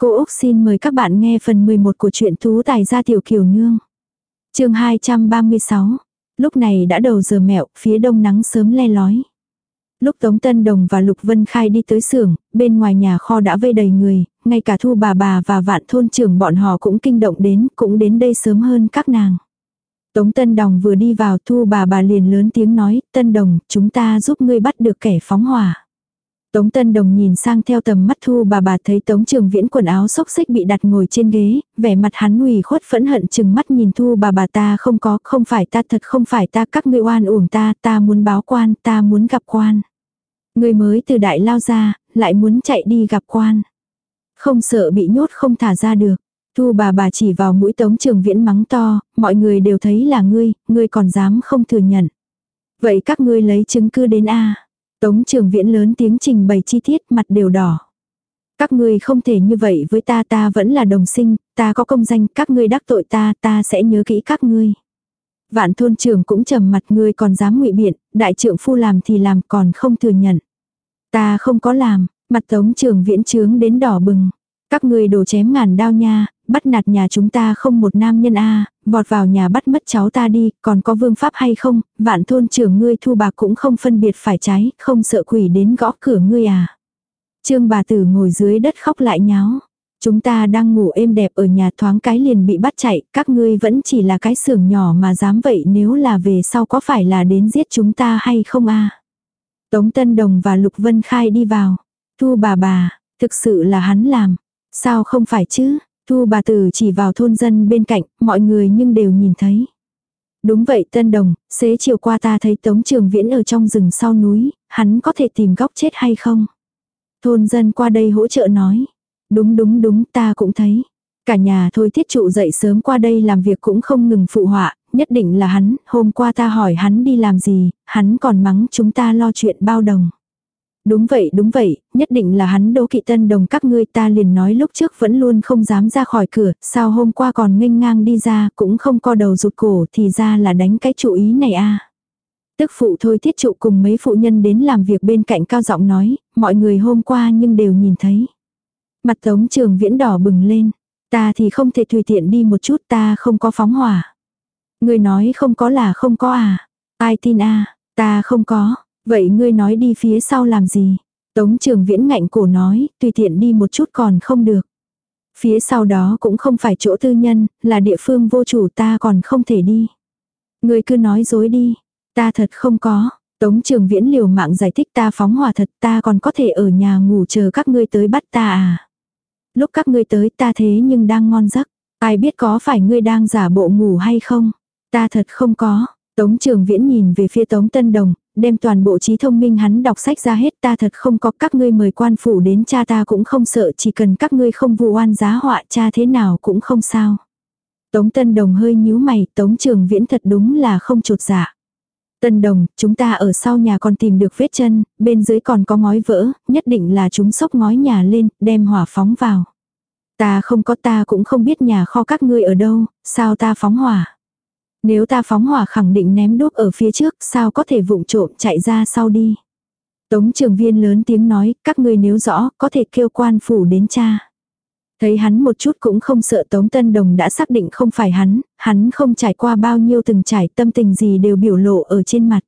Cô Úc xin mời các bạn nghe phần 11 của truyện Tú Tài gia Tiểu Kiều Nương. chương 236. Lúc này đã đầu giờ mẹo, phía đông nắng sớm le lói. Lúc Tống Tân Đồng và Lục Vân Khai đi tới xưởng, bên ngoài nhà kho đã vây đầy người, ngay cả thu bà bà và vạn thôn trưởng bọn họ cũng kinh động đến, cũng đến đây sớm hơn các nàng. Tống Tân Đồng vừa đi vào thu bà bà liền lớn tiếng nói, Tân Đồng, chúng ta giúp ngươi bắt được kẻ phóng hỏa. Tống Tân Đồng nhìn sang theo tầm mắt thu bà bà thấy Tống Trường Viễn quần áo xốc xích bị đặt ngồi trên ghế, vẻ mặt hắn ủy khuất phẫn hận chừng mắt nhìn thu bà bà ta không có, không phải ta thật không phải ta các ngươi oan uổng ta, ta muốn báo quan, ta muốn gặp quan. Người mới từ đại lao ra, lại muốn chạy đi gặp quan. Không sợ bị nhốt không thả ra được. Thu bà bà chỉ vào mũi Tống Trường Viễn mắng to, mọi người đều thấy là ngươi, ngươi còn dám không thừa nhận. Vậy các ngươi lấy chứng cứ đến A. Tống trường viễn lớn tiếng trình bày chi tiết mặt đều đỏ. Các ngươi không thể như vậy với ta ta vẫn là đồng sinh, ta có công danh, các ngươi đắc tội ta, ta sẽ nhớ kỹ các ngươi. Vạn thôn trưởng cũng trầm mặt ngươi còn dám ngụy biện, đại trưởng phu làm thì làm còn không thừa nhận. Ta không có làm, mặt tống trường viễn trướng đến đỏ bừng. Các ngươi đồ chém ngàn đao nha, bắt nạt nhà chúng ta không một nam nhân a vọt vào nhà bắt mất cháu ta đi, còn có vương pháp hay không, vạn thôn trưởng ngươi thu bạc cũng không phân biệt phải trái, không sợ quỷ đến gõ cửa ngươi à. Trương bà tử ngồi dưới đất khóc lại nháo. Chúng ta đang ngủ êm đẹp ở nhà thoáng cái liền bị bắt chạy, các ngươi vẫn chỉ là cái xưởng nhỏ mà dám vậy nếu là về sau có phải là đến giết chúng ta hay không a Tống Tân Đồng và Lục Vân Khai đi vào. Thu bà bà, thực sự là hắn làm. Sao không phải chứ? Thu bà tử chỉ vào thôn dân bên cạnh, mọi người nhưng đều nhìn thấy. Đúng vậy Tân Đồng, xế chiều qua ta thấy Tống Trường Viễn ở trong rừng sau núi, hắn có thể tìm góc chết hay không? Thôn dân qua đây hỗ trợ nói. Đúng đúng đúng ta cũng thấy. Cả nhà thôi thiết trụ dậy sớm qua đây làm việc cũng không ngừng phụ họa, nhất định là hắn, hôm qua ta hỏi hắn đi làm gì, hắn còn mắng chúng ta lo chuyện bao đồng. Đúng vậy đúng vậy, nhất định là hắn đố kỵ tân đồng các ngươi ta liền nói lúc trước vẫn luôn không dám ra khỏi cửa, sao hôm qua còn nghênh ngang đi ra cũng không co đầu rụt cổ thì ra là đánh cái chủ ý này a Tức phụ thôi thiết trụ cùng mấy phụ nhân đến làm việc bên cạnh cao giọng nói, mọi người hôm qua nhưng đều nhìn thấy. Mặt tống trường viễn đỏ bừng lên, ta thì không thể tùy tiện đi một chút ta không có phóng hỏa. Người nói không có là không có à, ai tin a ta không có, Vậy ngươi nói đi phía sau làm gì? Tống trường viễn ngạnh cổ nói, tùy tiện đi một chút còn không được. Phía sau đó cũng không phải chỗ tư nhân, là địa phương vô chủ ta còn không thể đi. Ngươi cứ nói dối đi, ta thật không có. Tống trường viễn liều mạng giải thích ta phóng hỏa thật ta còn có thể ở nhà ngủ chờ các ngươi tới bắt ta à. Lúc các ngươi tới ta thế nhưng đang ngon giấc. Ai biết có phải ngươi đang giả bộ ngủ hay không? Ta thật không có. Tống trường viễn nhìn về phía Tống Tân Đồng, đem toàn bộ trí thông minh hắn đọc sách ra hết ta thật không có các ngươi mời quan phủ đến cha ta cũng không sợ chỉ cần các ngươi không vụ oan giá họa cha thế nào cũng không sao. Tống Tân Đồng hơi nhíu mày, Tống Trường Viễn thật đúng là không trột dạ. Tân Đồng, chúng ta ở sau nhà còn tìm được vết chân, bên dưới còn có ngói vỡ, nhất định là chúng sốc ngói nhà lên, đem hỏa phóng vào. Ta không có ta cũng không biết nhà kho các ngươi ở đâu, sao ta phóng hỏa. Nếu ta phóng hỏa khẳng định ném đốt ở phía trước, sao có thể vụng trộm chạy ra sau đi. Tống trường viên lớn tiếng nói, các ngươi nếu rõ, có thể kêu quan phủ đến cha. Thấy hắn một chút cũng không sợ Tống Tân Đồng đã xác định không phải hắn, hắn không trải qua bao nhiêu từng trải tâm tình gì đều biểu lộ ở trên mặt.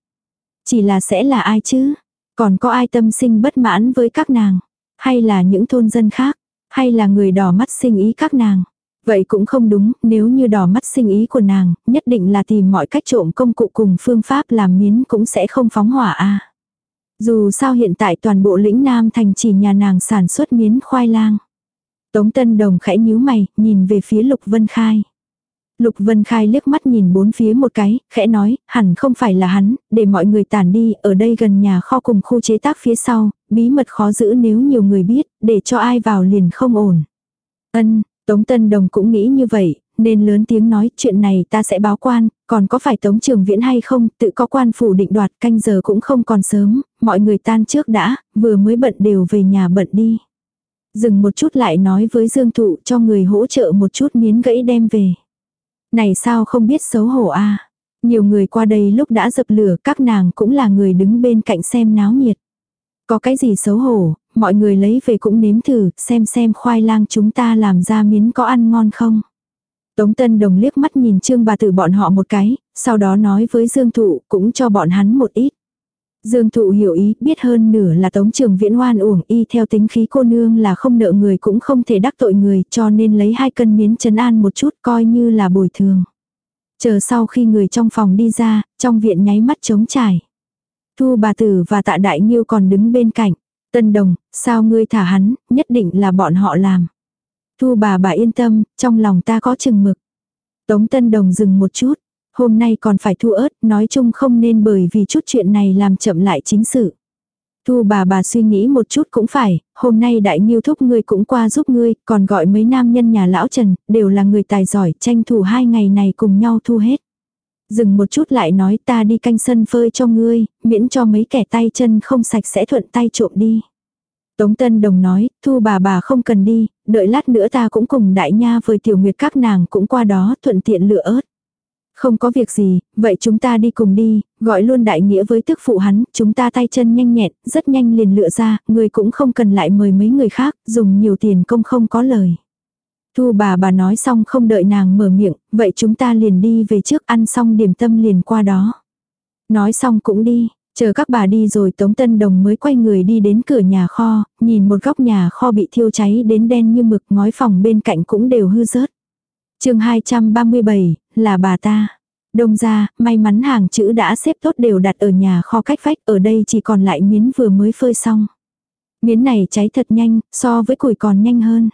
Chỉ là sẽ là ai chứ? Còn có ai tâm sinh bất mãn với các nàng? Hay là những thôn dân khác? Hay là người đỏ mắt sinh ý các nàng? Vậy cũng không đúng, nếu như đỏ mắt sinh ý của nàng, nhất định là tìm mọi cách trộm công cụ cùng phương pháp làm miến cũng sẽ không phóng hỏa a. Dù sao hiện tại toàn bộ lĩnh Nam thành chỉ nhà nàng sản xuất miến khoai lang. Tống Tân Đồng khẽ nhíu mày, nhìn về phía Lục Vân Khai. Lục Vân Khai liếc mắt nhìn bốn phía một cái, khẽ nói, hẳn không phải là hắn, để mọi người tản đi, ở đây gần nhà kho cùng khu chế tác phía sau, bí mật khó giữ nếu nhiều người biết, để cho ai vào liền không ổn. Ân, Tống Tân Đồng cũng nghĩ như vậy, nên lớn tiếng nói chuyện này ta sẽ báo quan, còn có phải Tống Trường Viễn hay không, tự có quan phủ định đoạt canh giờ cũng không còn sớm, mọi người tan trước đã, vừa mới bận đều về nhà bận đi. Dừng một chút lại nói với Dương Thụ cho người hỗ trợ một chút miến gãy đem về. Này sao không biết xấu hổ a Nhiều người qua đây lúc đã dập lửa các nàng cũng là người đứng bên cạnh xem náo nhiệt. Có cái gì xấu hổ, mọi người lấy về cũng nếm thử, xem xem khoai lang chúng ta làm ra miến có ăn ngon không. Tống Tân Đồng liếc mắt nhìn Trương bà tử bọn họ một cái, sau đó nói với Dương Thụ cũng cho bọn hắn một ít. Dương Thụ hiểu ý, biết hơn nửa là Tống Trường Viễn hoan uổng y theo tính khí cô nương là không nợ người cũng không thể đắc tội người cho nên lấy hai cân miến chấn an một chút coi như là bồi thường. Chờ sau khi người trong phòng đi ra, trong viện nháy mắt trống trải. Thu bà tử và tạ đại nghiêu còn đứng bên cạnh. Tân đồng, sao ngươi thả hắn, nhất định là bọn họ làm. Thu bà bà yên tâm, trong lòng ta có chừng mực. Tống tân đồng dừng một chút. Hôm nay còn phải thu ớt, nói chung không nên bởi vì chút chuyện này làm chậm lại chính sự. Thu bà bà suy nghĩ một chút cũng phải, hôm nay đại nghiêu thúc ngươi cũng qua giúp ngươi, còn gọi mấy nam nhân nhà lão Trần, đều là người tài giỏi, tranh thủ hai ngày này cùng nhau thu hết. Dừng một chút lại nói ta đi canh sân phơi cho ngươi, miễn cho mấy kẻ tay chân không sạch sẽ thuận tay trộm đi. Tống Tân Đồng nói, thu bà bà không cần đi, đợi lát nữa ta cũng cùng đại nha với tiểu nguyệt các nàng cũng qua đó thuận tiện lựa ớt. Không có việc gì, vậy chúng ta đi cùng đi, gọi luôn đại nghĩa với tức phụ hắn, chúng ta tay chân nhanh nhẹn, rất nhanh liền lựa ra, người cũng không cần lại mời mấy người khác, dùng nhiều tiền công không có lời. Thu bà bà nói xong không đợi nàng mở miệng, vậy chúng ta liền đi về trước ăn xong điểm tâm liền qua đó. Nói xong cũng đi, chờ các bà đi rồi Tống Tân Đồng mới quay người đi đến cửa nhà kho, nhìn một góc nhà kho bị thiêu cháy đến đen như mực ngói phòng bên cạnh cũng đều hư rớt. chương 237, là bà ta. Đông ra, may mắn hàng chữ đã xếp tốt đều đặt ở nhà kho cách vách, ở đây chỉ còn lại miến vừa mới phơi xong. Miến này cháy thật nhanh, so với củi còn nhanh hơn.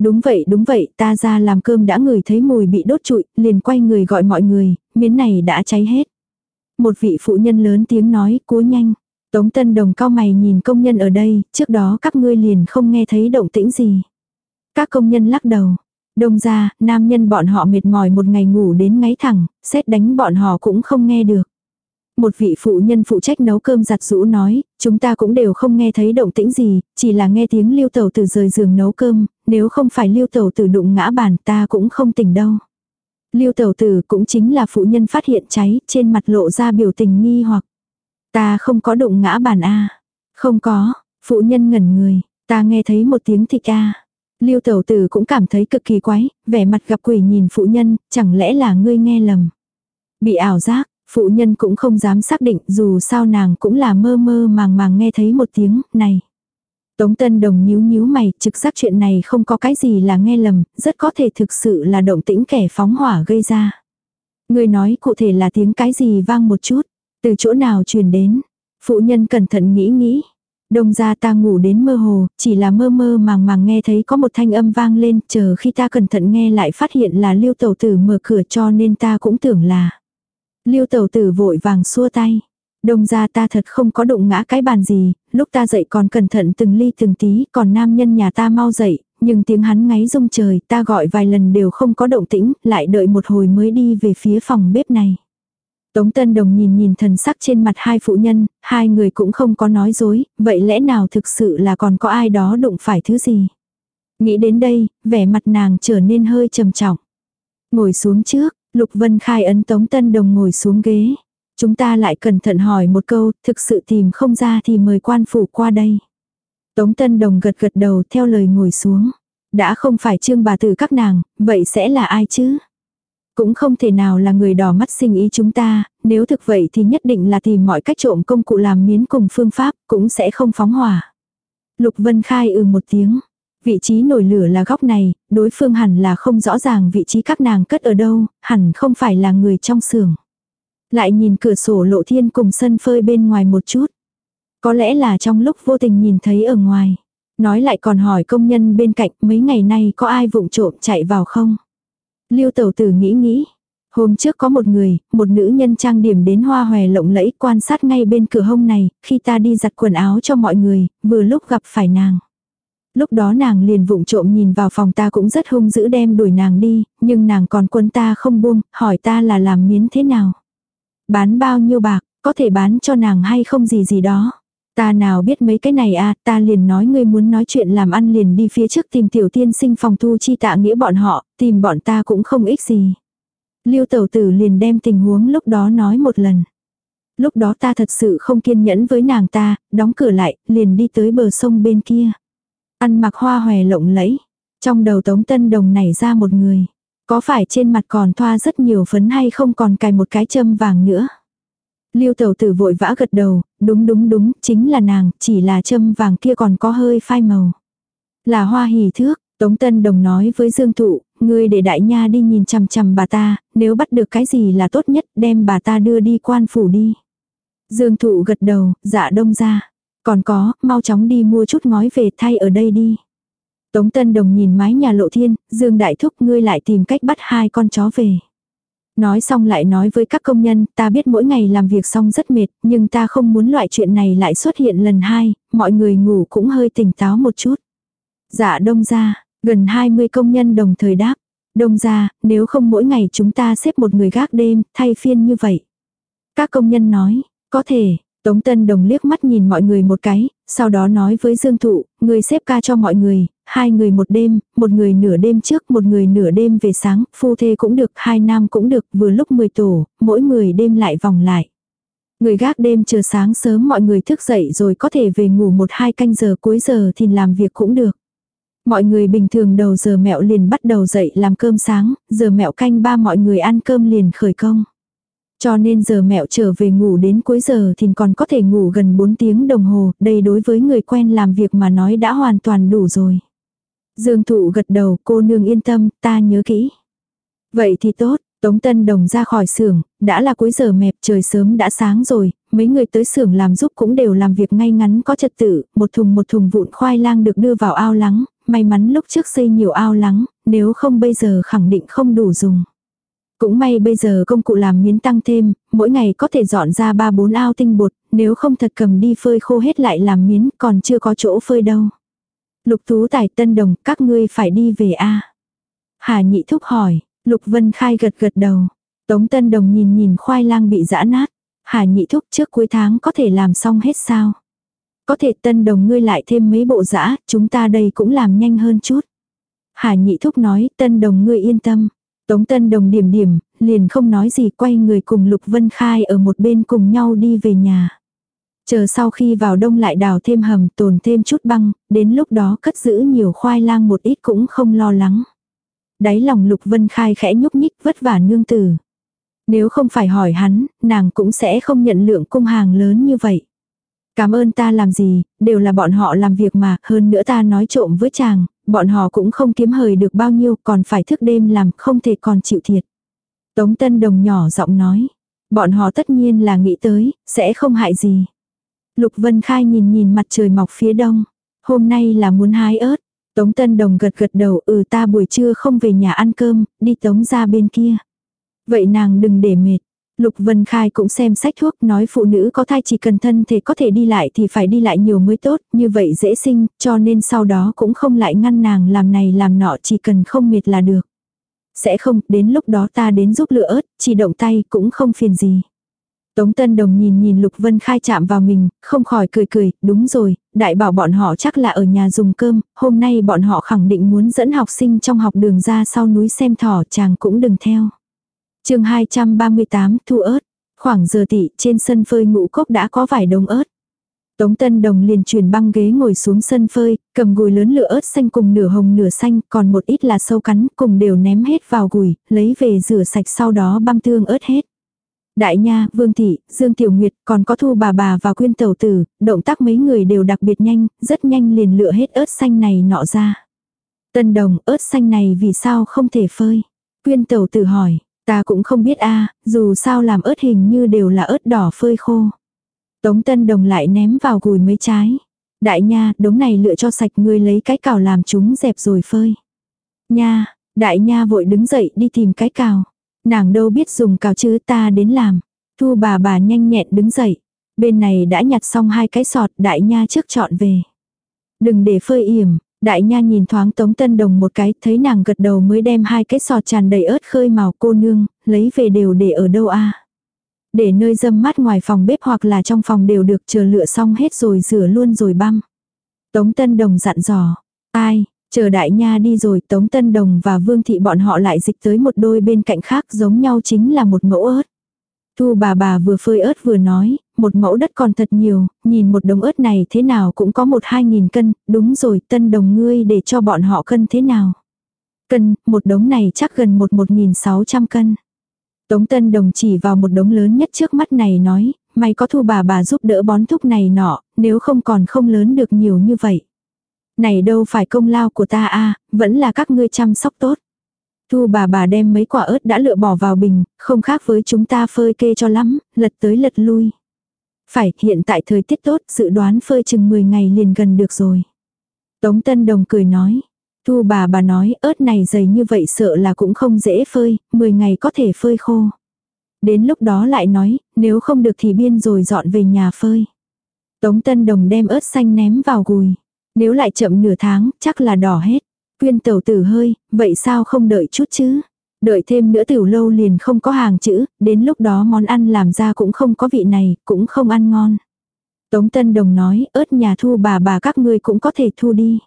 Đúng vậy đúng vậy, ta ra làm cơm đã ngửi thấy mùi bị đốt trụi, liền quay người gọi mọi người, miến này đã cháy hết. Một vị phụ nhân lớn tiếng nói, cúa nhanh. Tống Tân Đồng cao mày nhìn công nhân ở đây, trước đó các ngươi liền không nghe thấy động tĩnh gì. Các công nhân lắc đầu. Đông ra, nam nhân bọn họ mệt mỏi một ngày ngủ đến ngáy thẳng, xét đánh bọn họ cũng không nghe được. Một vị phụ nhân phụ trách nấu cơm giặt rũ nói, chúng ta cũng đều không nghe thấy động tĩnh gì, chỉ là nghe tiếng lưu tẩu từ rời giường nấu cơm, nếu không phải lưu tẩu từ đụng ngã bàn ta cũng không tỉnh đâu. lưu tẩu tử cũng chính là phụ nhân phát hiện cháy, trên mặt lộ ra biểu tình nghi hoặc. Ta không có đụng ngã bàn a Không có, phụ nhân ngẩn người, ta nghe thấy một tiếng thịt a lưu tẩu tử cũng cảm thấy cực kỳ quái, vẻ mặt gặp quỷ nhìn phụ nhân, chẳng lẽ là ngươi nghe lầm. Bị ảo giác, phụ nhân cũng không dám xác định dù sao nàng cũng là mơ mơ màng màng nghe thấy một tiếng, này. Tống Tân Đồng nhíu nhíu mày, trực giác chuyện này không có cái gì là nghe lầm, rất có thể thực sự là động tĩnh kẻ phóng hỏa gây ra. Người nói cụ thể là tiếng cái gì vang một chút, từ chỗ nào truyền đến. Phụ nhân cẩn thận nghĩ nghĩ. Đông ra ta ngủ đến mơ hồ, chỉ là mơ mơ màng màng nghe thấy có một thanh âm vang lên, chờ khi ta cẩn thận nghe lại phát hiện là liêu tẩu tử mở cửa cho nên ta cũng tưởng là. Liêu tẩu tử vội vàng xua tay. Đông ra ta thật không có đụng ngã cái bàn gì, lúc ta dậy còn cẩn thận từng ly từng tí, còn nam nhân nhà ta mau dậy, nhưng tiếng hắn ngáy rung trời, ta gọi vài lần đều không có động tĩnh, lại đợi một hồi mới đi về phía phòng bếp này. Tống Tân Đồng nhìn nhìn thần sắc trên mặt hai phụ nhân, hai người cũng không có nói dối, vậy lẽ nào thực sự là còn có ai đó đụng phải thứ gì? Nghĩ đến đây, vẻ mặt nàng trở nên hơi trầm trọng. Ngồi xuống trước, Lục Vân Khai ấn Tống Tân Đồng ngồi xuống ghế. Chúng ta lại cẩn thận hỏi một câu, thực sự tìm không ra thì mời quan phủ qua đây. Tống Tân Đồng gật gật đầu theo lời ngồi xuống. Đã không phải trương bà tử các nàng, vậy sẽ là ai chứ? Cũng không thể nào là người đỏ mắt sinh ý chúng ta, nếu thực vậy thì nhất định là tìm mọi cách trộm công cụ làm miến cùng phương pháp, cũng sẽ không phóng hỏa. Lục Vân Khai ừ một tiếng. Vị trí nổi lửa là góc này, đối phương hẳn là không rõ ràng vị trí các nàng cất ở đâu, hẳn không phải là người trong xưởng. Lại nhìn cửa sổ lộ thiên cùng sân phơi bên ngoài một chút. Có lẽ là trong lúc vô tình nhìn thấy ở ngoài. Nói lại còn hỏi công nhân bên cạnh mấy ngày nay có ai vụng trộm chạy vào không. Liêu tẩu tử nghĩ nghĩ. Hôm trước có một người, một nữ nhân trang điểm đến hoa hòe lộng lẫy quan sát ngay bên cửa hông này, khi ta đi giặt quần áo cho mọi người, vừa lúc gặp phải nàng. Lúc đó nàng liền vụng trộm nhìn vào phòng ta cũng rất hung dữ đem đuổi nàng đi, nhưng nàng còn quân ta không buông, hỏi ta là làm miến thế nào. Bán bao nhiêu bạc, có thể bán cho nàng hay không gì gì đó. Ta nào biết mấy cái này à, ta liền nói ngươi muốn nói chuyện làm ăn liền đi phía trước tìm tiểu tiên sinh phòng thu chi tạ nghĩa bọn họ, tìm bọn ta cũng không ích gì. Liêu tẩu tử liền đem tình huống lúc đó nói một lần. Lúc đó ta thật sự không kiên nhẫn với nàng ta, đóng cửa lại, liền đi tới bờ sông bên kia. Ăn mặc hoa hòe lộng lẫy. Trong đầu Tống Tân Đồng nảy ra một người. Có phải trên mặt còn thoa rất nhiều phấn hay không còn cài một cái châm vàng nữa? Lưu tẩu tử vội vã gật đầu, đúng đúng đúng, chính là nàng, chỉ là châm vàng kia còn có hơi phai màu. Là hoa hỉ thước, Tống Tân Đồng nói với Dương Thụ, ngươi để đại nha đi nhìn chằm chằm bà ta, nếu bắt được cái gì là tốt nhất đem bà ta đưa đi quan phủ đi. Dương Thụ gật đầu, dạ đông ra. Còn có, mau chóng đi mua chút ngói về thay ở đây đi. Tống Tân Đồng nhìn mái nhà lộ thiên, Dương Đại Thúc ngươi lại tìm cách bắt hai con chó về. Nói xong lại nói với các công nhân, ta biết mỗi ngày làm việc xong rất mệt, nhưng ta không muốn loại chuyện này lại xuất hiện lần hai, mọi người ngủ cũng hơi tỉnh táo một chút. Dạ đông ra, gần 20 công nhân đồng thời đáp. Đông ra, nếu không mỗi ngày chúng ta xếp một người gác đêm, thay phiên như vậy. Các công nhân nói, có thể, Tống Tân Đồng liếc mắt nhìn mọi người một cái, sau đó nói với Dương Thụ, người xếp ca cho mọi người, hai người một đêm, một người nửa đêm trước, một người nửa đêm về sáng, phu thê cũng được, hai nam cũng được, vừa lúc 10 tổ, mỗi 10 đêm lại vòng lại. Người gác đêm chờ sáng sớm mọi người thức dậy rồi có thể về ngủ một hai canh giờ cuối giờ thì làm việc cũng được. Mọi người bình thường đầu giờ mẹo liền bắt đầu dậy làm cơm sáng, giờ mẹo canh ba mọi người ăn cơm liền khởi công. Cho nên giờ mẹo trở về ngủ đến cuối giờ thì còn có thể ngủ gần 4 tiếng đồng hồ, đây đối với người quen làm việc mà nói đã hoàn toàn đủ rồi. Dương thụ gật đầu, cô nương yên tâm, ta nhớ kỹ. Vậy thì tốt, Tống Tân Đồng ra khỏi xưởng, đã là cuối giờ mẹp trời sớm đã sáng rồi, mấy người tới xưởng làm giúp cũng đều làm việc ngay ngắn có trật tự, một thùng một thùng vụn khoai lang được đưa vào ao lắng, may mắn lúc trước xây nhiều ao lắng, nếu không bây giờ khẳng định không đủ dùng. Cũng may bây giờ công cụ làm miến tăng thêm, mỗi ngày có thể dọn ra 3-4 ao tinh bột, nếu không thật cầm đi phơi khô hết lại làm miến còn chưa có chỗ phơi đâu. Lục Tú Tài Tân Đồng, các ngươi phải đi về a Hà Nhị Thúc hỏi, Lục Vân Khai gật gật đầu. Tống Tân Đồng nhìn nhìn khoai lang bị giã nát. Hà Nhị Thúc trước cuối tháng có thể làm xong hết sao? Có thể Tân Đồng ngươi lại thêm mấy bộ giã, chúng ta đây cũng làm nhanh hơn chút. Hà Nhị Thúc nói, Tân Đồng ngươi yên tâm. Tống Tân Đồng điểm điểm, liền không nói gì quay người cùng Lục Vân Khai ở một bên cùng nhau đi về nhà. Chờ sau khi vào đông lại đào thêm hầm tồn thêm chút băng, đến lúc đó cất giữ nhiều khoai lang một ít cũng không lo lắng. Đáy lòng Lục Vân Khai khẽ nhúc nhích vất vả nương tử. Nếu không phải hỏi hắn, nàng cũng sẽ không nhận lượng cung hàng lớn như vậy. Cảm ơn ta làm gì, đều là bọn họ làm việc mà, hơn nữa ta nói trộm với chàng, bọn họ cũng không kiếm hời được bao nhiêu, còn phải thức đêm làm, không thể còn chịu thiệt. Tống Tân Đồng nhỏ giọng nói, bọn họ tất nhiên là nghĩ tới, sẽ không hại gì. Lục Vân Khai nhìn nhìn mặt trời mọc phía đông, hôm nay là muốn hái ớt. Tống Tân Đồng gật gật đầu, ừ ta buổi trưa không về nhà ăn cơm, đi tống ra bên kia. Vậy nàng đừng để mệt, Lục Vân Khai cũng xem sách thuốc nói phụ nữ có thai chỉ cần thân thể có thể đi lại thì phải đi lại nhiều mới tốt, như vậy dễ sinh, cho nên sau đó cũng không lại ngăn nàng làm này làm nọ chỉ cần không mệt là được. Sẽ không, đến lúc đó ta đến giúp lựa ớt, chỉ động tay cũng không phiền gì. Tống Tân Đồng nhìn nhìn Lục Vân Khai chạm vào mình, không khỏi cười cười, đúng rồi, đại bảo bọn họ chắc là ở nhà dùng cơm, hôm nay bọn họ khẳng định muốn dẫn học sinh trong học đường ra sau núi xem thỏ chàng cũng đừng theo chương 238 thu ớt. Khoảng giờ tị trên sân phơi ngũ cốc đã có vài đống ớt. Tống Tân Đồng liền chuyển băng ghế ngồi xuống sân phơi, cầm gùi lớn lửa ớt xanh cùng nửa hồng nửa xanh, còn một ít là sâu cắn, cùng đều ném hết vào gùi, lấy về rửa sạch sau đó băm tương ớt hết. Đại Nha, Vương Thị, Dương Tiểu Nguyệt, còn có thu bà bà và quyên tẩu tử, động tác mấy người đều đặc biệt nhanh, rất nhanh liền lựa hết ớt xanh này nọ ra. Tân Đồng, ớt xanh này vì sao không thể phơi? Quyên tẩu tử hỏi, Ta cũng không biết a dù sao làm ớt hình như đều là ớt đỏ phơi khô. Tống Tân Đồng lại ném vào gùi mấy trái. Đại nha, đống này lựa cho sạch ngươi lấy cái cào làm chúng dẹp rồi phơi. Nha, đại nha vội đứng dậy đi tìm cái cào. Nàng đâu biết dùng cào chứ ta đến làm. Thu bà bà nhanh nhẹn đứng dậy. Bên này đã nhặt xong hai cái sọt đại nha trước chọn về. Đừng để phơi yểm, Đại nha nhìn thoáng Tống Tân Đồng một cái, thấy nàng gật đầu mới đem hai cái sọt tràn đầy ớt khơi màu cô nương, lấy về đều để ở đâu a Để nơi dâm mát ngoài phòng bếp hoặc là trong phòng đều được chờ lựa xong hết rồi rửa luôn rồi băm. Tống Tân Đồng dặn dò, ai, chờ đại nha đi rồi Tống Tân Đồng và Vương Thị bọn họ lại dịch tới một đôi bên cạnh khác giống nhau chính là một mẫu ớt. Thu bà bà vừa phơi ớt vừa nói, một mẫu đất còn thật nhiều, nhìn một đống ớt này thế nào cũng có một hai nghìn cân, đúng rồi tân đồng ngươi để cho bọn họ cân thế nào. Cân, một đống này chắc gần một một nghìn sáu trăm cân. Tống tân đồng chỉ vào một đống lớn nhất trước mắt này nói, may có thu bà bà giúp đỡ bón thúc này nọ, nếu không còn không lớn được nhiều như vậy. Này đâu phải công lao của ta a vẫn là các ngươi chăm sóc tốt. Thu bà bà đem mấy quả ớt đã lựa bỏ vào bình, không khác với chúng ta phơi kê cho lắm, lật tới lật lui. Phải, hiện tại thời tiết tốt, dự đoán phơi chừng 10 ngày liền gần được rồi. Tống Tân Đồng cười nói. Thu bà bà nói ớt này dày như vậy sợ là cũng không dễ phơi, 10 ngày có thể phơi khô. Đến lúc đó lại nói, nếu không được thì biên rồi dọn về nhà phơi. Tống Tân Đồng đem ớt xanh ném vào gùi. Nếu lại chậm nửa tháng, chắc là đỏ hết. Quyên tẩu tử hơi, vậy sao không đợi chút chứ? Đợi thêm nữa tiểu lâu liền không có hàng chữ, đến lúc đó món ăn làm ra cũng không có vị này, cũng không ăn ngon. Tống Tân Đồng nói, ớt nhà thu bà bà các ngươi cũng có thể thu đi.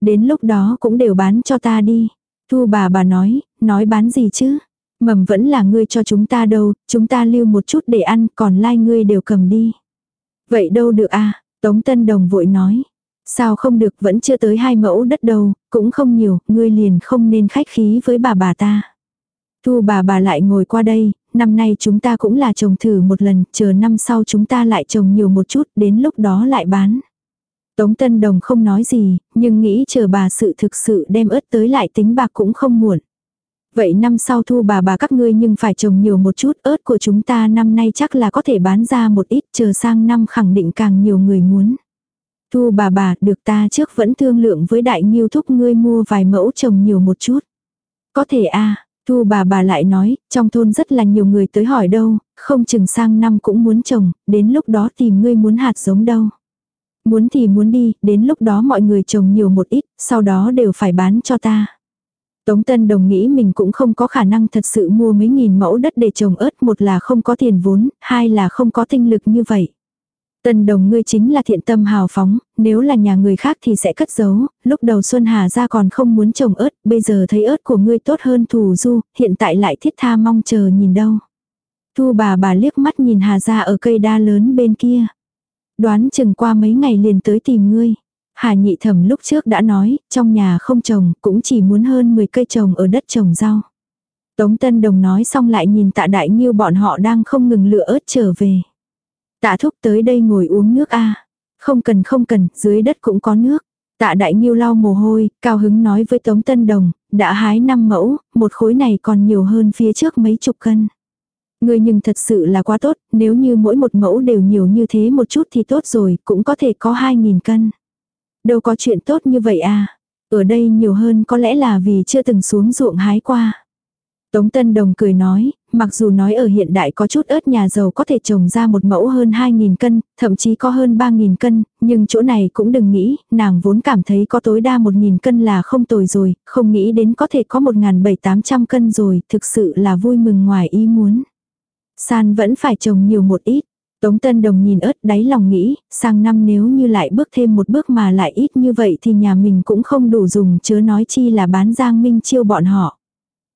Đến lúc đó cũng đều bán cho ta đi. Thu bà bà nói, nói bán gì chứ? Mầm vẫn là ngươi cho chúng ta đâu, chúng ta lưu một chút để ăn, còn lai like ngươi đều cầm đi. Vậy đâu được à, Tống Tân Đồng vội nói. Sao không được vẫn chưa tới hai mẫu đất đâu, cũng không nhiều, ngươi liền không nên khách khí với bà bà ta. Thu bà bà lại ngồi qua đây, năm nay chúng ta cũng là trồng thử một lần, chờ năm sau chúng ta lại trồng nhiều một chút, đến lúc đó lại bán. Tống Tân Đồng không nói gì, nhưng nghĩ chờ bà sự thực sự đem ớt tới lại tính bạc cũng không muộn. Vậy năm sau thu bà bà các ngươi nhưng phải trồng nhiều một chút, ớt của chúng ta năm nay chắc là có thể bán ra một ít, chờ sang năm khẳng định càng nhiều người muốn. Thu bà bà, được ta trước vẫn thương lượng với đại nghiêu thúc ngươi mua vài mẫu trồng nhiều một chút. Có thể a Thu bà bà lại nói, trong thôn rất là nhiều người tới hỏi đâu, không chừng sang năm cũng muốn trồng, đến lúc đó tìm ngươi muốn hạt giống đâu. Muốn thì muốn đi, đến lúc đó mọi người trồng nhiều một ít, sau đó đều phải bán cho ta. Tống Tân Đồng nghĩ mình cũng không có khả năng thật sự mua mấy nghìn mẫu đất để trồng ớt, một là không có tiền vốn, hai là không có tinh lực như vậy. Tân đồng ngươi chính là thiện tâm hào phóng, nếu là nhà người khác thì sẽ cất giấu, lúc đầu Xuân Hà ra còn không muốn trồng ớt, bây giờ thấy ớt của ngươi tốt hơn thù du, hiện tại lại thiết tha mong chờ nhìn đâu. Thu bà bà liếc mắt nhìn Hà ra ở cây đa lớn bên kia. Đoán chừng qua mấy ngày liền tới tìm ngươi. Hà nhị thẩm lúc trước đã nói, trong nhà không trồng, cũng chỉ muốn hơn 10 cây trồng ở đất trồng rau. Tống Tân Đồng nói xong lại nhìn tạ đại nghiêu bọn họ đang không ngừng lựa ớt trở về. Tạ thúc tới đây ngồi uống nước a Không cần không cần, dưới đất cũng có nước. Tạ đại nghiêu lau mồ hôi, cao hứng nói với Tống Tân Đồng, đã hái năm mẫu, một khối này còn nhiều hơn phía trước mấy chục cân. Người nhưng thật sự là quá tốt, nếu như mỗi một mẫu đều nhiều như thế một chút thì tốt rồi, cũng có thể có hai nghìn cân. Đâu có chuyện tốt như vậy à. Ở đây nhiều hơn có lẽ là vì chưa từng xuống ruộng hái qua. Tống Tân Đồng cười nói, mặc dù nói ở hiện đại có chút ớt nhà giàu có thể trồng ra một mẫu hơn 2.000 cân, thậm chí có hơn 3.000 cân, nhưng chỗ này cũng đừng nghĩ, nàng vốn cảm thấy có tối đa 1.000 cân là không tồi rồi, không nghĩ đến có thể có 1.700-800 cân rồi, thực sự là vui mừng ngoài ý muốn. San vẫn phải trồng nhiều một ít. Tống Tân Đồng nhìn ớt đáy lòng nghĩ, sang năm nếu như lại bước thêm một bước mà lại ít như vậy thì nhà mình cũng không đủ dùng chớ nói chi là bán giang minh chiêu bọn họ.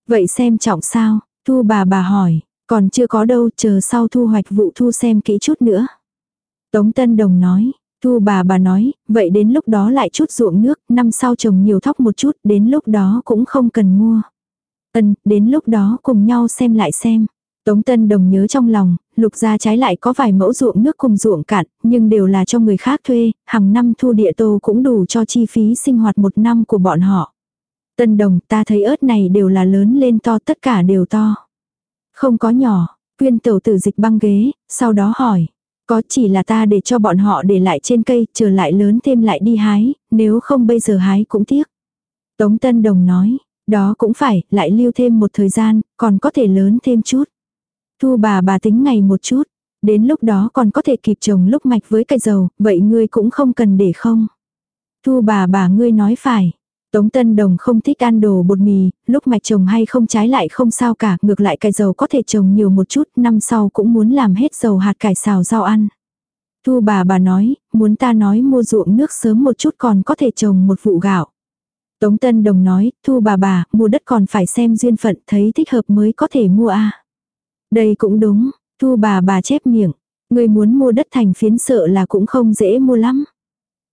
Vậy xem trọng sao, thu bà bà hỏi, còn chưa có đâu chờ sau thu hoạch vụ thu xem kỹ chút nữa. Tống Tân Đồng nói, thu bà bà nói, vậy đến lúc đó lại chút ruộng nước, năm sau trồng nhiều thóc một chút, đến lúc đó cũng không cần mua. Ân, đến lúc đó cùng nhau xem lại xem. Tống Tân Đồng nhớ trong lòng, lục gia trái lại có vài mẫu ruộng nước cùng ruộng cạn, nhưng đều là cho người khác thuê, hàng năm thu địa tô cũng đủ cho chi phí sinh hoạt một năm của bọn họ. Tân đồng ta thấy ớt này đều là lớn lên to tất cả đều to. Không có nhỏ, quyên tẩu tử dịch băng ghế, sau đó hỏi. Có chỉ là ta để cho bọn họ để lại trên cây, chờ lại lớn thêm lại đi hái, nếu không bây giờ hái cũng tiếc. Tống Tân Đồng nói, đó cũng phải, lại lưu thêm một thời gian, còn có thể lớn thêm chút. Thu bà bà tính ngày một chút, đến lúc đó còn có thể kịp trồng lúc mạch với cây dầu, vậy ngươi cũng không cần để không. Thu bà bà ngươi nói phải, Tống Tân Đồng không thích ăn đồ bột mì, lúc mạch trồng hay không trái lại không sao cả, ngược lại cải dầu có thể trồng nhiều một chút, năm sau cũng muốn làm hết dầu hạt cải xào rau ăn. Thu bà bà nói, muốn ta nói mua ruộng nước sớm một chút còn có thể trồng một vụ gạo. Tống Tân Đồng nói, thu bà bà, mua đất còn phải xem duyên phận thấy thích hợp mới có thể mua a Đây cũng đúng, Thu bà bà chép miệng, người muốn mua đất thành phiến sợ là cũng không dễ mua lắm.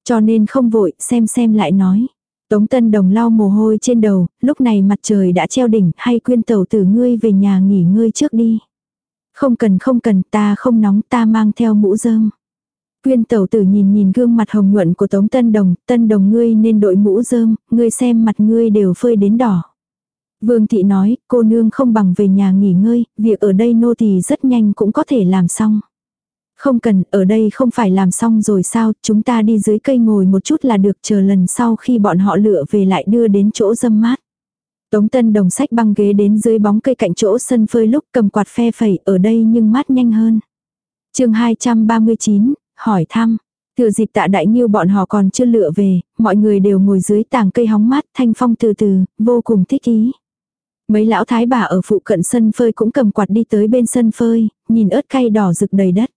Cho nên không vội, xem xem lại nói. Tống Tân Đồng lau mồ hôi trên đầu, lúc này mặt trời đã treo đỉnh, hay quyên tẩu tử ngươi về nhà nghỉ ngơi trước đi. Không cần không cần, ta không nóng, ta mang theo mũ rơm. Quyên tẩu tử nhìn nhìn gương mặt hồng nhuận của Tống Tân Đồng, Tân Đồng ngươi nên đội mũ rơm, ngươi xem mặt ngươi đều phơi đến đỏ. Vương thị nói, cô nương không bằng về nhà nghỉ ngơi, việc ở đây nô tỳ rất nhanh cũng có thể làm xong. Không cần, ở đây không phải làm xong rồi sao, chúng ta đi dưới cây ngồi một chút là được chờ lần sau khi bọn họ lựa về lại đưa đến chỗ dâm mát. Tống Tân Đồng sách băng ghế đến dưới bóng cây cạnh chỗ sân phơi lúc cầm quạt phe phẩy ở đây nhưng mát nhanh hơn. chương 239, hỏi thăm. Thừa dịp tạ đại nhiêu bọn họ còn chưa lựa về, mọi người đều ngồi dưới tàng cây hóng mát thanh phong từ từ, vô cùng thích ý. Mấy lão thái bà ở phụ cận sân phơi cũng cầm quạt đi tới bên sân phơi, nhìn ớt cay đỏ rực đầy đất.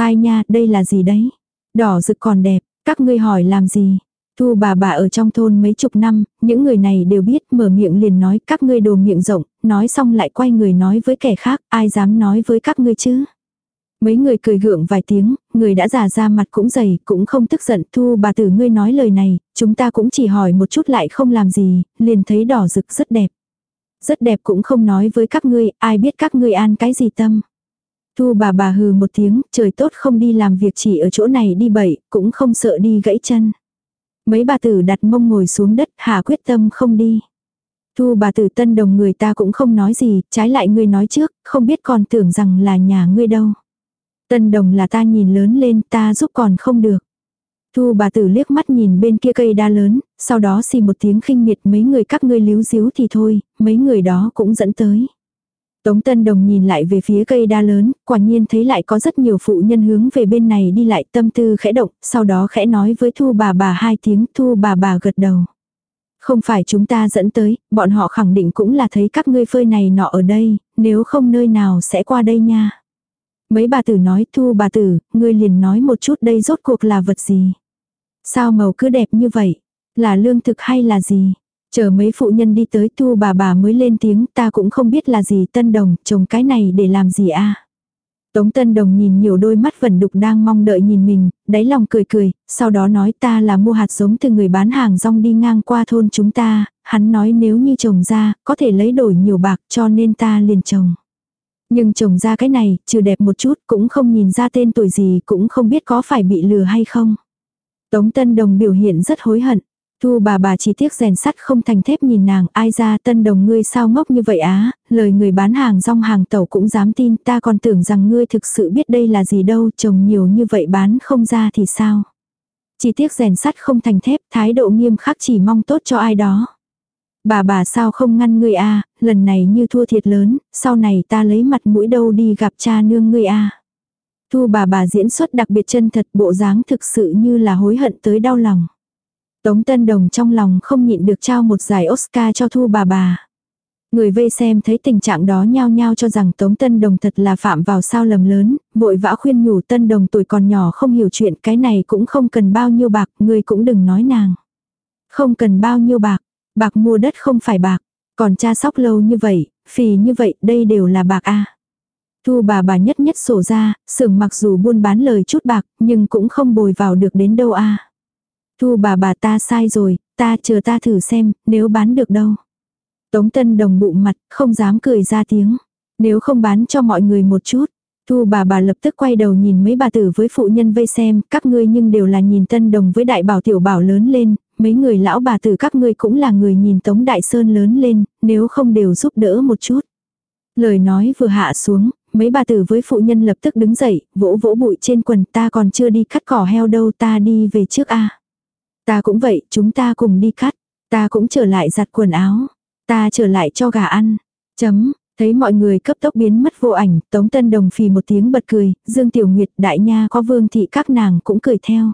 Ai nha, đây là gì đấy? Đỏ rực còn đẹp, các ngươi hỏi làm gì? Thu bà bà ở trong thôn mấy chục năm, những người này đều biết mở miệng liền nói các ngươi đồ miệng rộng, nói xong lại quay người nói với kẻ khác, ai dám nói với các ngươi chứ? Mấy người cười gượng vài tiếng, người đã già ra mặt cũng dày, cũng không tức giận. Thu bà tử ngươi nói lời này, chúng ta cũng chỉ hỏi một chút lại không làm gì, liền thấy đỏ rực rất đẹp. Rất đẹp cũng không nói với các ngươi, ai biết các ngươi an cái gì tâm. Thu bà bà hừ một tiếng, trời tốt không đi làm việc chỉ ở chỗ này đi bậy, cũng không sợ đi gãy chân. Mấy bà tử đặt mông ngồi xuống đất, hà quyết tâm không đi. Thu bà tử tân đồng người ta cũng không nói gì, trái lại ngươi nói trước, không biết còn tưởng rằng là nhà ngươi đâu. Tân đồng là ta nhìn lớn lên ta giúp còn không được. Thu bà tử liếc mắt nhìn bên kia cây đa lớn, sau đó xì một tiếng khinh miệt mấy người các ngươi líu díu thì thôi, mấy người đó cũng dẫn tới. Tống Tân Đồng nhìn lại về phía cây đa lớn, quả nhiên thấy lại có rất nhiều phụ nhân hướng về bên này đi lại tâm tư khẽ động, sau đó khẽ nói với Thu bà bà hai tiếng, Thu bà bà gật đầu. Không phải chúng ta dẫn tới, bọn họ khẳng định cũng là thấy các ngươi phơi này nọ ở đây, nếu không nơi nào sẽ qua đây nha. Mấy bà tử nói thu bà tử, ngươi liền nói một chút đây rốt cuộc là vật gì. Sao màu cứ đẹp như vậy? Là lương thực hay là gì? Chờ mấy phụ nhân đi tới thu bà bà mới lên tiếng ta cũng không biết là gì tân đồng, trồng cái này để làm gì a Tống Tân Đồng nhìn nhiều đôi mắt vẩn đục đang mong đợi nhìn mình, đáy lòng cười cười, sau đó nói ta là mua hạt giống từ người bán hàng rong đi ngang qua thôn chúng ta, hắn nói nếu như trồng ra, có thể lấy đổi nhiều bạc cho nên ta liền trồng. Nhưng trồng ra cái này, trừ đẹp một chút cũng không nhìn ra tên tuổi gì cũng không biết có phải bị lừa hay không. Tống Tân Đồng biểu hiện rất hối hận. Thu bà bà chỉ tiếc rèn sắt không thành thép nhìn nàng ai ra tân đồng ngươi sao ngốc như vậy á, lời người bán hàng rong hàng tàu cũng dám tin ta còn tưởng rằng ngươi thực sự biết đây là gì đâu trồng nhiều như vậy bán không ra thì sao. Chỉ tiếc rèn sắt không thành thép thái độ nghiêm khắc chỉ mong tốt cho ai đó. Bà bà sao không ngăn ngươi a lần này như thua thiệt lớn, sau này ta lấy mặt mũi đâu đi gặp cha nương ngươi a Thu bà bà diễn xuất đặc biệt chân thật bộ dáng thực sự như là hối hận tới đau lòng. Tống Tân Đồng trong lòng không nhịn được trao một giải Oscar cho Thu bà bà. Người vây xem thấy tình trạng đó nhao nhao cho rằng Tống Tân Đồng thật là phạm vào sao lầm lớn, vội vã khuyên nhủ Tân Đồng tuổi còn nhỏ không hiểu chuyện cái này cũng không cần bao nhiêu bạc, người cũng đừng nói nàng. Không cần bao nhiêu bạc, Bạc mua đất không phải bạc, còn cha sóc lâu như vậy, phì như vậy, đây đều là bạc a. Thu bà bà nhất nhất sổ ra, sưởng mặc dù buôn bán lời chút bạc, nhưng cũng không bồi vào được đến đâu a. Thu bà bà ta sai rồi, ta chờ ta thử xem, nếu bán được đâu. Tống Tân Đồng bụng mặt, không dám cười ra tiếng. Nếu không bán cho mọi người một chút. Thu bà bà lập tức quay đầu nhìn mấy bà tử với phụ nhân vây xem, các ngươi nhưng đều là nhìn Tân Đồng với đại bảo tiểu bảo lớn lên, mấy người lão bà tử các ngươi cũng là người nhìn Tống Đại Sơn lớn lên, nếu không đều giúp đỡ một chút. Lời nói vừa hạ xuống, mấy bà tử với phụ nhân lập tức đứng dậy, vỗ vỗ bụi trên quần ta còn chưa đi cắt cỏ heo đâu ta đi về trước a Ta cũng vậy, chúng ta cùng đi cắt. Ta cũng trở lại giặt quần áo. Ta trở lại cho gà ăn. Chấm, thấy mọi người cấp tốc biến mất vô ảnh, Tống Tân Đồng phì một tiếng bật cười, Dương Tiểu Nguyệt đại nha có vương thị các nàng cũng cười theo.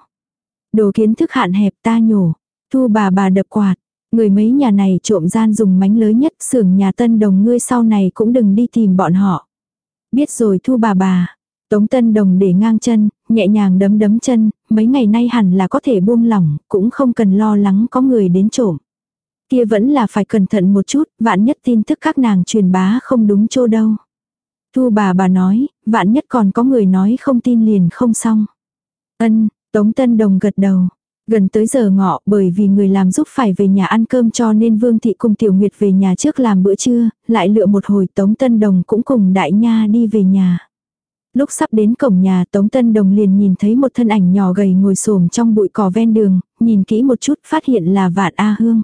Đồ kiến thức hạn hẹp ta nhổ, Thu bà bà đập quạt. Người mấy nhà này trộm gian dùng mánh lớn nhất xưởng nhà tân đồng ngươi sau này cũng đừng đi tìm bọn họ. Biết rồi thu bà bà. Tống tân đồng để ngang chân, nhẹ nhàng đấm đấm chân, mấy ngày nay hẳn là có thể buông lỏng, cũng không cần lo lắng có người đến trộm. Kia vẫn là phải cẩn thận một chút, vạn nhất tin tức các nàng truyền bá không đúng chỗ đâu. Thu bà bà nói, vạn nhất còn có người nói không tin liền không xong. Ân, Tống Tân Đồng gật đầu. Gần tới giờ ngọ bởi vì người làm giúp phải về nhà ăn cơm cho nên Vương Thị cùng Tiểu Nguyệt về nhà trước làm bữa trưa, lại lựa một hồi Tống Tân Đồng cũng cùng Đại Nha đi về nhà. Lúc sắp đến cổng nhà Tống Tân Đồng liền nhìn thấy một thân ảnh nhỏ gầy ngồi xổm trong bụi cỏ ven đường, nhìn kỹ một chút phát hiện là Vạn A Hương.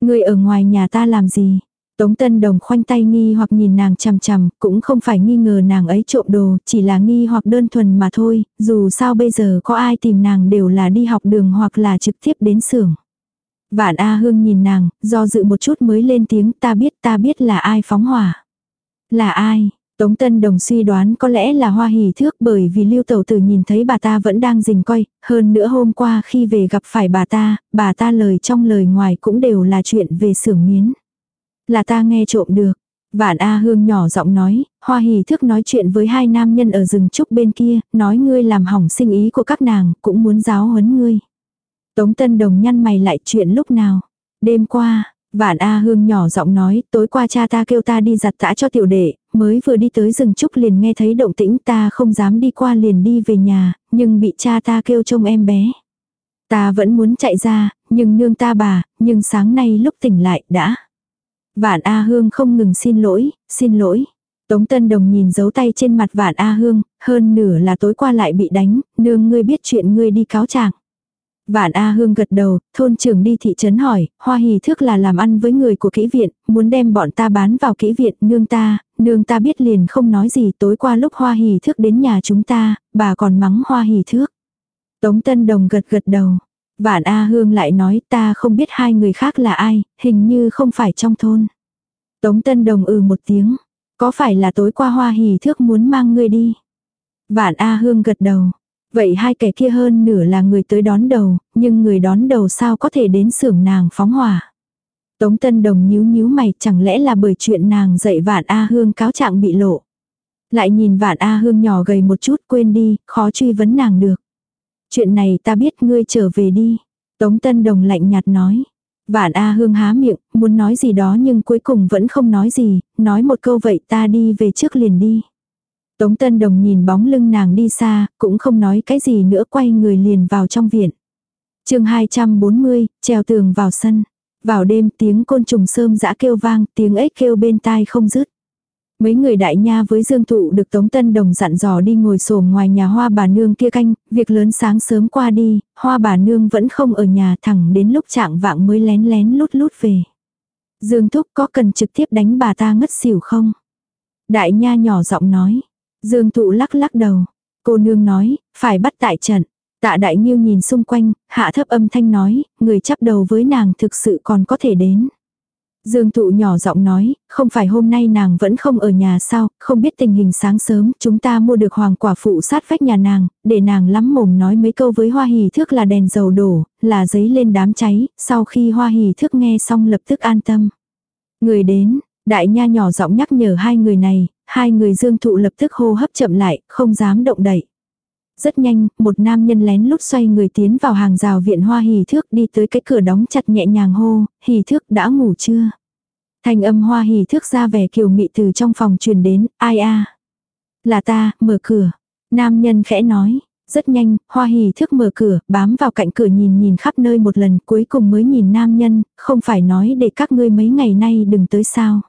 Người ở ngoài nhà ta làm gì? Tống Tân Đồng khoanh tay nghi hoặc nhìn nàng chằm chằm, cũng không phải nghi ngờ nàng ấy trộm đồ, chỉ là nghi hoặc đơn thuần mà thôi, dù sao bây giờ có ai tìm nàng đều là đi học đường hoặc là trực tiếp đến xưởng. Vạn A Hương nhìn nàng, do dự một chút mới lên tiếng ta biết ta biết là ai phóng hỏa. Là ai? Tống Tân Đồng suy đoán có lẽ là hoa hỉ thước bởi vì lưu tẩu tử nhìn thấy bà ta vẫn đang rình coi, hơn nữa hôm qua khi về gặp phải bà ta, bà ta lời trong lời ngoài cũng đều là chuyện về xưởng miến. Là ta nghe trộm được. Vạn A Hương nhỏ giọng nói, Hoa Hỉ thức nói chuyện với hai nam nhân ở rừng trúc bên kia, nói ngươi làm hỏng sinh ý của các nàng, cũng muốn giáo huấn ngươi. Tống Tân Đồng nhăn mày lại chuyện lúc nào. Đêm qua, Vạn A Hương nhỏ giọng nói, tối qua cha ta kêu ta đi giặt tã cho tiểu đệ, mới vừa đi tới rừng trúc liền nghe thấy động tĩnh ta không dám đi qua liền đi về nhà, nhưng bị cha ta kêu trông em bé. Ta vẫn muốn chạy ra, nhưng nương ta bà, nhưng sáng nay lúc tỉnh lại đã. Vạn A Hương không ngừng xin lỗi, xin lỗi. Tống Tân Đồng nhìn dấu tay trên mặt Vạn A Hương, hơn nửa là tối qua lại bị đánh, nương ngươi biết chuyện ngươi đi cáo trạng. Vạn A Hương gật đầu, thôn trưởng đi thị trấn hỏi, Hoa Hỷ Thước là làm ăn với người của kỹ viện, muốn đem bọn ta bán vào kỹ viện, nương ta, nương ta biết liền không nói gì tối qua lúc Hoa Hỷ Thước đến nhà chúng ta, bà còn mắng Hoa Hỷ Thước. Tống Tân Đồng gật gật đầu, Vạn A Hương lại nói ta không biết hai người khác là ai, hình như không phải trong thôn. Tống Tân Đồng ừ một tiếng. Có phải là tối qua hoa hỷ thước muốn mang ngươi đi? Vạn A Hương gật đầu. Vậy hai kẻ kia hơn nửa là người tới đón đầu, nhưng người đón đầu sao có thể đến xưởng nàng phóng hỏa. Tống Tân Đồng nhíu nhíu mày chẳng lẽ là bởi chuyện nàng dạy Vạn A Hương cáo trạng bị lộ. Lại nhìn Vạn A Hương nhỏ gầy một chút quên đi, khó truy vấn nàng được. Chuyện này ta biết ngươi trở về đi. Tống Tân Đồng lạnh nhạt nói. Vạn A Hương há miệng, muốn nói gì đó nhưng cuối cùng vẫn không nói gì, nói một câu vậy ta đi về trước liền đi. Tống Tân Đồng nhìn bóng lưng nàng đi xa, cũng không nói cái gì nữa quay người liền vào trong viện. chương 240, treo tường vào sân. Vào đêm tiếng côn trùng sơm dã kêu vang, tiếng ếch kêu bên tai không dứt. Mấy người đại nha với Dương Thụ được Tống Tân Đồng dặn dò đi ngồi sổm ngoài nhà hoa bà nương kia canh, việc lớn sáng sớm qua đi, hoa bà nương vẫn không ở nhà thẳng đến lúc trạng vạng mới lén lén lút lút về. Dương Thúc có cần trực tiếp đánh bà ta ngất xỉu không? Đại nha nhỏ giọng nói. Dương Thụ lắc lắc đầu. Cô nương nói, phải bắt tại trận. Tạ Đại Nhiêu nhìn xung quanh, hạ thấp âm thanh nói, người chấp đầu với nàng thực sự còn có thể đến. Dương Thụ nhỏ giọng nói, không phải hôm nay nàng vẫn không ở nhà sao, không biết tình hình sáng sớm, chúng ta mua được hoàng quả phụ sát vách nhà nàng, để nàng lắm mồm nói mấy câu với hoa hỷ thước là đèn dầu đổ, là giấy lên đám cháy, sau khi hoa hỷ thước nghe xong lập tức an tâm. Người đến, đại nha nhỏ giọng nhắc nhở hai người này, hai người dương thụ lập tức hô hấp chậm lại, không dám động đậy. Rất nhanh, một nam nhân lén lút xoay người tiến vào hàng rào viện hoa hỷ thước đi tới cái cửa đóng chặt nhẹ nhàng hô, hỷ thước đã ngủ chưa? Thanh âm hoa hỷ thước ra vẻ kiều mị từ trong phòng truyền đến, ai a Là ta, mở cửa. Nam nhân khẽ nói, rất nhanh, hoa hỷ thước mở cửa, bám vào cạnh cửa nhìn nhìn khắp nơi một lần cuối cùng mới nhìn nam nhân, không phải nói để các ngươi mấy ngày nay đừng tới sao.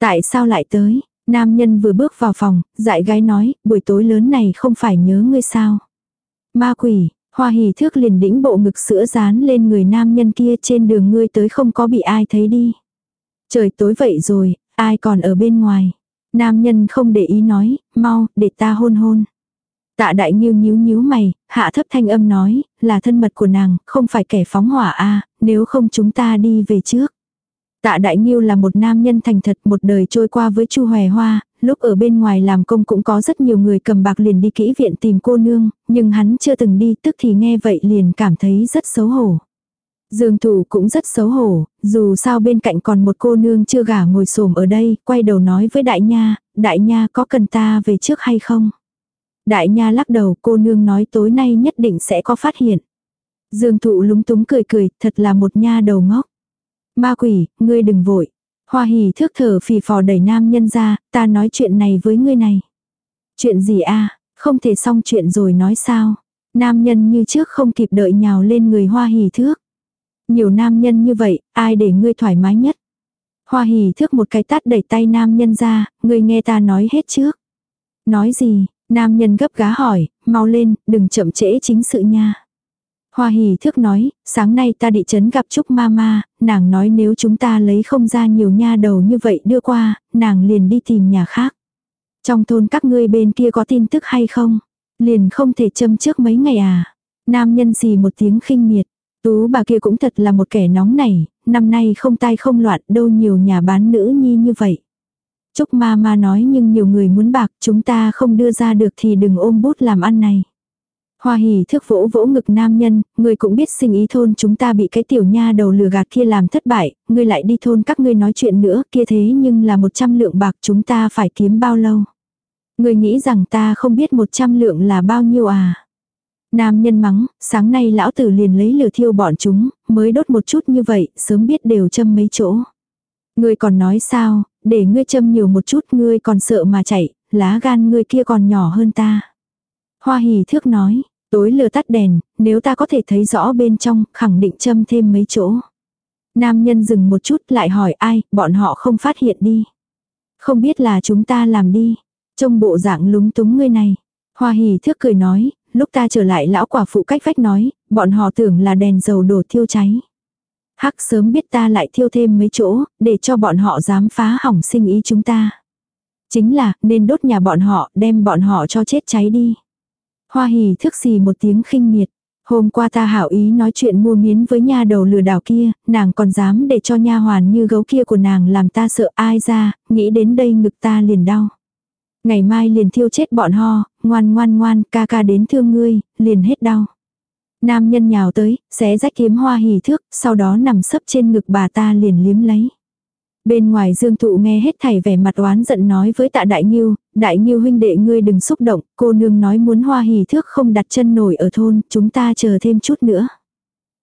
Tại sao lại tới? Nam nhân vừa bước vào phòng, dại gái nói, buổi tối lớn này không phải nhớ ngươi sao. Ma quỷ, hoa hỉ thước liền đĩnh bộ ngực sữa dán lên người nam nhân kia trên đường ngươi tới không có bị ai thấy đi. Trời tối vậy rồi, ai còn ở bên ngoài. Nam nhân không để ý nói, mau, để ta hôn hôn. Tạ đại nghiêu nhíu nhíu mày, hạ thấp thanh âm nói, là thân mật của nàng, không phải kẻ phóng hỏa a nếu không chúng ta đi về trước. Tạ Đại Nghiêu là một nam nhân thành thật một đời trôi qua với Chu Hòe Hoa, lúc ở bên ngoài làm công cũng có rất nhiều người cầm bạc liền đi kỹ viện tìm cô nương, nhưng hắn chưa từng đi tức thì nghe vậy liền cảm thấy rất xấu hổ. Dương thủ cũng rất xấu hổ, dù sao bên cạnh còn một cô nương chưa gả ngồi xổm ở đây, quay đầu nói với đại nha, đại nha có cần ta về trước hay không? Đại nha lắc đầu cô nương nói tối nay nhất định sẽ có phát hiện. Dương thụ lúng túng cười cười, thật là một nha đầu ngốc. Ma quỷ, ngươi đừng vội. Hoa hỉ thước thở phì phò đẩy nam nhân ra, ta nói chuyện này với ngươi này. Chuyện gì a không thể xong chuyện rồi nói sao. Nam nhân như trước không kịp đợi nhào lên người hoa hỉ thước. Nhiều nam nhân như vậy, ai để ngươi thoải mái nhất. Hoa hỉ thước một cái tát đẩy tay nam nhân ra, ngươi nghe ta nói hết trước. Nói gì, nam nhân gấp gá hỏi, mau lên, đừng chậm trễ chính sự nha. Hoa hỉ thước nói, sáng nay ta đi chấn gặp Trúc Mama, nàng nói nếu chúng ta lấy không ra nhiều nha đầu như vậy đưa qua, nàng liền đi tìm nhà khác. Trong thôn các ngươi bên kia có tin tức hay không? Liền không thể châm trước mấy ngày à? Nam nhân gì một tiếng khinh miệt. Tú bà kia cũng thật là một kẻ nóng nảy, năm nay không tai không loạn đâu nhiều nhà bán nữ nhi như vậy. Trúc ma ma nói nhưng nhiều người muốn bạc chúng ta không đưa ra được thì đừng ôm bút làm ăn này. Hoa hỉ thước vỗ vỗ ngực nam nhân, người cũng biết sinh ý thôn chúng ta bị cái tiểu nha đầu lừa gạt kia làm thất bại, ngươi lại đi thôn các ngươi nói chuyện nữa kia thế nhưng là một trăm lượng bạc chúng ta phải kiếm bao lâu. Ngươi nghĩ rằng ta không biết một trăm lượng là bao nhiêu à. Nam nhân mắng, sáng nay lão tử liền lấy lửa thiêu bọn chúng, mới đốt một chút như vậy, sớm biết đều châm mấy chỗ. Ngươi còn nói sao, để ngươi châm nhiều một chút ngươi còn sợ mà chạy, lá gan ngươi kia còn nhỏ hơn ta. Hoa hỉ thước nói, tối lửa tắt đèn, nếu ta có thể thấy rõ bên trong, khẳng định châm thêm mấy chỗ. Nam nhân dừng một chút lại hỏi ai, bọn họ không phát hiện đi. Không biết là chúng ta làm đi. Trông bộ dạng lúng túng ngươi này. Hoa hỉ thước cười nói, lúc ta trở lại lão quả phụ cách vách nói, bọn họ tưởng là đèn dầu đổ thiêu cháy. Hắc sớm biết ta lại thiêu thêm mấy chỗ, để cho bọn họ dám phá hỏng sinh ý chúng ta. Chính là, nên đốt nhà bọn họ, đem bọn họ cho chết cháy đi. Hoa hỉ thức xì một tiếng khinh miệt. Hôm qua ta hảo ý nói chuyện mua miến với nha đầu lừa đảo kia, nàng còn dám để cho nha hoàn như gấu kia của nàng làm ta sợ ai ra, nghĩ đến đây ngực ta liền đau. Ngày mai liền thiêu chết bọn ho, ngoan ngoan ngoan, ca ca đến thương ngươi, liền hết đau. Nam nhân nhào tới, xé rách kiếm hoa hỉ thước, sau đó nằm sấp trên ngực bà ta liền liếm lấy. Bên ngoài Dương Thụ nghe hết thảy vẻ mặt oán giận nói với tạ Đại Nghiêu, Đại Nghiêu huynh đệ ngươi đừng xúc động, cô nương nói muốn hoa hỉ thước không đặt chân nổi ở thôn, chúng ta chờ thêm chút nữa.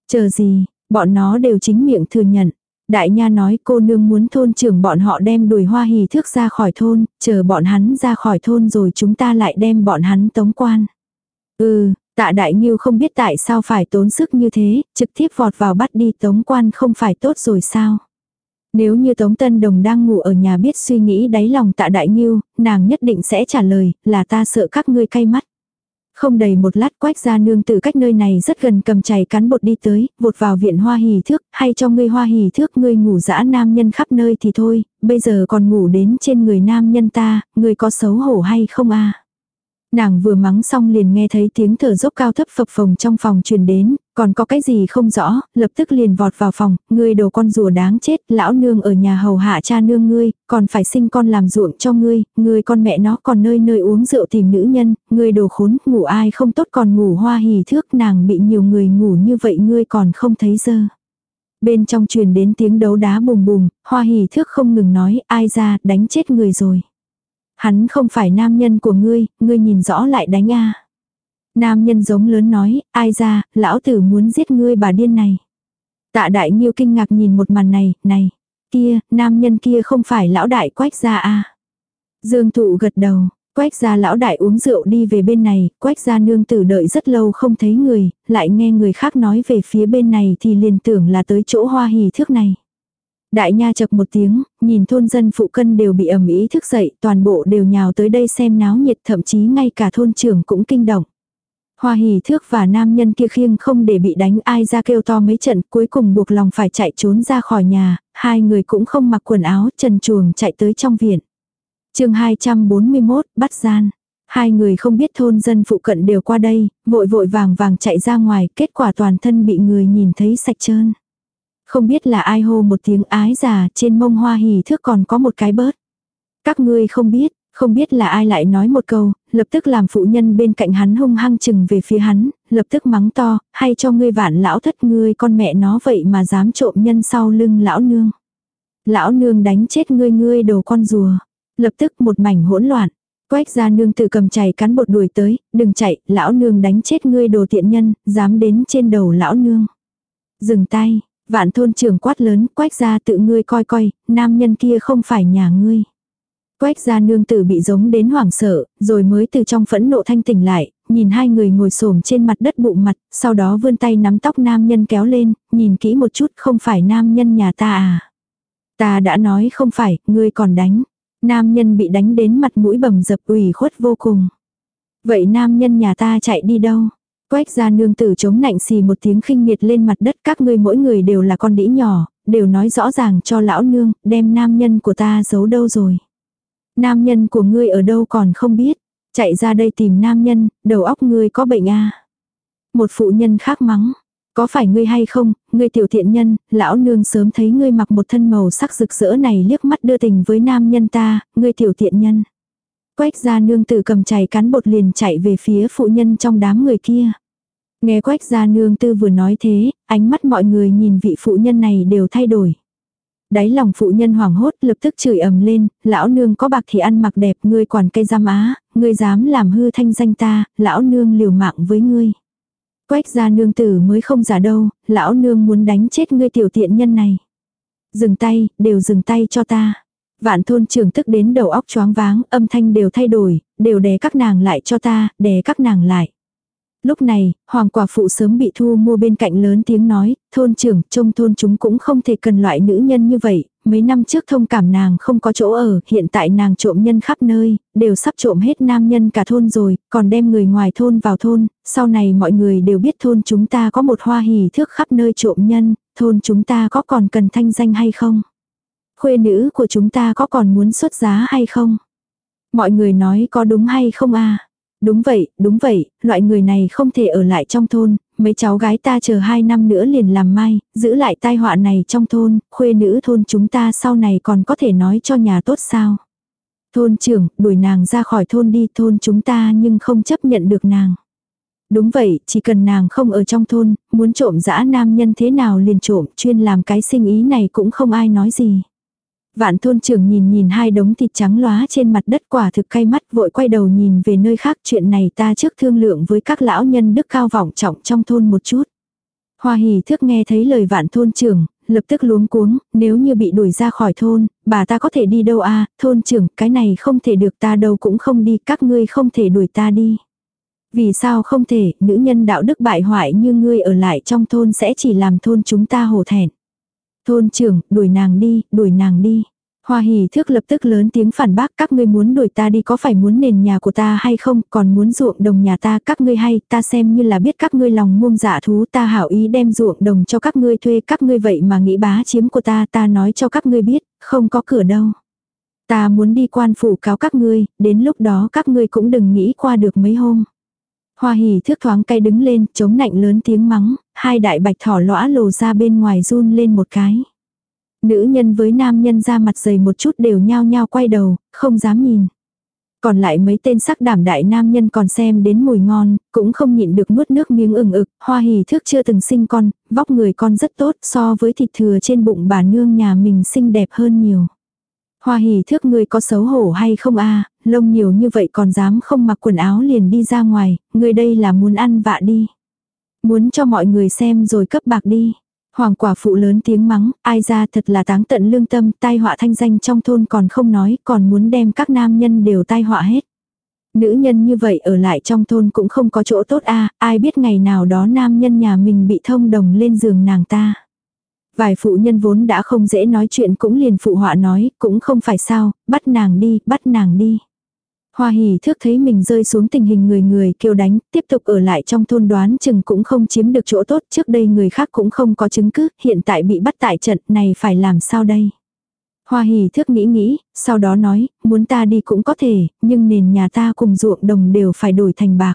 Chờ gì, bọn nó đều chính miệng thừa nhận. Đại Nha nói cô nương muốn thôn trưởng bọn họ đem đuổi hoa hỉ thước ra khỏi thôn, chờ bọn hắn ra khỏi thôn rồi chúng ta lại đem bọn hắn tống quan. Ừ, tạ Đại Nghiêu không biết tại sao phải tốn sức như thế, trực tiếp vọt vào bắt đi tống quan không phải tốt rồi sao. Nếu như Tống Tân Đồng đang ngủ ở nhà biết suy nghĩ đáy lòng tạ đại nghiêu, nàng nhất định sẽ trả lời, là ta sợ các ngươi cay mắt. Không đầy một lát quách ra nương từ cách nơi này rất gần cầm chày cán bột đi tới, vụt vào viện hoa hỉ thước, hay cho ngươi hoa hỉ thước ngươi ngủ dã nam nhân khắp nơi thì thôi, bây giờ còn ngủ đến trên người nam nhân ta, ngươi có xấu hổ hay không a Nàng vừa mắng xong liền nghe thấy tiếng thở dốc cao thấp phập phồng trong phòng truyền đến, còn có cái gì không rõ, lập tức liền vọt vào phòng, ngươi đồ con rùa đáng chết, lão nương ở nhà hầu hạ cha nương ngươi, còn phải sinh con làm ruộng cho ngươi, ngươi con mẹ nó còn nơi nơi uống rượu tìm nữ nhân, ngươi đồ khốn, ngủ ai không tốt còn ngủ hoa hì thước nàng bị nhiều người ngủ như vậy ngươi còn không thấy dơ. Bên trong truyền đến tiếng đấu đá bùm bùm, hoa hì thước không ngừng nói, ai ra, đánh chết người rồi. Hắn không phải nam nhân của ngươi, ngươi nhìn rõ lại đánh a. Nam nhân giống lớn nói, ai ra, lão tử muốn giết ngươi bà điên này. Tạ đại nghiêu kinh ngạc nhìn một màn này, này, kia, nam nhân kia không phải lão đại quách gia a. Dương thụ gật đầu, quách gia lão đại uống rượu đi về bên này, quách gia nương tử đợi rất lâu không thấy người, lại nghe người khác nói về phía bên này thì liền tưởng là tới chỗ hoa hỉ thước này. Đại nha chập một tiếng, nhìn thôn dân phụ cân đều bị ẩm ý thức dậy, toàn bộ đều nhào tới đây xem náo nhiệt thậm chí ngay cả thôn trưởng cũng kinh động. Hoa hỉ thước và nam nhân kia khiêng không để bị đánh ai ra kêu to mấy trận cuối cùng buộc lòng phải chạy trốn ra khỏi nhà, hai người cũng không mặc quần áo trần chuồng chạy tới trong viện. chương 241, bắt gian. Hai người không biết thôn dân phụ cận đều qua đây, vội vội vàng vàng chạy ra ngoài, kết quả toàn thân bị người nhìn thấy sạch trơn. Không biết là ai hô một tiếng ái già trên mông hoa hỉ thước còn có một cái bớt. Các ngươi không biết, không biết là ai lại nói một câu, lập tức làm phụ nhân bên cạnh hắn hung hăng chừng về phía hắn, lập tức mắng to, hay cho ngươi vạn lão thất ngươi con mẹ nó vậy mà dám trộm nhân sau lưng lão nương. Lão nương đánh chết ngươi ngươi đồ con rùa. Lập tức một mảnh hỗn loạn. Quách ra nương tự cầm chày cán bột đuổi tới, đừng chạy, lão nương đánh chết ngươi đồ tiện nhân, dám đến trên đầu lão nương. Dừng tay, Vạn thôn trưởng quát lớn, quách ra tự ngươi coi coi, nam nhân kia không phải nhà ngươi. Quách gia nương tử bị giống đến hoảng sợ, rồi mới từ trong phẫn nộ thanh tỉnh lại, nhìn hai người ngồi xổm trên mặt đất bụng mặt, sau đó vươn tay nắm tóc nam nhân kéo lên, nhìn kỹ một chút không phải nam nhân nhà ta à. Ta đã nói không phải, ngươi còn đánh. Nam nhân bị đánh đến mặt mũi bầm dập ủy khuất vô cùng. Vậy nam nhân nhà ta chạy đi đâu? Quách gia nương tử chống nạnh xì một tiếng khinh miệt lên mặt đất các ngươi mỗi người đều là con đĩ nhỏ, đều nói rõ ràng cho lão nương, đem nam nhân của ta giấu đâu rồi. Nam nhân của ngươi ở đâu còn không biết, chạy ra đây tìm nam nhân, đầu óc ngươi có bệnh à. Một phụ nhân khác mắng, có phải ngươi hay không, ngươi tiểu thiện nhân, lão nương sớm thấy ngươi mặc một thân màu sắc rực rỡ này liếc mắt đưa tình với nam nhân ta, ngươi tiểu thiện nhân. Quách gia nương tử cầm chày cán bột liền chạy về phía phụ nhân trong đám người kia. Nghe quách gia nương tư vừa nói thế, ánh mắt mọi người nhìn vị phụ nhân này đều thay đổi. Đáy lòng phụ nhân hoảng hốt lập tức chửi ầm lên, lão nương có bạc thì ăn mặc đẹp, ngươi quản cây giam á, ngươi dám làm hư thanh danh ta, lão nương liều mạng với ngươi. Quách gia nương tử mới không giả đâu, lão nương muốn đánh chết ngươi tiểu tiện nhân này. Dừng tay, đều dừng tay cho ta. Vạn thôn trưởng tức đến đầu óc choáng váng, âm thanh đều thay đổi, đều đè các nàng lại cho ta, đè các nàng lại. Lúc này, hoàng quả phụ sớm bị thu mua bên cạnh lớn tiếng nói, thôn trưởng, trông thôn chúng cũng không thể cần loại nữ nhân như vậy, mấy năm trước thông cảm nàng không có chỗ ở, hiện tại nàng trộm nhân khắp nơi, đều sắp trộm hết nam nhân cả thôn rồi, còn đem người ngoài thôn vào thôn, sau này mọi người đều biết thôn chúng ta có một hoa hỉ thước khắp nơi trộm nhân, thôn chúng ta có còn cần thanh danh hay không? Khuê nữ của chúng ta có còn muốn xuất giá hay không? Mọi người nói có đúng hay không a Đúng vậy, đúng vậy, loại người này không thể ở lại trong thôn, mấy cháu gái ta chờ hai năm nữa liền làm mai, giữ lại tai họa này trong thôn, khuê nữ thôn chúng ta sau này còn có thể nói cho nhà tốt sao. Thôn trưởng, đuổi nàng ra khỏi thôn đi thôn chúng ta nhưng không chấp nhận được nàng. Đúng vậy, chỉ cần nàng không ở trong thôn, muốn trộm dã nam nhân thế nào liền trộm, chuyên làm cái sinh ý này cũng không ai nói gì. Vạn thôn trưởng nhìn nhìn hai đống thịt trắng lóa trên mặt đất quả thực cay mắt vội quay đầu nhìn về nơi khác chuyện này ta trước thương lượng với các lão nhân đức cao vọng trọng trong thôn một chút. Hoa hỉ thước nghe thấy lời vạn thôn trưởng, lập tức luống cuống, nếu như bị đuổi ra khỏi thôn, bà ta có thể đi đâu à, thôn trưởng, cái này không thể được ta đâu cũng không đi, các ngươi không thể đuổi ta đi. Vì sao không thể, nữ nhân đạo đức bại hoại như ngươi ở lại trong thôn sẽ chỉ làm thôn chúng ta hổ thẹn. Thôn trưởng, đuổi nàng đi, đuổi nàng đi. Hoa hỉ thước lập tức lớn tiếng phản bác các ngươi muốn đuổi ta đi có phải muốn nền nhà của ta hay không, còn muốn ruộng đồng nhà ta các ngươi hay, ta xem như là biết các ngươi lòng muông dạ thú ta hảo ý đem ruộng đồng cho các ngươi thuê các ngươi vậy mà nghĩ bá chiếm của ta ta nói cho các ngươi biết, không có cửa đâu. Ta muốn đi quan phủ cáo các ngươi, đến lúc đó các ngươi cũng đừng nghĩ qua được mấy hôm. Hoa hỉ thước thoáng cay đứng lên, chống nạnh lớn tiếng mắng, hai đại bạch thỏ lõa lồ ra bên ngoài run lên một cái. Nữ nhân với nam nhân ra mặt dày một chút đều nhao nhao quay đầu, không dám nhìn. Còn lại mấy tên sắc đảm đại nam nhân còn xem đến mùi ngon, cũng không nhịn được nuốt nước miếng ửng ực, hoa hỉ thước chưa từng sinh con, vóc người con rất tốt so với thịt thừa trên bụng bà nương nhà mình xinh đẹp hơn nhiều. Hoa hỉ thước ngươi có xấu hổ hay không a lông nhiều như vậy còn dám không mặc quần áo liền đi ra ngoài, ngươi đây là muốn ăn vạ đi. Muốn cho mọi người xem rồi cấp bạc đi. Hoàng quả phụ lớn tiếng mắng, ai ra thật là táng tận lương tâm, tai họa thanh danh trong thôn còn không nói, còn muốn đem các nam nhân đều tai họa hết. Nữ nhân như vậy ở lại trong thôn cũng không có chỗ tốt a ai biết ngày nào đó nam nhân nhà mình bị thông đồng lên giường nàng ta. Vài phụ nhân vốn đã không dễ nói chuyện cũng liền phụ họa nói, cũng không phải sao, bắt nàng đi, bắt nàng đi. Hoa hỉ thước thấy mình rơi xuống tình hình người người kêu đánh, tiếp tục ở lại trong thôn đoán chừng cũng không chiếm được chỗ tốt, trước đây người khác cũng không có chứng cứ, hiện tại bị bắt tại trận này phải làm sao đây. Hoa hỉ thước nghĩ nghĩ, sau đó nói, muốn ta đi cũng có thể, nhưng nền nhà ta cùng ruộng đồng đều phải đổi thành bạc.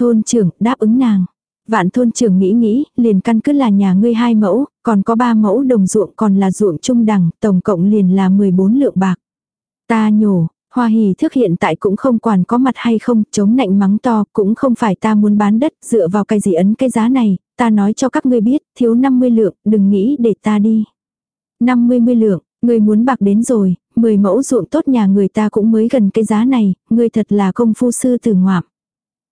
Thôn trưởng đáp ứng nàng. Vạn thôn trưởng nghĩ nghĩ, liền căn cứ là nhà ngươi hai mẫu, còn có ba mẫu đồng ruộng còn là ruộng trung đẳng, tổng cộng liền là 14 lượng bạc. Ta nhổ, Hoa hỉ thước hiện tại cũng không quản có mặt hay không, chống nạnh mắng to, cũng không phải ta muốn bán đất, dựa vào cái gì ấn cái giá này, ta nói cho các ngươi biết, thiếu 50 lượng, đừng nghĩ để ta đi. 50 mươi lượng, ngươi muốn bạc đến rồi, 10 mẫu ruộng tốt nhà người ta cũng mới gần cái giá này, ngươi thật là công phu sư tử ngoạm.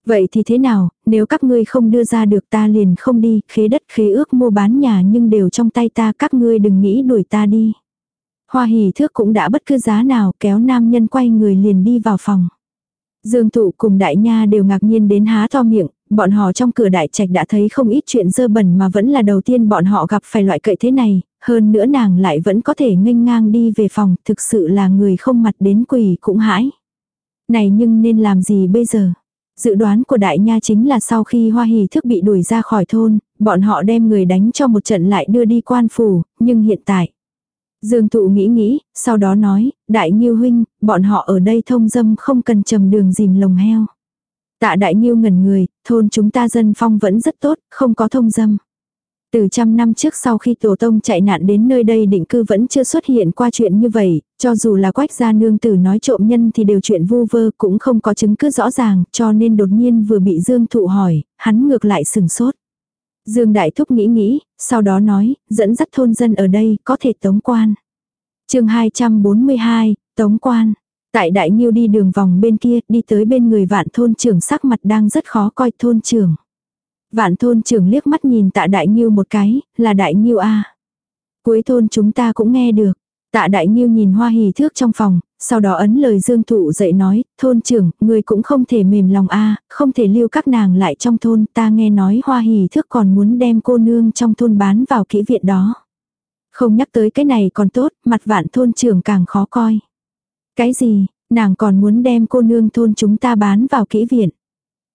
Vậy thì thế nào, nếu các ngươi không đưa ra được ta liền không đi, khế đất khế ước mua bán nhà nhưng đều trong tay ta các ngươi đừng nghĩ đuổi ta đi. Hoa hỉ thước cũng đã bất cứ giá nào kéo nam nhân quay người liền đi vào phòng. Dương thụ cùng đại nha đều ngạc nhiên đến há to miệng, bọn họ trong cửa đại trạch đã thấy không ít chuyện dơ bẩn mà vẫn là đầu tiên bọn họ gặp phải loại cậy thế này, hơn nữa nàng lại vẫn có thể nghênh ngang đi về phòng, thực sự là người không mặt đến quỷ cũng hãi. Này nhưng nên làm gì bây giờ? Dự đoán của đại nha chính là sau khi hoa hỷ thức bị đuổi ra khỏi thôn, bọn họ đem người đánh cho một trận lại đưa đi quan phủ, nhưng hiện tại. Dương thụ nghĩ nghĩ, sau đó nói, đại nghiêu huynh, bọn họ ở đây thông dâm không cần trầm đường dìm lồng heo. Tạ đại nghiêu ngẩn người, thôn chúng ta dân phong vẫn rất tốt, không có thông dâm. Từ trăm năm trước sau khi tổ tông chạy nạn đến nơi đây định cư vẫn chưa xuất hiện qua chuyện như vậy, cho dù là quách gia nương tử nói trộm nhân thì đều chuyện vu vơ cũng không có chứng cứ rõ ràng, cho nên đột nhiên vừa bị Dương thụ hỏi, hắn ngược lại sừng sốt. Dương Đại Thúc nghĩ nghĩ, sau đó nói, dẫn dắt thôn dân ở đây có thể tống quan. chương 242, tống quan. Tại Đại Nhiêu đi đường vòng bên kia, đi tới bên người vạn thôn trưởng sắc mặt đang rất khó coi thôn trưởng. Vạn thôn trưởng liếc mắt nhìn tạ Đại Nhiêu một cái, là Đại Nhiêu A. Cuối thôn chúng ta cũng nghe được. Tạ Đại Nhiêu nhìn hoa hỉ thước trong phòng, sau đó ấn lời Dương Thụ dậy nói, thôn trưởng, người cũng không thể mềm lòng a không thể lưu các nàng lại trong thôn, ta nghe nói hoa hỉ thước còn muốn đem cô nương trong thôn bán vào kỹ viện đó. Không nhắc tới cái này còn tốt, mặt vạn thôn trưởng càng khó coi. Cái gì, nàng còn muốn đem cô nương thôn chúng ta bán vào kỹ viện.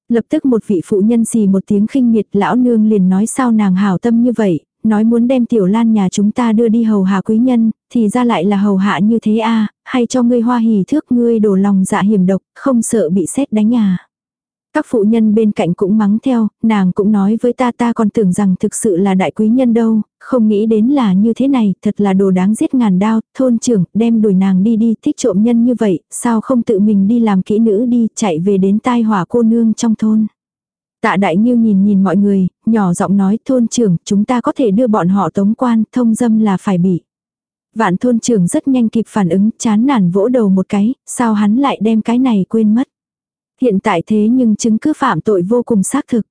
Lập tức một vị phụ nhân xì một tiếng khinh miệt lão nương liền nói sao nàng hảo tâm như vậy, nói muốn đem tiểu lan nhà chúng ta đưa đi hầu hạ quý nhân, thì ra lại là hầu hạ như thế a hay cho ngươi hoa hỉ thước ngươi đổ lòng dạ hiểm độc, không sợ bị xét đánh à. Các phụ nhân bên cạnh cũng mắng theo, nàng cũng nói với ta ta còn tưởng rằng thực sự là đại quý nhân đâu, không nghĩ đến là như thế này, thật là đồ đáng giết ngàn đao, thôn trưởng, đem đuổi nàng đi đi, thích trộm nhân như vậy, sao không tự mình đi làm kỹ nữ đi, chạy về đến tai hỏa cô nương trong thôn. Tạ Đại nghiêu nhìn nhìn mọi người, nhỏ giọng nói thôn trưởng, chúng ta có thể đưa bọn họ tống quan, thông dâm là phải bị. Vạn thôn trưởng rất nhanh kịp phản ứng, chán nản vỗ đầu một cái, sao hắn lại đem cái này quên mất. Hiện tại thế nhưng chứng cứ phạm tội vô cùng xác thực.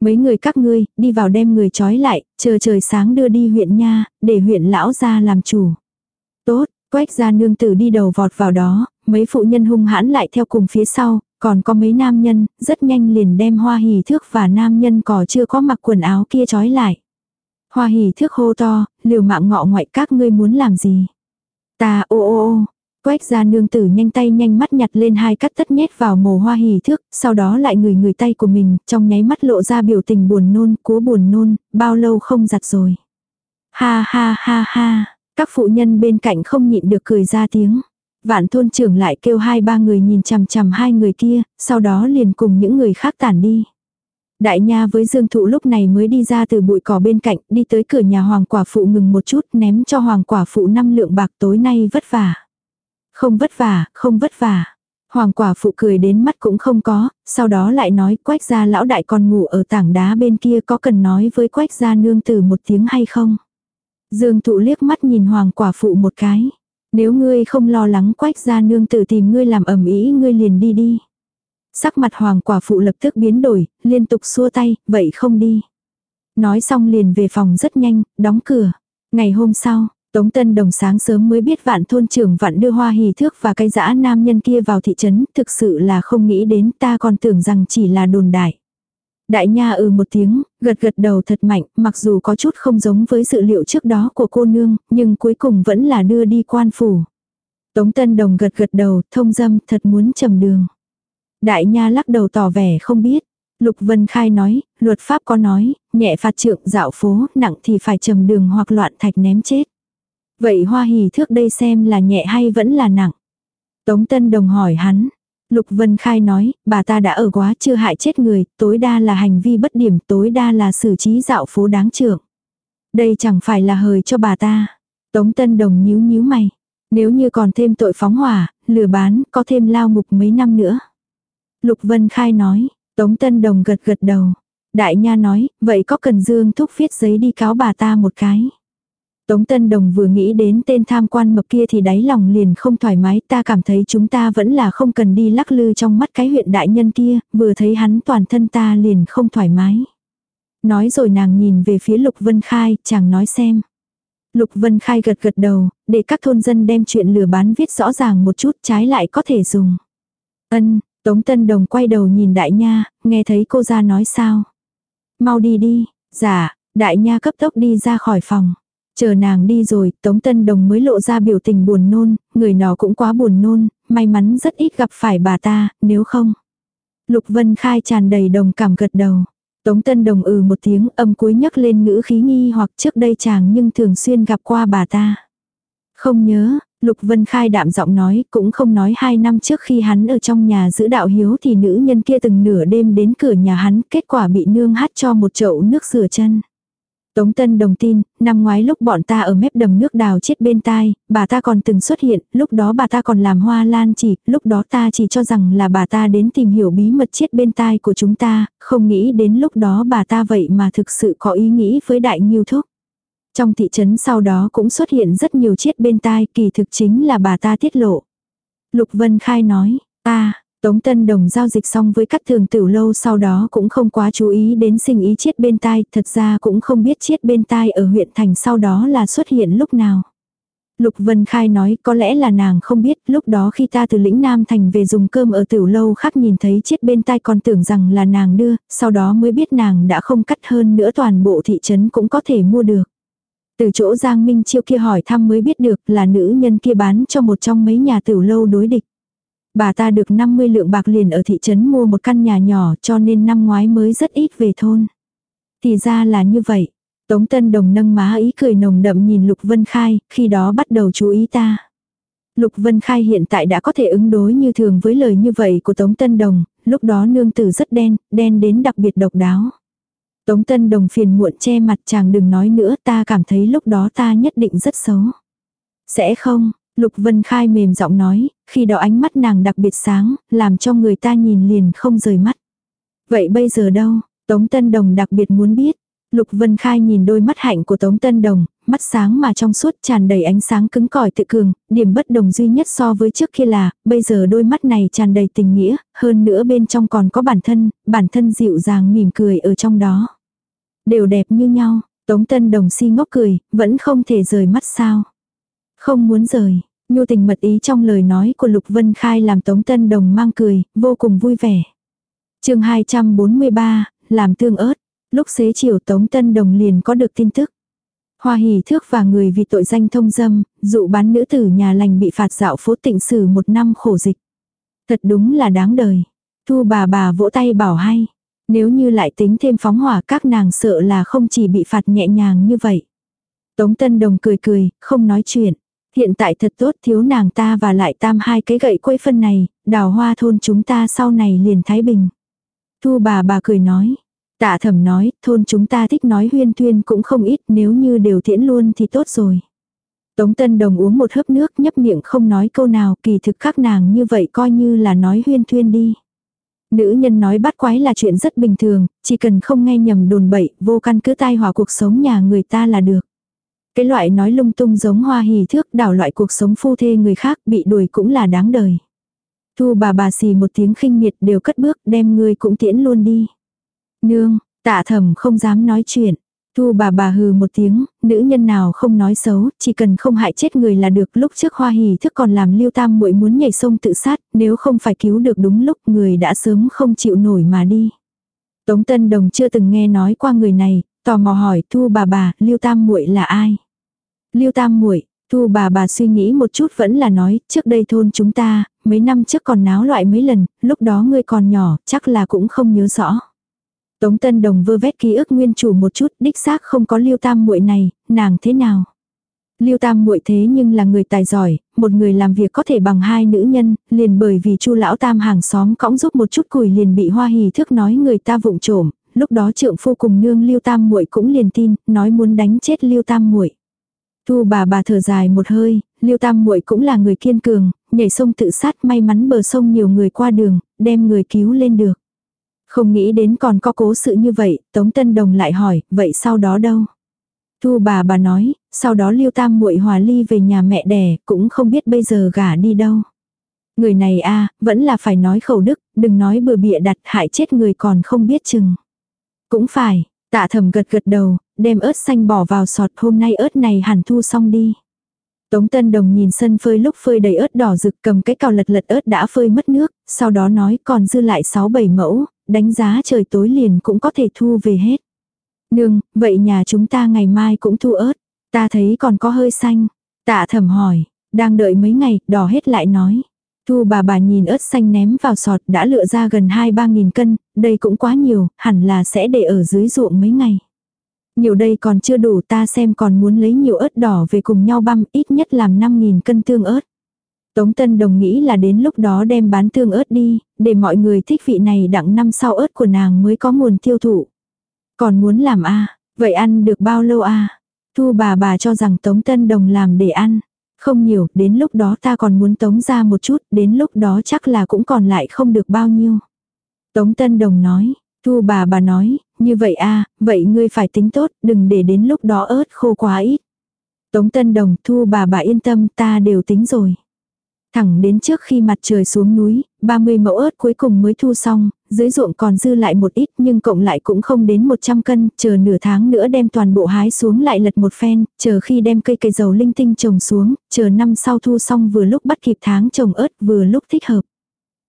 Mấy người các ngươi, đi vào đem người trói lại, chờ trời sáng đưa đi huyện nha, để huyện lão ra làm chủ. Tốt, quách ra nương tử đi đầu vọt vào đó, mấy phụ nhân hung hãn lại theo cùng phía sau, còn có mấy nam nhân, rất nhanh liền đem hoa hỉ thước và nam nhân cỏ chưa có mặc quần áo kia trói lại. Hoa hỉ thước hô to, liều mạng ngọ ngoại các ngươi muốn làm gì. Ta ô ô ô, Quách gia nương tử nhanh tay nhanh mắt nhặt lên hai cắt tất nhét vào mồ hoa hỉ thước, sau đó lại người người tay của mình, trong nháy mắt lộ ra biểu tình buồn nôn, cố buồn nôn, bao lâu không giặt rồi. Ha ha ha ha, các phụ nhân bên cạnh không nhịn được cười ra tiếng. Vạn thôn trưởng lại kêu hai ba người nhìn chằm chằm hai người kia, sau đó liền cùng những người khác tản đi. Đại nha với Dương Thụ lúc này mới đi ra từ bụi cỏ bên cạnh, đi tới cửa nhà hoàng quả phụ ngừng một chút, ném cho hoàng quả phụ năm lượng bạc tối nay vất vả. Không vất vả, không vất vả. Hoàng quả phụ cười đến mắt cũng không có, sau đó lại nói quách gia lão đại còn ngủ ở tảng đá bên kia có cần nói với quách gia nương tử một tiếng hay không. Dương thụ liếc mắt nhìn hoàng quả phụ một cái. Nếu ngươi không lo lắng quách gia nương tử tìm ngươi làm ẩm ý ngươi liền đi đi. Sắc mặt hoàng quả phụ lập tức biến đổi, liên tục xua tay, vậy không đi. Nói xong liền về phòng rất nhanh, đóng cửa. Ngày hôm sau, Tống Tân Đồng sáng sớm mới biết vạn thôn trưởng vạn đưa hoa hì thước và cái dã nam nhân kia vào thị trấn, thực sự là không nghĩ đến ta còn tưởng rằng chỉ là đồn đại. Đại nha ừ một tiếng, gật gật đầu thật mạnh, mặc dù có chút không giống với sự liệu trước đó của cô nương, nhưng cuối cùng vẫn là đưa đi quan phủ. Tống Tân Đồng gật gật đầu, thông dâm, thật muốn trầm đường. Đại nha lắc đầu tỏ vẻ không biết. Lục Vân Khai nói, luật pháp có nói, nhẹ phạt trượng dạo phố, nặng thì phải trầm đường hoặc loạn thạch ném chết. Vậy hoa hỉ thước đây xem là nhẹ hay vẫn là nặng? Tống Tân Đồng hỏi hắn. Lục Vân Khai nói, bà ta đã ở quá chưa hại chết người, tối đa là hành vi bất điểm, tối đa là xử trí dạo phố đáng trưởng. Đây chẳng phải là hời cho bà ta. Tống Tân Đồng nhíu nhíu mày. Nếu như còn thêm tội phóng hỏa, lừa bán, có thêm lao ngục mấy năm nữa. Lục Vân Khai nói, Tống Tân Đồng gật gật đầu. Đại Nha nói, vậy có cần Dương Thúc viết giấy đi cáo bà ta một cái. Tống Tân Đồng vừa nghĩ đến tên tham quan mập kia thì đáy lòng liền không thoải mái, ta cảm thấy chúng ta vẫn là không cần đi lắc lư trong mắt cái huyện đại nhân kia, vừa thấy hắn toàn thân ta liền không thoải mái. Nói rồi nàng nhìn về phía Lục Vân Khai, chàng nói xem. Lục Vân Khai gật gật đầu, để các thôn dân đem chuyện lừa bán viết rõ ràng một chút trái lại có thể dùng. Ân, Tống Tân Đồng quay đầu nhìn đại nha, nghe thấy cô ra nói sao. Mau đi đi, dạ, đại nha cấp tốc đi ra khỏi phòng. Chờ nàng đi rồi, Tống Tân Đồng mới lộ ra biểu tình buồn nôn, người nó cũng quá buồn nôn, may mắn rất ít gặp phải bà ta, nếu không. Lục Vân Khai tràn đầy đồng cảm gật đầu. Tống Tân Đồng ừ một tiếng âm cuối nhấc lên ngữ khí nghi hoặc trước đây chàng nhưng thường xuyên gặp qua bà ta. Không nhớ, Lục Vân Khai đạm giọng nói cũng không nói hai năm trước khi hắn ở trong nhà giữ đạo hiếu thì nữ nhân kia từng nửa đêm đến cửa nhà hắn kết quả bị nương hát cho một chậu nước rửa chân. Tống Tân Đồng tin, năm ngoái lúc bọn ta ở mép đầm nước đào chết bên tai, bà ta còn từng xuất hiện, lúc đó bà ta còn làm hoa lan chỉ, lúc đó ta chỉ cho rằng là bà ta đến tìm hiểu bí mật chết bên tai của chúng ta, không nghĩ đến lúc đó bà ta vậy mà thực sự có ý nghĩ với đại nghiêu thúc. Trong thị trấn sau đó cũng xuất hiện rất nhiều chết bên tai, kỳ thực chính là bà ta tiết lộ. Lục Vân Khai nói, ta, Tống Tân Đồng giao dịch xong với các thường tiểu lâu sau đó cũng không quá chú ý đến sinh ý chiết bên tai, thật ra cũng không biết chiết bên tai ở huyện thành sau đó là xuất hiện lúc nào. Lục Vân Khai nói có lẽ là nàng không biết, lúc đó khi ta từ lĩnh Nam Thành về dùng cơm ở tiểu lâu khác nhìn thấy chiếc bên tai còn tưởng rằng là nàng đưa, sau đó mới biết nàng đã không cắt hơn nữa toàn bộ thị trấn cũng có thể mua được. Từ chỗ Giang Minh Chiêu kia hỏi thăm mới biết được là nữ nhân kia bán cho một trong mấy nhà tiểu lâu đối địch. Bà ta được 50 lượng bạc liền ở thị trấn mua một căn nhà nhỏ cho nên năm ngoái mới rất ít về thôn. Thì ra là như vậy. Tống Tân Đồng nâng má ý cười nồng đậm nhìn Lục Vân Khai, khi đó bắt đầu chú ý ta. Lục Vân Khai hiện tại đã có thể ứng đối như thường với lời như vậy của Tống Tân Đồng, lúc đó nương tử rất đen, đen đến đặc biệt độc đáo. Tống Tân Đồng phiền muộn che mặt chàng đừng nói nữa ta cảm thấy lúc đó ta nhất định rất xấu. Sẽ không, Lục Vân Khai mềm giọng nói, khi đó ánh mắt nàng đặc biệt sáng, làm cho người ta nhìn liền không rời mắt. Vậy bây giờ đâu? Tống Tân Đồng đặc biệt muốn biết. Lục Vân Khai nhìn đôi mắt hạnh của Tống Tân Đồng, mắt sáng mà trong suốt tràn đầy ánh sáng cứng cỏi tự cường, điểm bất đồng duy nhất so với trước kia là, bây giờ đôi mắt này tràn đầy tình nghĩa, hơn nữa bên trong còn có bản thân, bản thân dịu dàng mỉm cười ở trong đó. Đều đẹp như nhau, Tống Tân Đồng si ngốc cười, vẫn không thể rời mắt sao. Không muốn rời, Nhu tình mật ý trong lời nói của Lục Vân Khai làm Tống Tân Đồng mang cười, vô cùng vui vẻ. chương 243, làm tương ớt. Lúc xế chiều Tống Tân Đồng liền có được tin tức. Hoa hỉ thước và người vì tội danh thông dâm, dụ bán nữ tử nhà lành bị phạt dạo phố tịnh sử một năm khổ dịch. Thật đúng là đáng đời. Thu bà bà vỗ tay bảo hay. Nếu như lại tính thêm phóng hỏa các nàng sợ là không chỉ bị phạt nhẹ nhàng như vậy. Tống Tân Đồng cười cười, không nói chuyện. Hiện tại thật tốt thiếu nàng ta và lại tam hai cái gậy quấy phân này, đào hoa thôn chúng ta sau này liền Thái Bình. Thu bà bà cười nói. Tạ thẩm nói, thôn chúng ta thích nói huyên tuyên cũng không ít nếu như đều tiễn luôn thì tốt rồi. Tống Tân Đồng uống một hớp nước nhấp miệng không nói câu nào kỳ thực các nàng như vậy coi như là nói huyên thuyên đi. Nữ nhân nói bắt quái là chuyện rất bình thường, chỉ cần không nghe nhầm đồn bậy, vô căn cứ tai họa cuộc sống nhà người ta là được. Cái loại nói lung tung giống hoa hỉ thước đảo loại cuộc sống phu thê người khác bị đuổi cũng là đáng đời. Thu bà bà xì một tiếng khinh miệt đều cất bước đem ngươi cũng tiễn luôn đi. Nương, tạ thẩm không dám nói chuyện. Thu bà bà hừ một tiếng, nữ nhân nào không nói xấu, chỉ cần không hại chết người là được. Lúc trước hoa hỉ thức còn làm lưu tam muội muốn nhảy sông tự sát, nếu không phải cứu được đúng lúc người đã sớm không chịu nổi mà đi. Tống Tân Đồng chưa từng nghe nói qua người này, tò mò hỏi Thu bà bà, lưu tam muội là ai? Lưu tam muội Thu bà bà suy nghĩ một chút vẫn là nói, trước đây thôn chúng ta, mấy năm trước còn náo loại mấy lần, lúc đó ngươi còn nhỏ, chắc là cũng không nhớ rõ. Tống Tân Đồng vơ vét ký ức nguyên chủ một chút, đích xác không có Lưu Tam muội này, nàng thế nào? Lưu Tam muội thế nhưng là người tài giỏi, một người làm việc có thể bằng hai nữ nhân, liền bởi vì Chu lão Tam hàng xóm cõng giúp một chút củi liền bị Hoa Hỉ thước nói người ta vụng trộm, lúc đó trượng phu cùng nương Lưu Tam muội cũng liền tin, nói muốn đánh chết Lưu Tam muội. Thu bà bà thở dài một hơi, Liêu Tam muội cũng là người kiên cường, nhảy sông tự sát may mắn bờ sông nhiều người qua đường, đem người cứu lên được. Không nghĩ đến còn có cố sự như vậy, Tống Tân Đồng lại hỏi, vậy sau đó đâu? Thu bà bà nói, sau đó Lưu Tam muội hòa ly về nhà mẹ đẻ, cũng không biết bây giờ gả đi đâu. Người này a, vẫn là phải nói khẩu đức, đừng nói bừa bịa đặt hại chết người còn không biết chừng. Cũng phải, tạ thầm gật gật đầu, đem ớt xanh bỏ vào sọt hôm nay ớt này hẳn thu xong đi. Tống Tân Đồng nhìn sân phơi lúc phơi đầy ớt đỏ rực cầm cái cào lật lật ớt đã phơi mất nước, sau đó nói còn dư lại 6-7 mẫu, đánh giá trời tối liền cũng có thể thu về hết. Nương, vậy nhà chúng ta ngày mai cũng thu ớt, ta thấy còn có hơi xanh. Tạ thầm hỏi, đang đợi mấy ngày, đỏ hết lại nói. Thu bà bà nhìn ớt xanh ném vào sọt đã lựa ra gần 2-3 nghìn cân, đây cũng quá nhiều, hẳn là sẽ để ở dưới ruộng mấy ngày. Nhiều đây còn chưa đủ ta xem còn muốn lấy nhiều ớt đỏ về cùng nhau băm ít nhất làm 5.000 cân tương ớt. Tống Tân Đồng nghĩ là đến lúc đó đem bán tương ớt đi, để mọi người thích vị này đặng năm sau ớt của nàng mới có nguồn tiêu thụ. Còn muốn làm a vậy ăn được bao lâu a Thu bà bà cho rằng Tống Tân Đồng làm để ăn. Không nhiều, đến lúc đó ta còn muốn tống ra một chút, đến lúc đó chắc là cũng còn lại không được bao nhiêu. Tống Tân Đồng nói, Thu bà bà nói, như vậy a vậy ngươi phải tính tốt, đừng để đến lúc đó ớt khô quá ít. Tống Tân Đồng, Thu bà bà yên tâm, ta đều tính rồi. Thẳng đến trước khi mặt trời xuống núi, 30 mẫu ớt cuối cùng mới thu xong, dưới ruộng còn dư lại một ít nhưng cộng lại cũng không đến 100 cân, chờ nửa tháng nữa đem toàn bộ hái xuống lại lật một phen, chờ khi đem cây cây dầu linh tinh trồng xuống, chờ năm sau thu xong vừa lúc bắt kịp tháng trồng ớt vừa lúc thích hợp.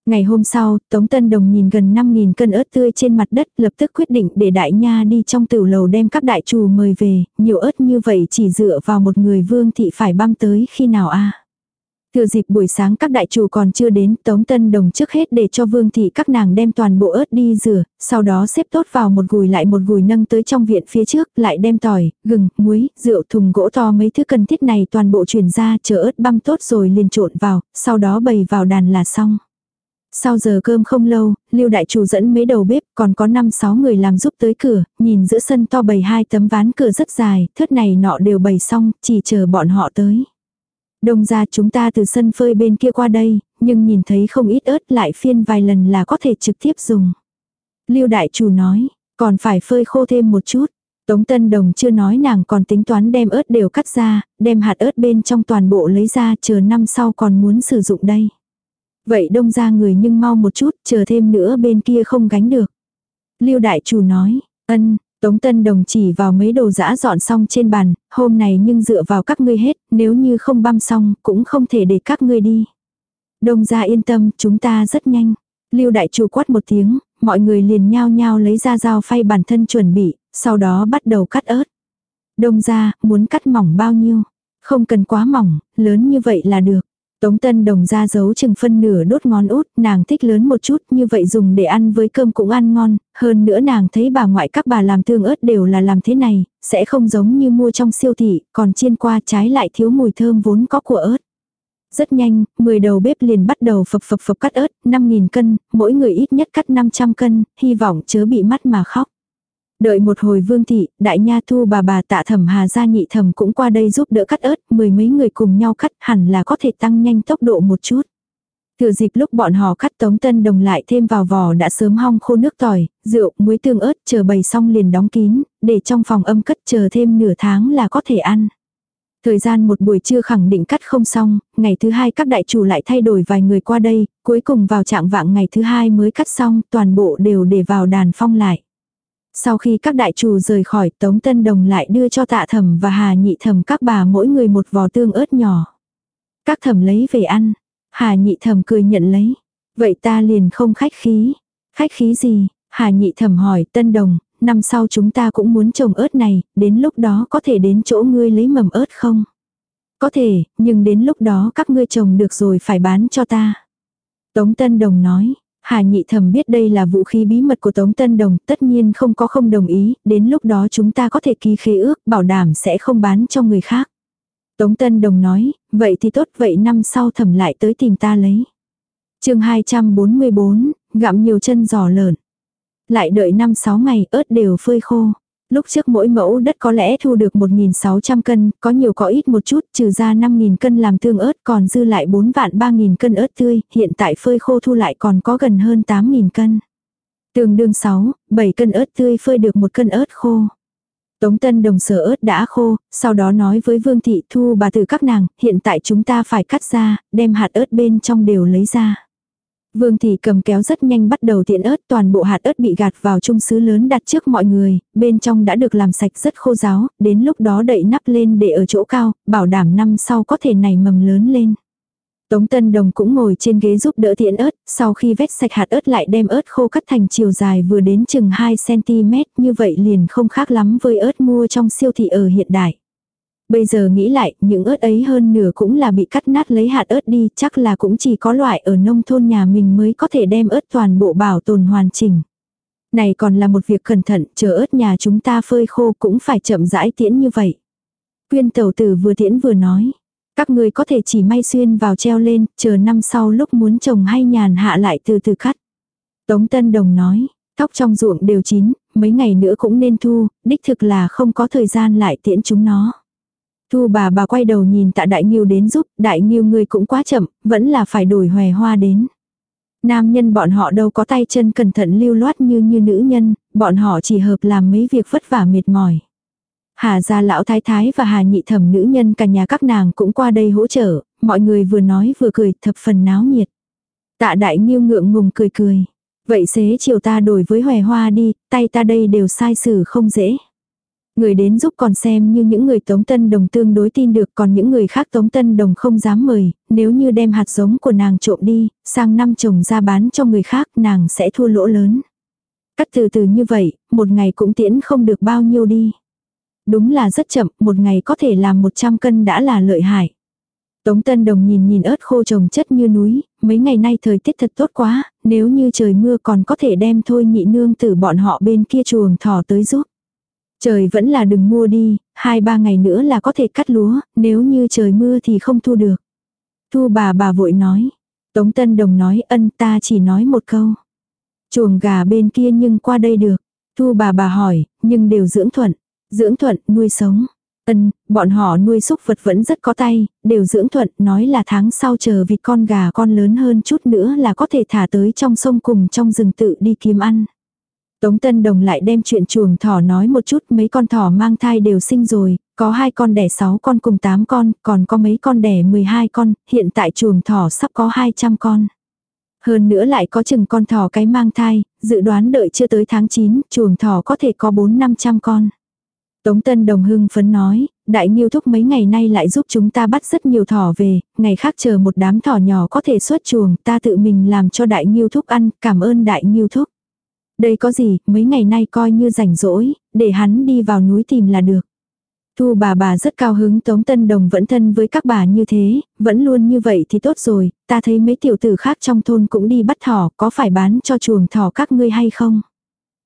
Ngày hôm sau, Tống Tân Đồng nhìn gần 5.000 cân ớt tươi trên mặt đất, lập tức quyết định để đại nha đi trong tiểu lầu đem các đại chủ mời về, nhiều ớt như vậy chỉ dựa vào một người vương thị phải băm tới khi nào a Thừa dịp buổi sáng các đại chủ còn chưa đến, Tống Tân Đồng trước hết để cho Vương Thị các nàng đem toàn bộ ớt đi rửa, sau đó xếp tốt vào một gùi lại một gùi nâng tới trong viện phía trước, lại đem tỏi, gừng, muối, rượu, thùng gỗ to mấy thứ cần thiết này toàn bộ chuyển ra, chờ ớt băm tốt rồi liền trộn vào, sau đó bày vào đàn là xong. Sau giờ cơm không lâu, Lưu đại chủ dẫn mấy đầu bếp, còn có 5-6 người làm giúp tới cửa, nhìn giữa sân to bày hai tấm ván cửa rất dài, thớt này nọ đều bày xong, chỉ chờ bọn họ tới. Đông ra chúng ta từ sân phơi bên kia qua đây, nhưng nhìn thấy không ít ớt lại phiên vài lần là có thể trực tiếp dùng. Lưu đại chủ nói, còn phải phơi khô thêm một chút. Tống Tân Đồng chưa nói nàng còn tính toán đem ớt đều cắt ra, đem hạt ớt bên trong toàn bộ lấy ra chờ năm sau còn muốn sử dụng đây. Vậy đông ra người nhưng mau một chút, chờ thêm nữa bên kia không gánh được. Lưu đại chủ nói, ân, Tống Tân Đồng chỉ vào mấy đồ giã dọn xong trên bàn, hôm này nhưng dựa vào các ngươi hết, nếu như không băm xong cũng không thể để các ngươi đi. Đông ra yên tâm, chúng ta rất nhanh. Lưu đại chủ quát một tiếng, mọi người liền nhao nhao lấy ra dao phay bản thân chuẩn bị, sau đó bắt đầu cắt ớt. Đông ra, muốn cắt mỏng bao nhiêu? Không cần quá mỏng, lớn như vậy là được. Tống Tân Đồng ra giấu chừng phân nửa đốt ngón út, nàng thích lớn một chút, như vậy dùng để ăn với cơm cũng ăn ngon, hơn nữa nàng thấy bà ngoại các bà làm tương ớt đều là làm thế này, sẽ không giống như mua trong siêu thị, còn chiên qua trái lại thiếu mùi thơm vốn có của ớt. Rất nhanh, 10 đầu bếp liền bắt đầu phập phập phập cắt ớt, 5.000 cân, mỗi người ít nhất cắt 500 cân, hy vọng chớ bị mắt mà khóc. Đợi một hồi vương thị, đại nha thu bà bà tạ thẩm hà gia nhị thẩm cũng qua đây giúp đỡ cắt ớt, mười mấy người cùng nhau cắt hẳn là có thể tăng nhanh tốc độ một chút. Thừa dịp lúc bọn họ cắt tống tân đồng lại thêm vào vò đã sớm hong khô nước tỏi, rượu, muối tương ớt chờ bày xong liền đóng kín, để trong phòng âm cất chờ thêm nửa tháng là có thể ăn. Thời gian một buổi trưa khẳng định cắt không xong, ngày thứ hai các đại chủ lại thay đổi vài người qua đây, cuối cùng vào trạng vạng ngày thứ hai mới cắt xong, toàn bộ đều để vào đàn phong lại. Sau khi các đại chủ rời khỏi Tống Tân Đồng lại đưa cho tạ thẩm và hà nhị thẩm các bà mỗi người một vò tương ớt nhỏ. Các thẩm lấy về ăn. Hà nhị thẩm cười nhận lấy. Vậy ta liền không khách khí. Khách khí gì? Hà nhị thẩm hỏi Tân Đồng, năm sau chúng ta cũng muốn trồng ớt này, đến lúc đó có thể đến chỗ ngươi lấy mầm ớt không? Có thể, nhưng đến lúc đó các ngươi trồng được rồi phải bán cho ta. Tống Tân Đồng nói, Hà nhị thầm biết đây là vũ khí bí mật của Tống Tân Đồng, tất nhiên không có không đồng ý, đến lúc đó chúng ta có thể ký khế ước, bảo đảm sẽ không bán cho người khác. Tống Tân Đồng nói, vậy thì tốt, vậy năm sau thầm lại tới tìm ta lấy. chương 244, gặm nhiều chân giò lợn. Lại đợi 5-6 ngày ớt đều phơi khô. Lúc trước mỗi mẫu đất có lẽ thu được 1.600 cân, có nhiều có ít một chút, trừ ra 5.000 cân làm tương ớt còn dư lại 4 vạn 3.000 cân ớt tươi, hiện tại phơi khô thu lại còn có gần hơn 8.000 cân. Tương đương 6, 7 cân ớt tươi phơi được một cân ớt khô. Tống Tân Đồng sở ớt đã khô, sau đó nói với Vương Thị Thu bà từ các nàng, hiện tại chúng ta phải cắt ra, đem hạt ớt bên trong đều lấy ra. Vương Thị cầm kéo rất nhanh bắt đầu tiện ớt, toàn bộ hạt ớt bị gạt vào chung sứ lớn đặt trước mọi người, bên trong đã được làm sạch rất khô ráo, đến lúc đó đậy nắp lên để ở chỗ cao, bảo đảm năm sau có thể nảy mầm lớn lên. Tống Tân Đồng cũng ngồi trên ghế giúp đỡ tiện ớt, sau khi vét sạch hạt ớt lại đem ớt khô cắt thành chiều dài vừa đến chừng 2cm, như vậy liền không khác lắm với ớt mua trong siêu thị ở hiện đại. Bây giờ nghĩ lại, những ớt ấy hơn nửa cũng là bị cắt nát lấy hạt ớt đi, chắc là cũng chỉ có loại ở nông thôn nhà mình mới có thể đem ớt toàn bộ bảo tồn hoàn chỉnh. Này còn là một việc cẩn thận, chờ ớt nhà chúng ta phơi khô cũng phải chậm rãi tiễn như vậy. Quyên tẩu tử vừa tiễn vừa nói. Các người có thể chỉ may xuyên vào treo lên, chờ năm sau lúc muốn trồng hay nhàn hạ lại từ từ cắt. Tống Tân Đồng nói, tóc trong ruộng đều chín, mấy ngày nữa cũng nên thu, đích thực là không có thời gian lại tiễn chúng nó. Thu bà bà quay đầu nhìn tạ đại nghiêu đến giúp, đại nghiêu người cũng quá chậm, vẫn là phải đổi hòe hoa đến. Nam nhân bọn họ đâu có tay chân cẩn thận lưu loát như như nữ nhân, bọn họ chỉ hợp làm mấy việc vất vả mệt mỏi. Hà gia lão thái thái và hà nhị thẩm nữ nhân cả nhà các nàng cũng qua đây hỗ trợ, mọi người vừa nói vừa cười thập phần náo nhiệt. Tạ đại nghiêu ngượng ngùng cười cười. Vậy xế chiều ta đổi với hòe hoa đi, tay ta đây đều sai xử không dễ. Người đến giúp còn xem như những người Tống Tân Đồng tương đối tin được còn những người khác Tống Tân Đồng không dám mời, nếu như đem hạt giống của nàng trộm đi, sang năm trồng ra bán cho người khác nàng sẽ thua lỗ lớn. Cắt từ từ như vậy, một ngày cũng tiễn không được bao nhiêu đi. Đúng là rất chậm, một ngày có thể làm 100 cân đã là lợi hại. Tống Tân Đồng nhìn nhìn ớt khô trồng chất như núi, mấy ngày nay thời tiết thật tốt quá, nếu như trời mưa còn có thể đem thôi nhị nương từ bọn họ bên kia chuồng thỏ tới giúp. Trời vẫn là đừng mua đi, hai ba ngày nữa là có thể cắt lúa, nếu như trời mưa thì không thu được. Thu bà bà vội nói. Tống Tân Đồng nói ân ta chỉ nói một câu. Chuồng gà bên kia nhưng qua đây được. Thu bà bà hỏi, nhưng đều dưỡng thuận. Dưỡng thuận, nuôi sống. Ân, bọn họ nuôi súc vật vẫn rất có tay, đều dưỡng thuận, nói là tháng sau chờ vịt con gà con lớn hơn chút nữa là có thể thả tới trong sông cùng trong rừng tự đi kiếm ăn. Tống Tân Đồng lại đem chuyện chuồng thỏ nói một chút mấy con thỏ mang thai đều sinh rồi, có hai con đẻ sáu con cùng tám con, còn có mấy con đẻ 12 con, hiện tại chuồng thỏ sắp có 200 con. Hơn nữa lại có chừng con thỏ cái mang thai, dự đoán đợi chưa tới tháng 9, chuồng thỏ có thể có 4-500 con. Tống Tân Đồng hưng phấn nói, đại nghiêu thúc mấy ngày nay lại giúp chúng ta bắt rất nhiều thỏ về, ngày khác chờ một đám thỏ nhỏ có thể xuất chuồng, ta tự mình làm cho đại nghiêu thúc ăn, cảm ơn đại nghiêu thúc. Đây có gì, mấy ngày nay coi như rảnh rỗi, để hắn đi vào núi tìm là được. Thu bà bà rất cao hứng Tống Tân Đồng vẫn thân với các bà như thế, vẫn luôn như vậy thì tốt rồi, ta thấy mấy tiểu tử khác trong thôn cũng đi bắt thỏ, có phải bán cho chuồng thỏ các ngươi hay không?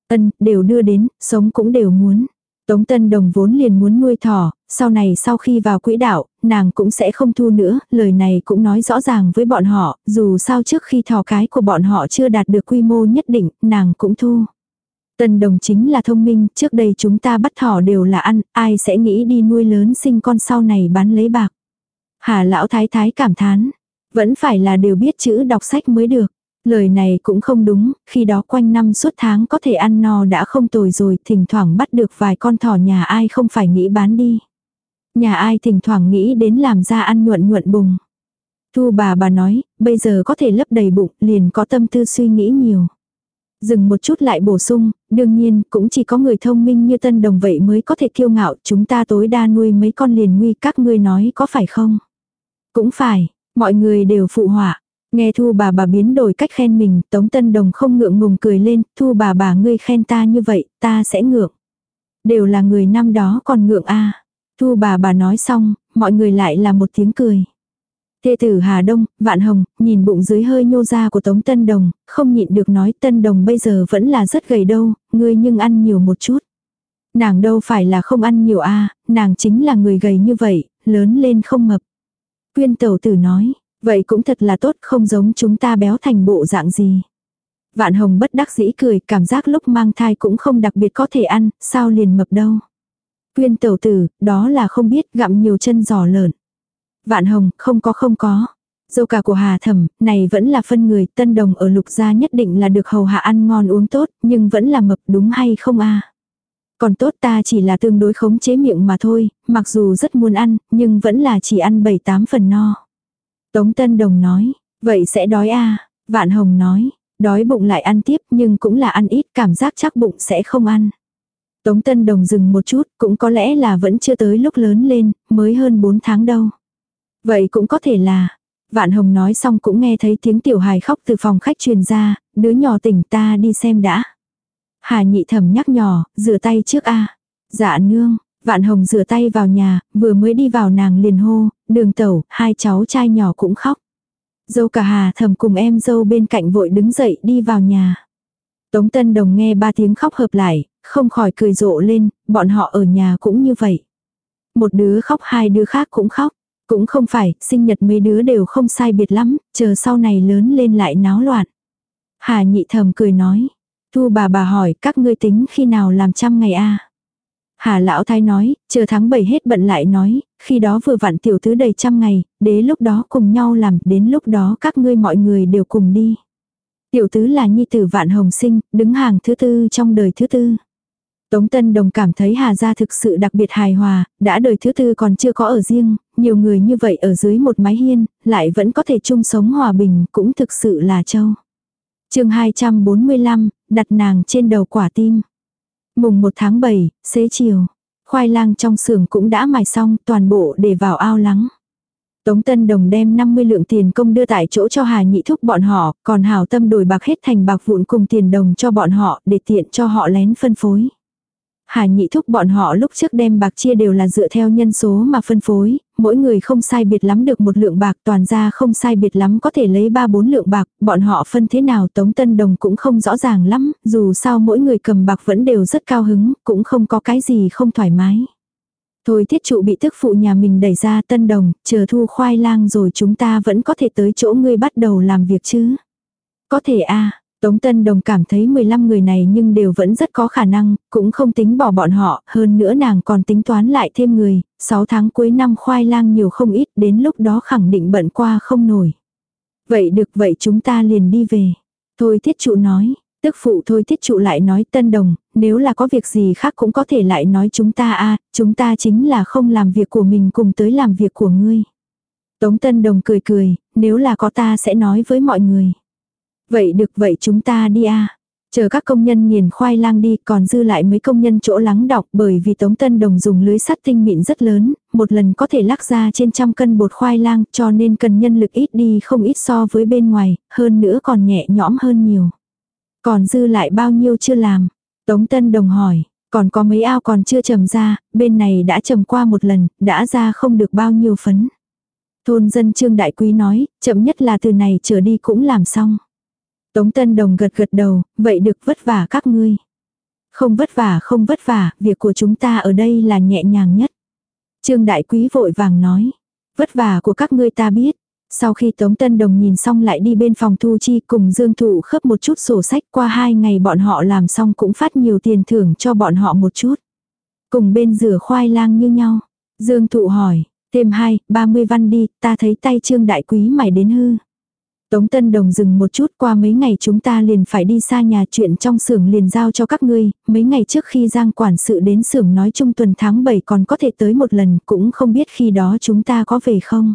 Ân, đều đưa đến, sống cũng đều muốn. Tống Tân Đồng vốn liền muốn nuôi thỏ, sau này sau khi vào quỹ đạo, nàng cũng sẽ không thu nữa, lời này cũng nói rõ ràng với bọn họ, dù sao trước khi thỏ cái của bọn họ chưa đạt được quy mô nhất định, nàng cũng thu. Tân Đồng chính là thông minh, trước đây chúng ta bắt thỏ đều là ăn, ai sẽ nghĩ đi nuôi lớn sinh con sau này bán lấy bạc. Hà lão thái thái cảm thán, vẫn phải là đều biết chữ đọc sách mới được. Lời này cũng không đúng, khi đó quanh năm suốt tháng có thể ăn no đã không tồi rồi, thỉnh thoảng bắt được vài con thỏ nhà ai không phải nghĩ bán đi. Nhà ai thỉnh thoảng nghĩ đến làm ra ăn nhuận nhuận bùng. Thu bà bà nói, bây giờ có thể lấp đầy bụng, liền có tâm tư suy nghĩ nhiều. Dừng một chút lại bổ sung, đương nhiên cũng chỉ có người thông minh như tân đồng vậy mới có thể kiêu ngạo, chúng ta tối đa nuôi mấy con liền nguy các ngươi nói có phải không? Cũng phải, mọi người đều phụ họa. Nghe thu bà bà biến đổi cách khen mình, Tống Tân Đồng không ngượng ngùng cười lên, thu bà bà ngươi khen ta như vậy, ta sẽ ngượng. Đều là người năm đó còn ngượng a Thu bà bà nói xong, mọi người lại là một tiếng cười. Thê tử Hà Đông, Vạn Hồng, nhìn bụng dưới hơi nhô ra của Tống Tân Đồng, không nhịn được nói Tân Đồng bây giờ vẫn là rất gầy đâu, ngươi nhưng ăn nhiều một chút. Nàng đâu phải là không ăn nhiều a nàng chính là người gầy như vậy, lớn lên không mập. Quyên tẩu tử nói, Vậy cũng thật là tốt không giống chúng ta béo thành bộ dạng gì. Vạn hồng bất đắc dĩ cười, cảm giác lúc mang thai cũng không đặc biệt có thể ăn, sao liền mập đâu. Quyên tẩu tử, đó là không biết gặm nhiều chân giò lợn. Vạn hồng, không có không có. Dâu cả của Hà Thẩm, này vẫn là phân người, tân đồng ở lục gia nhất định là được hầu hạ ăn ngon uống tốt, nhưng vẫn là mập đúng hay không a Còn tốt ta chỉ là tương đối khống chế miệng mà thôi, mặc dù rất muốn ăn, nhưng vẫn là chỉ ăn 7-8 phần no. Tống Tân Đồng nói, vậy sẽ đói à? Vạn Hồng nói, đói bụng lại ăn tiếp nhưng cũng là ăn ít cảm giác chắc bụng sẽ không ăn. Tống Tân Đồng dừng một chút, cũng có lẽ là vẫn chưa tới lúc lớn lên, mới hơn 4 tháng đâu. Vậy cũng có thể là, Vạn Hồng nói xong cũng nghe thấy tiếng tiểu hài khóc từ phòng khách truyền ra, đứa nhỏ tỉnh ta đi xem đã. Hà nhị thẩm nhắc nhỏ, rửa tay trước a Dạ nương, Vạn Hồng rửa tay vào nhà, vừa mới đi vào nàng liền hô, đường tẩu, hai cháu trai nhỏ cũng khóc. Dâu cả Hà thầm cùng em dâu bên cạnh vội đứng dậy đi vào nhà. Tống Tân Đồng nghe ba tiếng khóc hợp lại, không khỏi cười rộ lên, bọn họ ở nhà cũng như vậy. Một đứa khóc hai đứa khác cũng khóc. Cũng không phải, sinh nhật mấy đứa đều không sai biệt lắm, chờ sau này lớn lên lại náo loạn. Hà nhị thầm cười nói. Thu bà bà hỏi các ngươi tính khi nào làm trăm ngày a Hà lão thái nói, chờ tháng 7 hết bận lại nói, khi đó vừa vặn tiểu tứ đầy trăm ngày, đế lúc đó cùng nhau làm, đến lúc đó các ngươi mọi người đều cùng đi. Tiểu tứ là nhi tử vạn hồng sinh, đứng hàng thứ tư trong đời thứ tư. Tống Tân Đồng cảm thấy Hà Gia thực sự đặc biệt hài hòa, đã đời thứ tư còn chưa có ở riêng, nhiều người như vậy ở dưới một mái hiên, lại vẫn có thể chung sống hòa bình, cũng thực sự là châu. chương 245, đặt nàng trên đầu quả tim. Mùng 1 tháng 7, xế chiều. Khoai lang trong xưởng cũng đã mài xong, toàn bộ để vào ao lắng. Tống Tân Đồng đem 50 lượng tiền công đưa tại chỗ cho Hà Nhị Thúc bọn họ, còn Hào Tâm đổi bạc hết thành bạc vụn cùng tiền đồng cho bọn họ để tiện cho họ lén phân phối. Hà nhị thúc bọn họ lúc trước đem bạc chia đều là dựa theo nhân số mà phân phối, mỗi người không sai biệt lắm được một lượng bạc toàn ra không sai biệt lắm có thể lấy ba bốn lượng bạc, bọn họ phân thế nào Tống Tân Đồng cũng không rõ ràng lắm, dù sao mỗi người cầm bạc vẫn đều rất cao hứng, cũng không có cái gì không thoải mái. Thôi thiết trụ bị tức phụ nhà mình đẩy ra Tân Đồng, chờ thu khoai lang rồi chúng ta vẫn có thể tới chỗ ngươi bắt đầu làm việc chứ. Có thể a Tống Tân Đồng cảm thấy 15 người này nhưng đều vẫn rất có khả năng, cũng không tính bỏ bọn họ, hơn nữa nàng còn tính toán lại thêm người, 6 tháng cuối năm khoai lang nhiều không ít, đến lúc đó khẳng định bận qua không nổi. Vậy được vậy chúng ta liền đi về. Thôi thiết trụ nói, tức phụ thôi thiết trụ lại nói Tân Đồng, nếu là có việc gì khác cũng có thể lại nói chúng ta a chúng ta chính là không làm việc của mình cùng tới làm việc của ngươi. Tống Tân Đồng cười cười, nếu là có ta sẽ nói với mọi người. Vậy được vậy chúng ta đi à. Chờ các công nhân nghiền khoai lang đi còn dư lại mấy công nhân chỗ lắng đọc bởi vì Tống Tân Đồng dùng lưới sắt tinh mịn rất lớn, một lần có thể lắc ra trên trăm cân bột khoai lang cho nên cần nhân lực ít đi không ít so với bên ngoài, hơn nữa còn nhẹ nhõm hơn nhiều. Còn dư lại bao nhiêu chưa làm? Tống Tân Đồng hỏi, còn có mấy ao còn chưa trầm ra, bên này đã trầm qua một lần, đã ra không được bao nhiêu phấn. Thôn dân Trương Đại Quý nói, chậm nhất là từ này trở đi cũng làm xong. Tống Tân Đồng gật gật đầu, vậy được vất vả các ngươi. Không vất vả không vất vả, việc của chúng ta ở đây là nhẹ nhàng nhất. Trương Đại Quý vội vàng nói, vất vả của các ngươi ta biết. Sau khi Tống Tân Đồng nhìn xong lại đi bên phòng thu chi cùng Dương Thụ khớp một chút sổ sách qua hai ngày bọn họ làm xong cũng phát nhiều tiền thưởng cho bọn họ một chút. Cùng bên rửa khoai lang như nhau. Dương Thụ hỏi, thêm hai, ba mươi văn đi, ta thấy tay Trương Đại Quý mày đến hư. Tống Tân Đồng dừng một chút qua mấy ngày chúng ta liền phải đi xa nhà chuyện trong xưởng liền giao cho các ngươi, mấy ngày trước khi Giang quản sự đến xưởng nói chung tuần tháng 7 còn có thể tới một lần cũng không biết khi đó chúng ta có về không.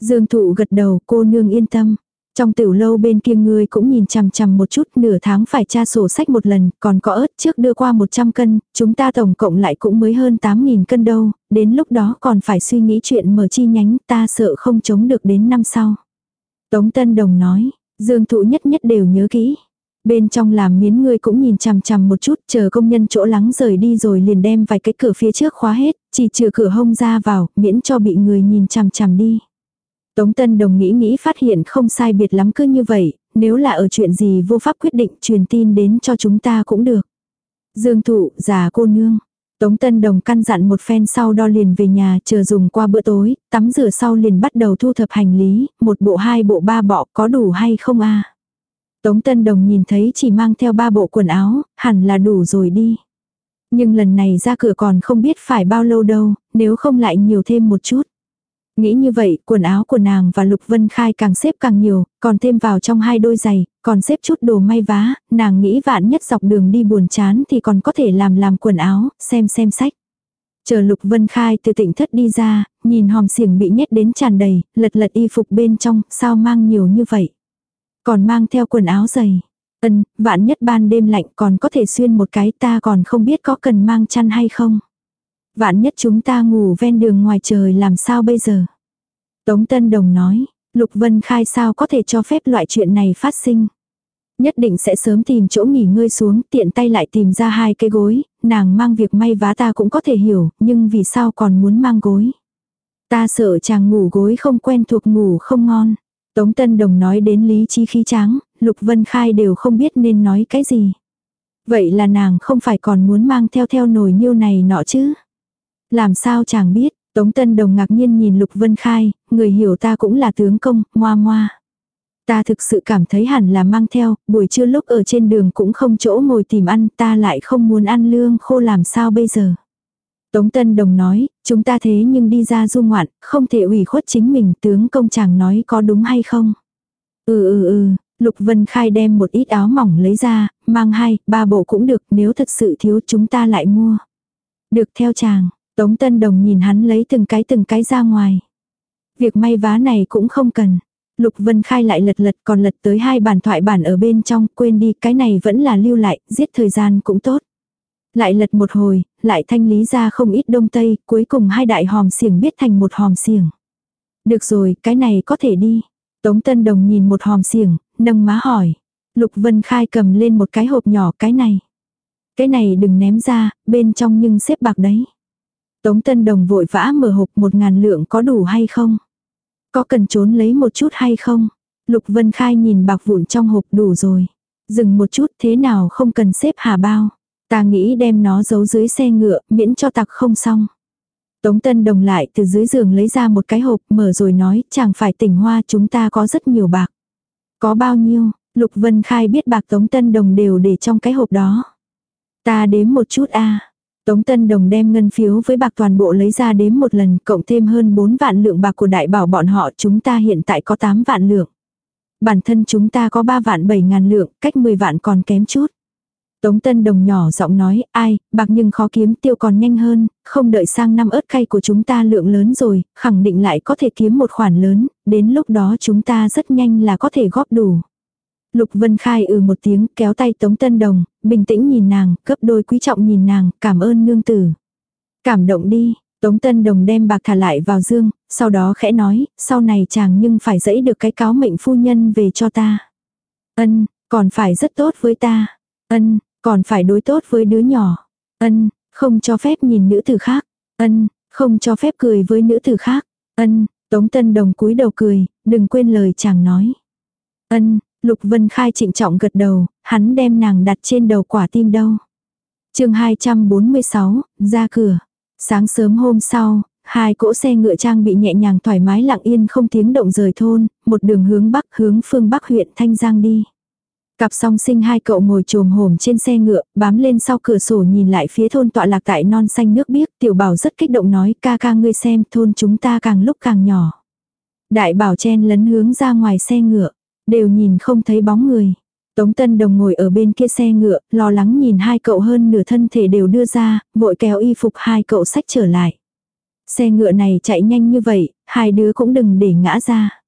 Dương Thụ gật đầu cô nương yên tâm. Trong tiểu lâu bên kia ngươi cũng nhìn chằm chằm một chút nửa tháng phải tra sổ sách một lần, còn có ớt trước đưa qua 100 cân, chúng ta tổng cộng lại cũng mới hơn 8.000 cân đâu, đến lúc đó còn phải suy nghĩ chuyện mở chi nhánh ta sợ không chống được đến năm sau. Tống Tân Đồng nói, Dương Thụ nhất nhất đều nhớ kỹ. Bên trong làm miến ngươi cũng nhìn chằm chằm một chút, chờ công nhân chỗ lắng rời đi rồi liền đem vài cái cửa phía trước khóa hết, chỉ trừ cửa hông ra vào, miễn cho bị người nhìn chằm chằm đi. Tống Tân Đồng nghĩ nghĩ phát hiện không sai biệt lắm cứ như vậy, nếu là ở chuyện gì vô pháp quyết định truyền tin đến cho chúng ta cũng được. Dương Thụ, già cô nương. Tống Tân Đồng căn dặn một phen sau đo liền về nhà chờ dùng qua bữa tối, tắm rửa sau liền bắt đầu thu thập hành lý, một bộ hai bộ ba bọ có đủ hay không a Tống Tân Đồng nhìn thấy chỉ mang theo ba bộ quần áo, hẳn là đủ rồi đi. Nhưng lần này ra cửa còn không biết phải bao lâu đâu, nếu không lại nhiều thêm một chút. Nghĩ như vậy, quần áo của nàng và Lục Vân Khai càng xếp càng nhiều, còn thêm vào trong hai đôi giày, còn xếp chút đồ may vá, nàng nghĩ vạn nhất dọc đường đi buồn chán thì còn có thể làm làm quần áo, xem xem sách. Chờ Lục Vân Khai từ tỉnh thất đi ra, nhìn hòm xiềng bị nhét đến tràn đầy, lật lật y phục bên trong, sao mang nhiều như vậy. Còn mang theo quần áo dày. Ân, vạn nhất ban đêm lạnh còn có thể xuyên một cái ta còn không biết có cần mang chăn hay không. Vạn nhất chúng ta ngủ ven đường ngoài trời làm sao bây giờ. Tống Tân Đồng nói, Lục Vân Khai sao có thể cho phép loại chuyện này phát sinh. Nhất định sẽ sớm tìm chỗ nghỉ ngơi xuống, tiện tay lại tìm ra hai cái gối, nàng mang việc may vá ta cũng có thể hiểu, nhưng vì sao còn muốn mang gối. Ta sợ chàng ngủ gối không quen thuộc ngủ không ngon. Tống Tân Đồng nói đến lý trí khí tráng, Lục Vân Khai đều không biết nên nói cái gì. Vậy là nàng không phải còn muốn mang theo theo nồi nhiêu này nọ chứ? Làm sao chàng biết, Tống Tân Đồng ngạc nhiên nhìn Lục Vân Khai, người hiểu ta cũng là tướng công, moa moa. Ta thực sự cảm thấy hẳn là mang theo, buổi trưa lúc ở trên đường cũng không chỗ ngồi tìm ăn, ta lại không muốn ăn lương khô làm sao bây giờ. Tống Tân Đồng nói, chúng ta thế nhưng đi ra du ngoạn, không thể ủy khuất chính mình, tướng công chàng nói có đúng hay không. Ừ ừ ừ, Lục Vân Khai đem một ít áo mỏng lấy ra, mang hai, ba bộ cũng được, nếu thật sự thiếu chúng ta lại mua. Được theo chàng, Tống Tân Đồng nhìn hắn lấy từng cái từng cái ra ngoài. Việc may vá này cũng không cần. Lục Vân Khai lại lật lật còn lật tới hai bản thoại bản ở bên trong, quên đi, cái này vẫn là lưu lại, giết thời gian cũng tốt. Lại lật một hồi, lại thanh lý ra không ít đông tây, cuối cùng hai đại hòm xiềng biết thành một hòm xiềng. Được rồi, cái này có thể đi. Tống Tân Đồng nhìn một hòm xiềng, nâng má hỏi. Lục Vân Khai cầm lên một cái hộp nhỏ cái này. Cái này đừng ném ra, bên trong nhưng xếp bạc đấy. Tống Tân Đồng vội vã mở hộp một ngàn lượng có đủ hay không? Có cần trốn lấy một chút hay không? Lục Vân Khai nhìn bạc vụn trong hộp đủ rồi. Dừng một chút thế nào không cần xếp hà bao. Ta nghĩ đem nó giấu dưới xe ngựa miễn cho tặc không xong. Tống Tân Đồng lại từ dưới giường lấy ra một cái hộp mở rồi nói chẳng phải tỉnh hoa chúng ta có rất nhiều bạc. Có bao nhiêu, Lục Vân Khai biết bạc Tống Tân Đồng đều để trong cái hộp đó. Ta đếm một chút a Tống Tân Đồng đem ngân phiếu với bạc toàn bộ lấy ra đếm một lần, cộng thêm hơn 4 vạn lượng bạc của đại bảo bọn họ chúng ta hiện tại có 8 vạn lượng. Bản thân chúng ta có 3 vạn 7 ngàn lượng, cách 10 vạn còn kém chút. Tống Tân Đồng nhỏ giọng nói, ai, bạc nhưng khó kiếm tiêu còn nhanh hơn, không đợi sang năm ớt cay của chúng ta lượng lớn rồi, khẳng định lại có thể kiếm một khoản lớn, đến lúc đó chúng ta rất nhanh là có thể góp đủ. Lục Vân Khai ừ một tiếng kéo tay Tống Tân Đồng, bình tĩnh nhìn nàng, cấp đôi quý trọng nhìn nàng, cảm ơn nương tử. Cảm động đi, Tống Tân Đồng đem bạc thả lại vào dương, sau đó khẽ nói, sau này chàng nhưng phải dẫy được cái cáo mệnh phu nhân về cho ta. Ân, còn phải rất tốt với ta. Ân, còn phải đối tốt với đứa nhỏ. Ân, không cho phép nhìn nữ tử khác. Ân, không cho phép cười với nữ tử khác. Ân, Tống Tân Đồng cúi đầu cười, đừng quên lời chàng nói. Ân, Lục Vân Khai trịnh trọng gật đầu, hắn đem nàng đặt trên đầu quả tim đâu. chương 246, ra cửa. Sáng sớm hôm sau, hai cỗ xe ngựa trang bị nhẹ nhàng thoải mái lặng yên không tiếng động rời thôn, một đường hướng bắc hướng phương bắc huyện Thanh Giang đi. Cặp song sinh hai cậu ngồi trồm hổm trên xe ngựa, bám lên sau cửa sổ nhìn lại phía thôn tọa lạc tại non xanh nước biếc, tiểu bảo rất kích động nói ca ca ngươi xem thôn chúng ta càng lúc càng nhỏ. Đại bảo chen lấn hướng ra ngoài xe ngựa. Đều nhìn không thấy bóng người. Tống Tân Đồng ngồi ở bên kia xe ngựa, lo lắng nhìn hai cậu hơn nửa thân thể đều đưa ra, vội kéo y phục hai cậu sách trở lại. Xe ngựa này chạy nhanh như vậy, hai đứa cũng đừng để ngã ra.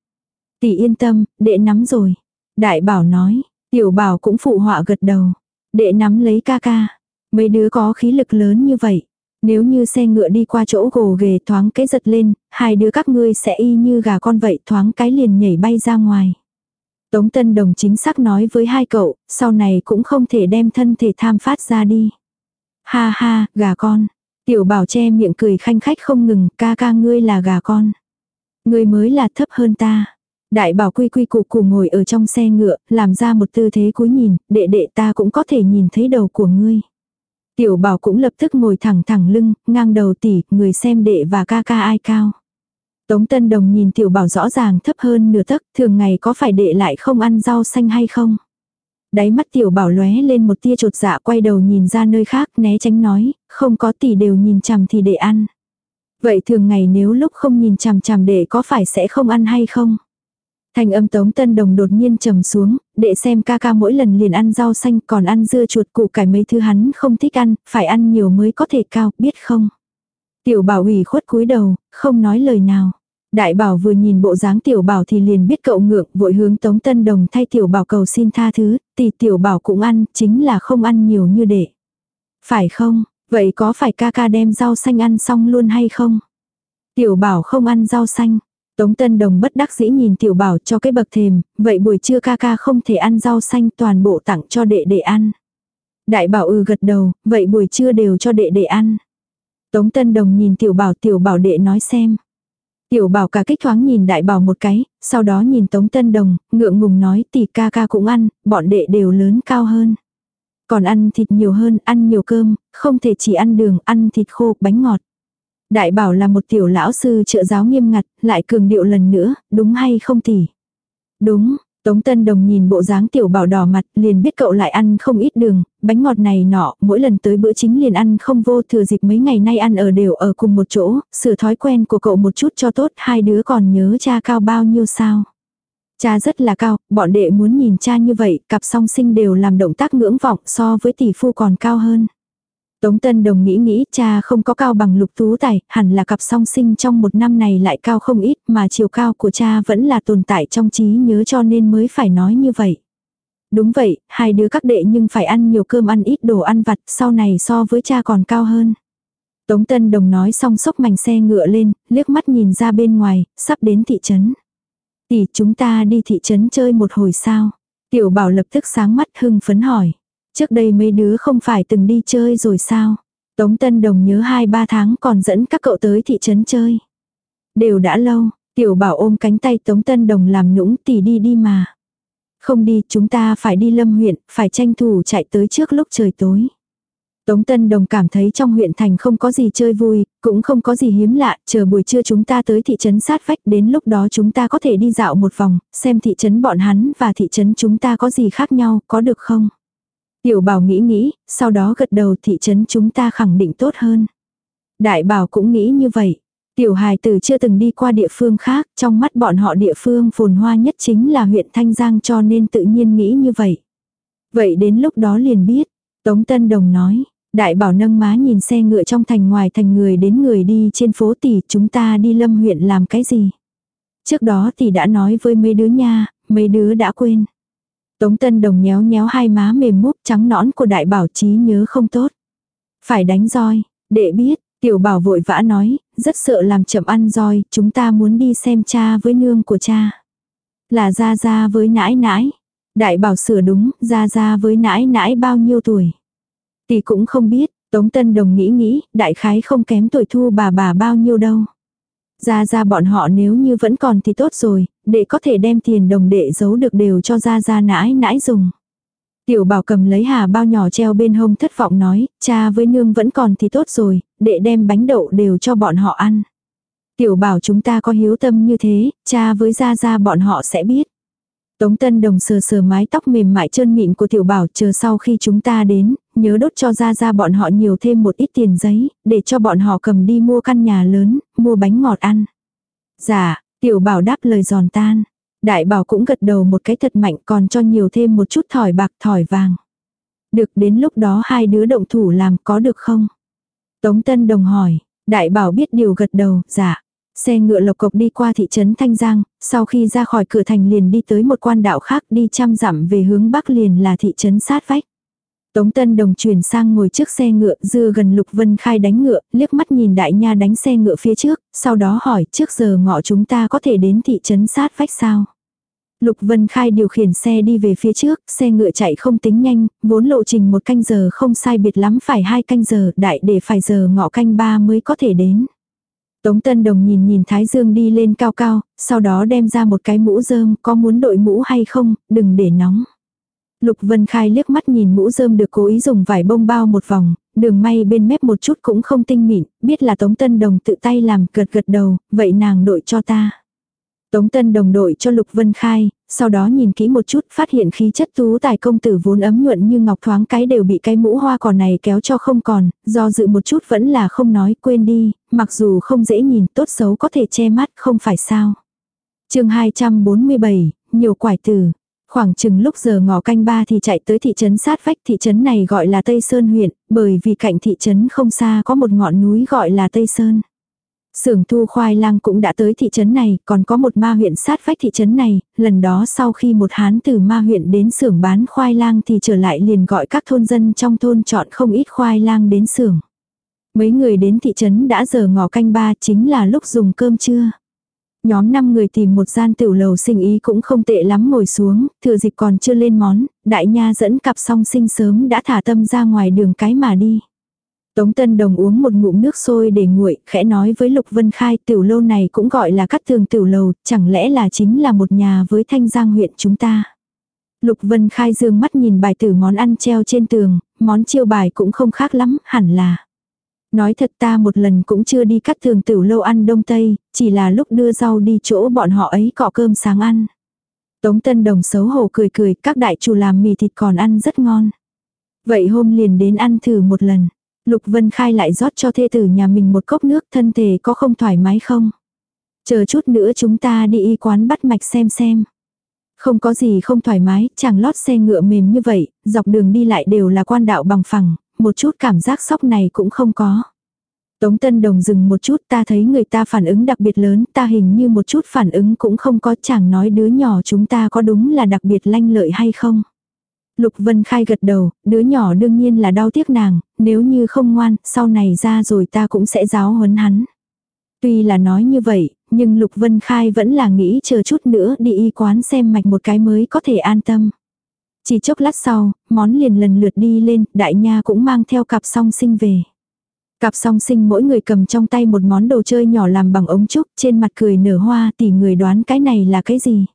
Tỷ yên tâm, đệ nắm rồi. Đại bảo nói, tiểu bảo cũng phụ họa gật đầu. Đệ nắm lấy ca ca. Mấy đứa có khí lực lớn như vậy. Nếu như xe ngựa đi qua chỗ gồ ghề thoáng cái giật lên, hai đứa các ngươi sẽ y như gà con vậy thoáng cái liền nhảy bay ra ngoài. Tống Tân Đồng chính xác nói với hai cậu, sau này cũng không thể đem thân thể tham phát ra đi. Ha ha, gà con. Tiểu bảo che miệng cười khanh khách không ngừng, ca ca ngươi là gà con. Ngươi mới là thấp hơn ta. Đại bảo quy quy cụ củ ngồi ở trong xe ngựa, làm ra một tư thế cúi nhìn, đệ đệ ta cũng có thể nhìn thấy đầu của ngươi. Tiểu bảo cũng lập tức ngồi thẳng thẳng lưng, ngang đầu tỉ, người xem đệ và ca ca ai cao. Tống Tân Đồng nhìn tiểu bảo rõ ràng thấp hơn nửa tấc, thường ngày có phải đệ lại không ăn rau xanh hay không? Đáy mắt tiểu bảo lóe lên một tia trột dạ quay đầu nhìn ra nơi khác né tránh nói, không có tỷ đều nhìn chằm thì đệ ăn. Vậy thường ngày nếu lúc không nhìn chằm chằm đệ có phải sẽ không ăn hay không? Thành âm Tống Tân Đồng đột nhiên trầm xuống, đệ xem ca ca mỗi lần liền ăn rau xanh còn ăn dưa chuột củ cải mấy thứ hắn không thích ăn, phải ăn nhiều mới có thể cao, biết không? Tiểu bảo ủy khuất cúi đầu, không nói lời nào. Đại bảo vừa nhìn bộ dáng tiểu bảo thì liền biết cậu ngượng, vội hướng Tống Tân Đồng thay tiểu bảo cầu xin tha thứ, thì tiểu bảo cũng ăn, chính là không ăn nhiều như đệ. Phải không, vậy có phải ca ca đem rau xanh ăn xong luôn hay không? Tiểu bảo không ăn rau xanh. Tống Tân Đồng bất đắc dĩ nhìn tiểu bảo cho cái bậc thềm, vậy buổi trưa ca ca không thể ăn rau xanh toàn bộ tặng cho đệ đệ ăn. Đại bảo ừ gật đầu, vậy buổi trưa đều cho đệ đệ ăn. Tống Tân Đồng nhìn tiểu bảo tiểu bảo đệ nói xem. Tiểu bảo cả kích thoáng nhìn đại bảo một cái, sau đó nhìn Tống Tân Đồng, ngượng ngùng nói tỷ ca ca cũng ăn, bọn đệ đều lớn cao hơn. Còn ăn thịt nhiều hơn, ăn nhiều cơm, không thể chỉ ăn đường, ăn thịt khô, bánh ngọt. Đại bảo là một tiểu lão sư trợ giáo nghiêm ngặt, lại cường điệu lần nữa, đúng hay không tỷ? Đúng, Tống Tân Đồng nhìn bộ dáng tiểu bảo đỏ mặt, liền biết cậu lại ăn không ít đường, bánh ngọt này nọ, mỗi lần tới bữa chính liền ăn không vô thừa dịp mấy ngày nay ăn ở đều ở cùng một chỗ, sửa thói quen của cậu một chút cho tốt, hai đứa còn nhớ cha cao bao nhiêu sao. Cha rất là cao, bọn đệ muốn nhìn cha như vậy, cặp song sinh đều làm động tác ngưỡng vọng so với tỷ phu còn cao hơn. Tống Tân Đồng nghĩ nghĩ cha không có cao bằng lục tú tài, hẳn là cặp song sinh trong một năm này lại cao không ít mà chiều cao của cha vẫn là tồn tại trong trí nhớ cho nên mới phải nói như vậy. Đúng vậy, hai đứa các đệ nhưng phải ăn nhiều cơm ăn ít đồ ăn vặt sau này so với cha còn cao hơn. Tống Tân Đồng nói xong sốc mảnh xe ngựa lên, liếc mắt nhìn ra bên ngoài, sắp đến thị trấn. Tỷ chúng ta đi thị trấn chơi một hồi sao? Tiểu bảo lập tức sáng mắt hưng phấn hỏi. Trước đây mấy đứa không phải từng đi chơi rồi sao? Tống Tân Đồng nhớ 2-3 tháng còn dẫn các cậu tới thị trấn chơi. Đều đã lâu, tiểu bảo ôm cánh tay Tống Tân Đồng làm nũng tỉ đi đi mà. Không đi, chúng ta phải đi lâm huyện, phải tranh thủ chạy tới trước lúc trời tối. Tống Tân Đồng cảm thấy trong huyện thành không có gì chơi vui, cũng không có gì hiếm lạ, chờ buổi trưa chúng ta tới thị trấn sát vách đến lúc đó chúng ta có thể đi dạo một vòng, xem thị trấn bọn hắn và thị trấn chúng ta có gì khác nhau, có được không? Tiểu bảo nghĩ nghĩ, sau đó gật đầu thị trấn chúng ta khẳng định tốt hơn. Đại bảo cũng nghĩ như vậy. Tiểu hài tử chưa từng đi qua địa phương khác, trong mắt bọn họ địa phương phồn hoa nhất chính là huyện Thanh Giang cho nên tự nhiên nghĩ như vậy. Vậy đến lúc đó liền biết, Tống Tân Đồng nói, đại bảo nâng má nhìn xe ngựa trong thành ngoài thành người đến người đi trên phố tỷ chúng ta đi lâm huyện làm cái gì. Trước đó tỷ đã nói với mấy đứa nha, mấy đứa đã quên. Tống Tân Đồng nhéo nhéo hai má mềm múp trắng nõn của đại bảo trí nhớ không tốt. Phải đánh roi, đệ biết, tiểu bảo vội vã nói, rất sợ làm chậm ăn roi, chúng ta muốn đi xem cha với nương của cha. Là ra ra với nãi nãi. Đại bảo sửa đúng, ra ra với nãi nãi bao nhiêu tuổi. Tỷ cũng không biết, Tống Tân Đồng nghĩ nghĩ, đại khái không kém tuổi thu bà bà bao nhiêu đâu. Ra ra bọn họ nếu như vẫn còn thì tốt rồi, để có thể đem tiền đồng đệ giấu được đều cho ra ra nãi nãi dùng. Tiểu bảo cầm lấy hà bao nhỏ treo bên hông thất vọng nói, cha với nương vẫn còn thì tốt rồi, đệ đem bánh đậu đều cho bọn họ ăn. Tiểu bảo chúng ta có hiếu tâm như thế, cha với ra ra bọn họ sẽ biết. Tống Tân Đồng sờ sờ mái tóc mềm mại trơn mịn của tiểu bảo chờ sau khi chúng ta đến, nhớ đốt cho ra ra bọn họ nhiều thêm một ít tiền giấy, để cho bọn họ cầm đi mua căn nhà lớn, mua bánh ngọt ăn. Dạ, tiểu bảo đáp lời giòn tan. Đại bảo cũng gật đầu một cái thật mạnh còn cho nhiều thêm một chút thỏi bạc thỏi vàng. Được đến lúc đó hai đứa động thủ làm có được không? Tống Tân Đồng hỏi, đại bảo biết điều gật đầu, dạ. Xe ngựa lộc cộc đi qua thị trấn Thanh Giang, sau khi ra khỏi cửa thành liền đi tới một quan đạo khác đi trăm dặm về hướng bắc liền là thị trấn sát vách. Tống Tân Đồng chuyển sang ngồi trước xe ngựa dưa gần Lục Vân Khai đánh ngựa, liếc mắt nhìn đại nha đánh xe ngựa phía trước, sau đó hỏi trước giờ ngọ chúng ta có thể đến thị trấn sát vách sao. Lục Vân Khai điều khiển xe đi về phía trước, xe ngựa chạy không tính nhanh, vốn lộ trình một canh giờ không sai biệt lắm phải hai canh giờ, đại để phải giờ ngọ canh ba mới có thể đến. Tống Tân Đồng nhìn nhìn Thái Dương đi lên cao cao, sau đó đem ra một cái mũ rơm, có muốn đội mũ hay không, đừng để nóng. Lục Vân Khai liếc mắt nhìn mũ rơm được cố ý dùng vải bông bao một vòng, đường may bên mép một chút cũng không tinh mịn, biết là Tống Tân Đồng tự tay làm gật gật đầu, vậy nàng đội cho ta. Tống Tân đồng đội cho Lục Vân Khai, sau đó nhìn kỹ một chút phát hiện khí chất tú tài công tử vốn ấm nhuận như ngọc thoáng cái đều bị cái mũ hoa cỏ này kéo cho không còn, do dự một chút vẫn là không nói quên đi, mặc dù không dễ nhìn tốt xấu có thể che mắt không phải sao. chương 247, nhiều quải tử. Khoảng chừng lúc giờ ngọ canh ba thì chạy tới thị trấn sát vách thị trấn này gọi là Tây Sơn huyện, bởi vì cạnh thị trấn không xa có một ngọn núi gọi là Tây Sơn. Sưởng thu khoai lang cũng đã tới thị trấn này, còn có một ma huyện sát vách thị trấn này, lần đó sau khi một hán từ ma huyện đến xưởng bán khoai lang thì trở lại liền gọi các thôn dân trong thôn chọn không ít khoai lang đến xưởng. Mấy người đến thị trấn đã giờ ngọ canh ba chính là lúc dùng cơm trưa. Nhóm 5 người tìm một gian tiểu lầu sinh ý cũng không tệ lắm ngồi xuống, thừa dịp còn chưa lên món, đại nha dẫn cặp song sinh sớm đã thả tâm ra ngoài đường cái mà đi. Tống Tân Đồng uống một ngụm nước sôi để nguội, khẽ nói với Lục Vân Khai tiểu lâu này cũng gọi là cắt tường tiểu lầu, chẳng lẽ là chính là một nhà với thanh giang huyện chúng ta. Lục Vân Khai dương mắt nhìn bài tử món ăn treo trên tường, món chiêu bài cũng không khác lắm, hẳn là. Nói thật ta một lần cũng chưa đi cắt thường tử lâu ăn đông tây, chỉ là lúc đưa rau đi chỗ bọn họ ấy cọ cơm sáng ăn. Tống Tân Đồng xấu hổ cười cười, các đại chủ làm mì thịt còn ăn rất ngon. Vậy hôm liền đến ăn thử một lần. Lục Vân Khai lại rót cho thê tử nhà mình một cốc nước thân thể có không thoải mái không? Chờ chút nữa chúng ta đi y quán bắt mạch xem xem. Không có gì không thoải mái, chẳng lót xe ngựa mềm như vậy, dọc đường đi lại đều là quan đạo bằng phẳng, một chút cảm giác sốc này cũng không có. Tống Tân Đồng dừng một chút ta thấy người ta phản ứng đặc biệt lớn, ta hình như một chút phản ứng cũng không có chẳng nói đứa nhỏ chúng ta có đúng là đặc biệt lanh lợi hay không. Lục Vân Khai gật đầu, đứa nhỏ đương nhiên là đau tiếc nàng, nếu như không ngoan, sau này ra rồi ta cũng sẽ giáo huấn hắn. Tuy là nói như vậy, nhưng Lục Vân Khai vẫn là nghĩ chờ chút nữa đi y quán xem mạch một cái mới có thể an tâm. Chỉ chốc lát sau, món liền lần lượt đi lên, đại nha cũng mang theo cặp song sinh về. Cặp song sinh mỗi người cầm trong tay một món đồ chơi nhỏ làm bằng ống trúc, trên mặt cười nở hoa tỷ người đoán cái này là cái gì.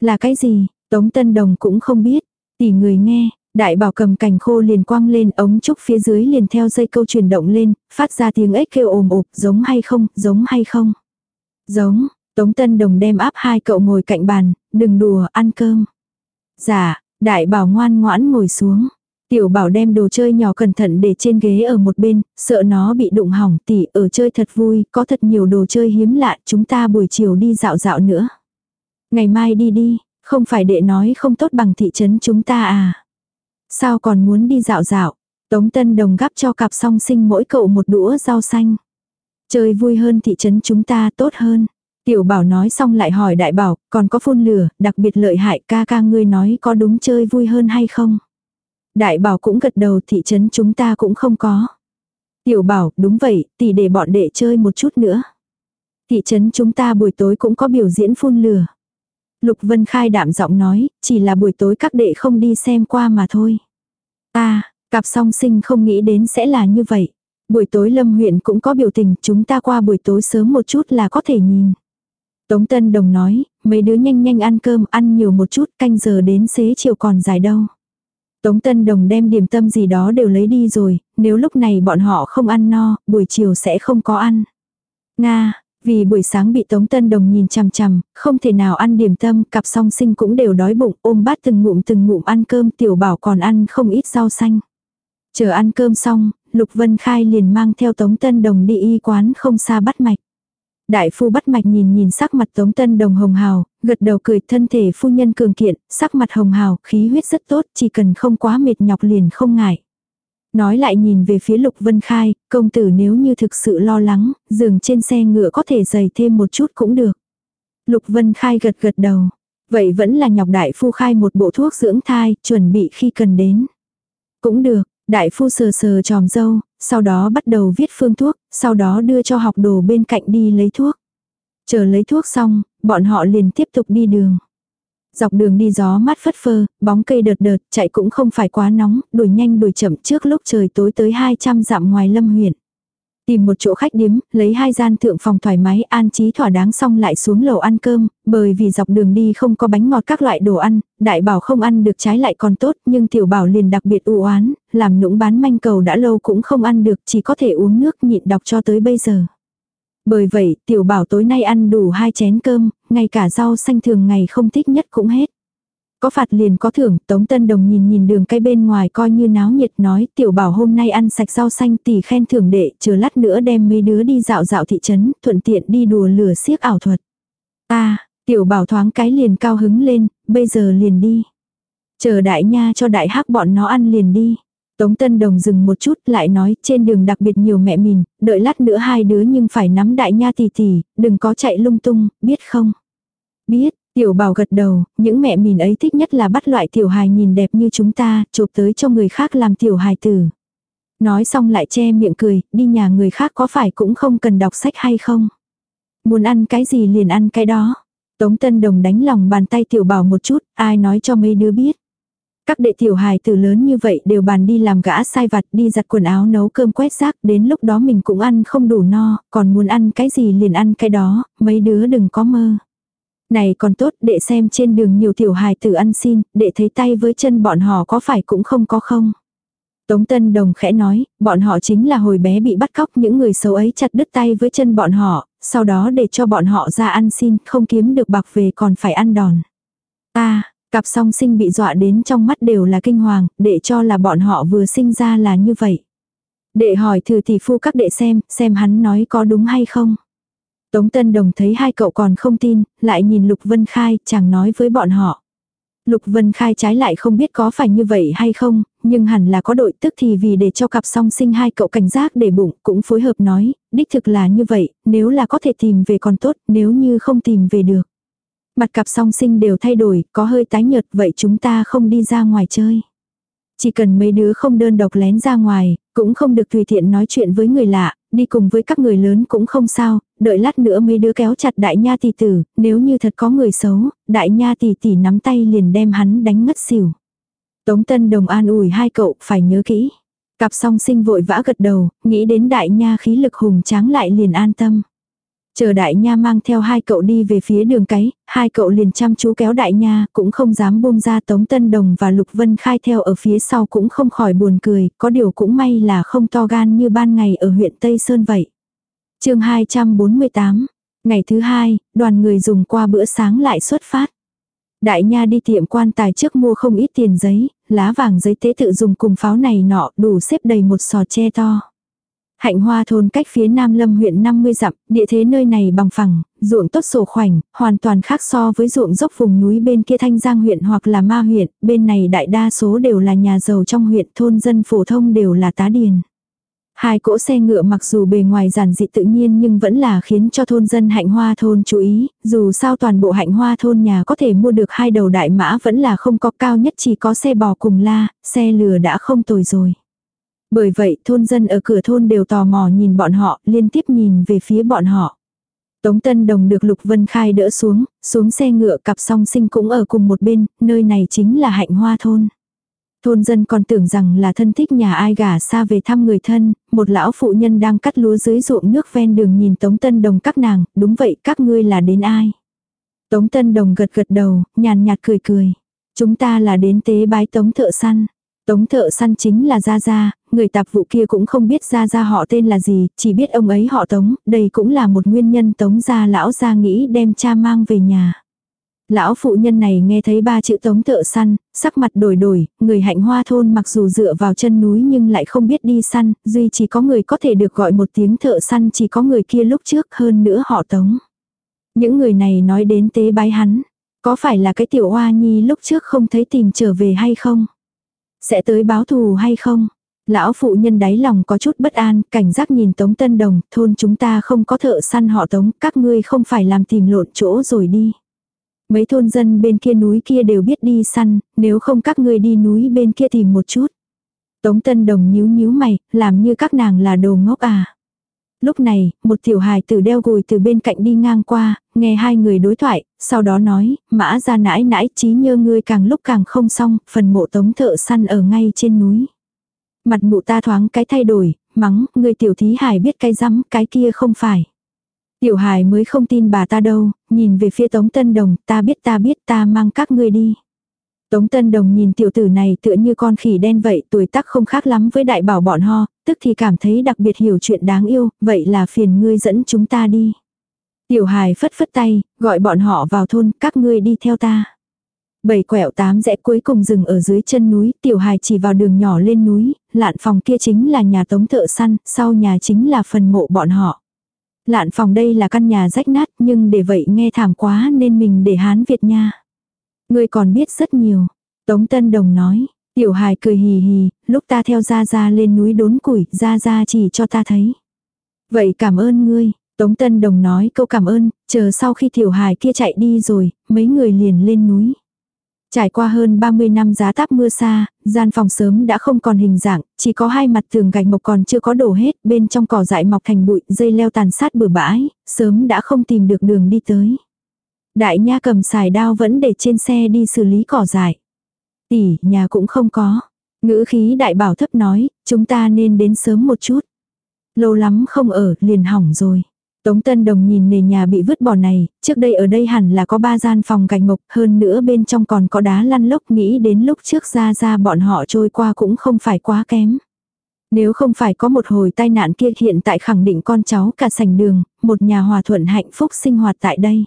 Là cái gì, Tống Tân Đồng cũng không biết. Tỷ người nghe, đại bảo cầm cành khô liền quăng lên ống trúc phía dưới liền theo dây câu chuyển động lên, phát ra tiếng ếch kêu ồm ộp, giống hay không, giống hay không. Giống, Tống Tân Đồng đem áp hai cậu ngồi cạnh bàn, đừng đùa, ăn cơm. Dạ, đại bảo ngoan ngoãn ngồi xuống. Tiểu bảo đem đồ chơi nhỏ cẩn thận để trên ghế ở một bên, sợ nó bị đụng hỏng tỷ ở chơi thật vui, có thật nhiều đồ chơi hiếm lạ, chúng ta buổi chiều đi dạo dạo nữa. Ngày mai đi đi, không phải đệ nói không tốt bằng thị trấn chúng ta à. Sao còn muốn đi dạo dạo? Tống Tân Đồng gắp cho cặp song sinh mỗi cậu một đũa rau xanh. Chơi vui hơn thị trấn chúng ta tốt hơn. Tiểu bảo nói xong lại hỏi đại bảo, còn có phun lửa, đặc biệt lợi hại ca ca ngươi nói có đúng chơi vui hơn hay không? Đại bảo cũng gật đầu thị trấn chúng ta cũng không có. Tiểu bảo, đúng vậy, tỷ để bọn đệ chơi một chút nữa. Thị trấn chúng ta buổi tối cũng có biểu diễn phun lửa. Lục Vân Khai đạm giọng nói, chỉ là buổi tối các đệ không đi xem qua mà thôi. Ta, cặp song sinh không nghĩ đến sẽ là như vậy. Buổi tối lâm huyện cũng có biểu tình, chúng ta qua buổi tối sớm một chút là có thể nhìn. Tống Tân Đồng nói, mấy đứa nhanh nhanh ăn cơm, ăn nhiều một chút, canh giờ đến xế chiều còn dài đâu. Tống Tân Đồng đem điểm tâm gì đó đều lấy đi rồi, nếu lúc này bọn họ không ăn no, buổi chiều sẽ không có ăn. Nga, vì buổi sáng bị Tống Tân Đồng nhìn chằm chằm, không thể nào ăn điểm tâm, cặp song sinh cũng đều đói bụng, ôm bát từng ngụm từng ngụm ăn cơm, tiểu bảo còn ăn không ít rau xanh. Chờ ăn cơm xong, Lục Vân Khai liền mang theo Tống Tân Đồng đi y quán không xa bắt mạch. Đại phu bắt mạch nhìn nhìn sắc mặt Tống Tân Đồng hồng hào, gật đầu cười thân thể phu nhân cường kiện, sắc mặt hồng hào, khí huyết rất tốt, chỉ cần không quá mệt nhọc liền không ngại. Nói lại nhìn về phía Lục Vân Khai, công tử nếu như thực sự lo lắng, giường trên xe ngựa có thể dày thêm một chút cũng được. Lục Vân Khai gật gật đầu. Vậy vẫn là nhọc đại phu khai một bộ thuốc dưỡng thai, chuẩn bị khi cần đến. Cũng được, đại phu sờ sờ tròm dâu, sau đó bắt đầu viết phương thuốc, sau đó đưa cho học đồ bên cạnh đi lấy thuốc. Chờ lấy thuốc xong, bọn họ liền tiếp tục đi đường. Dọc đường đi gió mát phất phơ, bóng cây đợt đợt, chạy cũng không phải quá nóng, đuổi nhanh đuổi chậm trước lúc trời tối tới 200 dặm ngoài lâm huyện. Tìm một chỗ khách điếm, lấy hai gian thượng phòng thoải mái an trí thỏa đáng xong lại xuống lầu ăn cơm, bởi vì dọc đường đi không có bánh ngọt các loại đồ ăn, đại bảo không ăn được trái lại còn tốt nhưng tiểu bảo liền đặc biệt u oán làm nũng bán manh cầu đã lâu cũng không ăn được chỉ có thể uống nước nhịn đọc cho tới bây giờ. Bởi vậy, tiểu bảo tối nay ăn đủ hai chén cơm, ngay cả rau xanh thường ngày không thích nhất cũng hết. Có phạt liền có thưởng, Tống Tân Đồng nhìn nhìn đường cây bên ngoài coi như náo nhiệt nói tiểu bảo hôm nay ăn sạch rau xanh tỷ khen thưởng đệ, chờ lát nữa đem mấy đứa đi dạo dạo thị trấn, thuận tiện đi đùa lửa siếc ảo thuật. Ta, tiểu bảo thoáng cái liền cao hứng lên, bây giờ liền đi. Chờ đại nha cho đại hắc bọn nó ăn liền đi. Tống Tân Đồng dừng một chút lại nói trên đường đặc biệt nhiều mẹ mìn, đợi lát nữa hai đứa nhưng phải nắm đại nha tỷ tỷ, đừng có chạy lung tung, biết không? Biết, tiểu bảo gật đầu, những mẹ mìn ấy thích nhất là bắt loại tiểu hài nhìn đẹp như chúng ta, chụp tới cho người khác làm tiểu hài tử. Nói xong lại che miệng cười, đi nhà người khác có phải cũng không cần đọc sách hay không? Muốn ăn cái gì liền ăn cái đó. Tống Tân Đồng đánh lòng bàn tay tiểu bảo một chút, ai nói cho mấy đứa biết. Các đệ tiểu hài từ lớn như vậy đều bàn đi làm gã sai vặt đi giặt quần áo nấu cơm quét rác đến lúc đó mình cũng ăn không đủ no, còn muốn ăn cái gì liền ăn cái đó, mấy đứa đừng có mơ. Này còn tốt đệ xem trên đường nhiều tiểu hài tử ăn xin, đệ thấy tay với chân bọn họ có phải cũng không có không. Tống Tân Đồng khẽ nói, bọn họ chính là hồi bé bị bắt cóc những người xấu ấy chặt đứt tay với chân bọn họ, sau đó để cho bọn họ ra ăn xin, không kiếm được bạc về còn phải ăn đòn. Ta, Cặp song sinh bị dọa đến trong mắt đều là kinh hoàng, để cho là bọn họ vừa sinh ra là như vậy. Đệ hỏi thử tỷ phu các đệ xem, xem hắn nói có đúng hay không. Tống Tân Đồng thấy hai cậu còn không tin, lại nhìn Lục Vân Khai, chẳng nói với bọn họ. Lục Vân Khai trái lại không biết có phải như vậy hay không, nhưng hẳn là có đội tức thì vì để cho cặp song sinh hai cậu cảnh giác để bụng cũng phối hợp nói, đích thực là như vậy, nếu là có thể tìm về còn tốt, nếu như không tìm về được. Mặt cặp song sinh đều thay đổi, có hơi tái nhợt vậy chúng ta không đi ra ngoài chơi. Chỉ cần mấy đứa không đơn độc lén ra ngoài, cũng không được tùy tiện nói chuyện với người lạ, đi cùng với các người lớn cũng không sao, đợi lát nữa mấy đứa kéo chặt đại nha tỷ tử, nếu như thật có người xấu, đại nha tỷ tỷ nắm tay liền đem hắn đánh ngất xỉu. Tống Tân Đồng an ủi hai cậu phải nhớ kỹ. Cặp song sinh vội vã gật đầu, nghĩ đến đại nha khí lực hùng tráng lại liền an tâm. Chờ đại nha mang theo hai cậu đi về phía đường cái, hai cậu liền chăm chú kéo đại nha, cũng không dám buông ra Tống Tân Đồng và Lục Vân Khai theo ở phía sau cũng không khỏi buồn cười, có điều cũng may là không to gan như ban ngày ở huyện Tây Sơn vậy. chương 248, ngày thứ hai, đoàn người dùng qua bữa sáng lại xuất phát. Đại nha đi tiệm quan tài trước mua không ít tiền giấy, lá vàng giấy tế tự dùng cùng pháo này nọ đủ xếp đầy một sò tre to. Hạnh hoa thôn cách phía nam lâm huyện 50 dặm, địa thế nơi này bằng phẳng, ruộng tốt sổ khoảnh, hoàn toàn khác so với ruộng dốc vùng núi bên kia thanh giang huyện hoặc là ma huyện, bên này đại đa số đều là nhà giàu trong huyện thôn dân phổ thông đều là tá điền. Hai cỗ xe ngựa mặc dù bề ngoài giản dị tự nhiên nhưng vẫn là khiến cho thôn dân hạnh hoa thôn chú ý, dù sao toàn bộ hạnh hoa thôn nhà có thể mua được hai đầu đại mã vẫn là không có cao nhất chỉ có xe bò cùng la, xe lừa đã không tồi rồi. Bởi vậy thôn dân ở cửa thôn đều tò mò nhìn bọn họ, liên tiếp nhìn về phía bọn họ. Tống Tân Đồng được Lục Vân Khai đỡ xuống, xuống xe ngựa cặp song sinh cũng ở cùng một bên, nơi này chính là hạnh hoa thôn. Thôn dân còn tưởng rằng là thân thích nhà ai gả xa về thăm người thân, một lão phụ nhân đang cắt lúa dưới ruộng nước ven đường nhìn Tống Tân Đồng các nàng, đúng vậy các ngươi là đến ai? Tống Tân Đồng gật gật đầu, nhàn nhạt cười cười. Chúng ta là đến tế bái Tống thợ săn. Tống thợ săn chính là Gia Gia, người tạp vụ kia cũng không biết Gia Gia họ tên là gì, chỉ biết ông ấy họ Tống, đây cũng là một nguyên nhân Tống Gia lão gia nghĩ đem cha mang về nhà. Lão phụ nhân này nghe thấy ba chữ Tống thợ săn, sắc mặt đổi đổi, người hạnh hoa thôn mặc dù dựa vào chân núi nhưng lại không biết đi săn, duy chỉ có người có thể được gọi một tiếng thợ săn chỉ có người kia lúc trước hơn nữa họ Tống. Những người này nói đến tế bái hắn, có phải là cái tiểu hoa nhi lúc trước không thấy tìm trở về hay không? Sẽ tới báo thù hay không? Lão phụ nhân đáy lòng có chút bất an, cảnh giác nhìn Tống Tân Đồng, thôn chúng ta không có thợ săn họ Tống, các ngươi không phải làm tìm lộn chỗ rồi đi. Mấy thôn dân bên kia núi kia đều biết đi săn, nếu không các ngươi đi núi bên kia tìm một chút. Tống Tân Đồng nhíu nhíu mày, làm như các nàng là đồ ngốc à. Lúc này, một tiểu hài tử đeo gùi từ bên cạnh đi ngang qua, nghe hai người đối thoại, sau đó nói, mã ra nãi nãi trí nhơ ngươi càng lúc càng không xong, phần mộ tống thợ săn ở ngay trên núi. Mặt mụ ta thoáng cái thay đổi, mắng, người tiểu thí hài biết cái rắm, cái kia không phải. Tiểu hài mới không tin bà ta đâu, nhìn về phía tống tân đồng, ta biết ta biết ta mang các ngươi đi. Tống Tân Đồng nhìn tiểu tử này tựa như con khỉ đen vậy, tuổi tác không khác lắm với đại bảo bọn ho, tức thì cảm thấy đặc biệt hiểu chuyện đáng yêu, vậy là phiền ngươi dẫn chúng ta đi. Tiểu hài phất phất tay, gọi bọn họ vào thôn, các ngươi đi theo ta. Bảy quẹo tám rẽ cuối cùng dừng ở dưới chân núi, tiểu hài chỉ vào đường nhỏ lên núi, lạn phòng kia chính là nhà tống thợ săn, sau nhà chính là phần mộ bọn họ. Lạn phòng đây là căn nhà rách nát nhưng để vậy nghe thảm quá nên mình để Hán Việt nha ngươi còn biết rất nhiều. Tống Tân Đồng nói, tiểu hài cười hì hì, lúc ta theo Gia Gia lên núi đốn củi, Gia Gia chỉ cho ta thấy. Vậy cảm ơn ngươi, Tống Tân Đồng nói câu cảm ơn, chờ sau khi tiểu hài kia chạy đi rồi, mấy người liền lên núi. Trải qua hơn 30 năm giá táp mưa xa, gian phòng sớm đã không còn hình dạng, chỉ có hai mặt tường gạch mộc còn chưa có đổ hết, bên trong cỏ dại mọc thành bụi, dây leo tàn sát bừa bãi, sớm đã không tìm được đường đi tới. Đại nha cầm xài đao vẫn để trên xe đi xử lý cỏ dại. Tỷ, nhà cũng không có. Ngữ khí đại bảo thấp nói, chúng ta nên đến sớm một chút. Lâu lắm không ở, liền hỏng rồi. Tống Tân Đồng nhìn nền nhà bị vứt bỏ này, trước đây ở đây hẳn là có ba gian phòng gạch mộc, hơn nữa bên trong còn có đá lăn lốc nghĩ đến lúc trước ra ra bọn họ trôi qua cũng không phải quá kém. Nếu không phải có một hồi tai nạn kia hiện tại khẳng định con cháu cả sành đường, một nhà hòa thuận hạnh phúc sinh hoạt tại đây.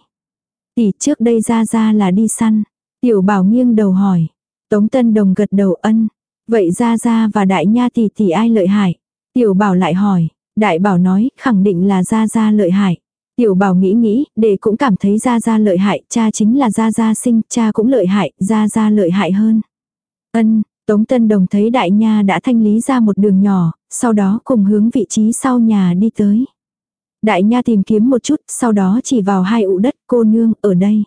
Tỷ trước đây ra ra là đi săn. Tiểu bảo nghiêng đầu hỏi. Tống Tân Đồng gật đầu ân. Vậy ra ra và đại nha tỷ tỷ ai lợi hại? Tiểu bảo lại hỏi. Đại bảo nói, khẳng định là Gia Gia lợi hại. Tiểu bảo nghĩ nghĩ, để cũng cảm thấy Gia Gia lợi hại, cha chính là Gia Gia sinh, cha cũng lợi hại, Gia Gia lợi hại hơn. Ân, Tống Tân Đồng thấy đại nha đã thanh lý ra một đường nhỏ, sau đó cùng hướng vị trí sau nhà đi tới. Đại nha tìm kiếm một chút, sau đó chỉ vào hai ụ đất cô nương ở đây.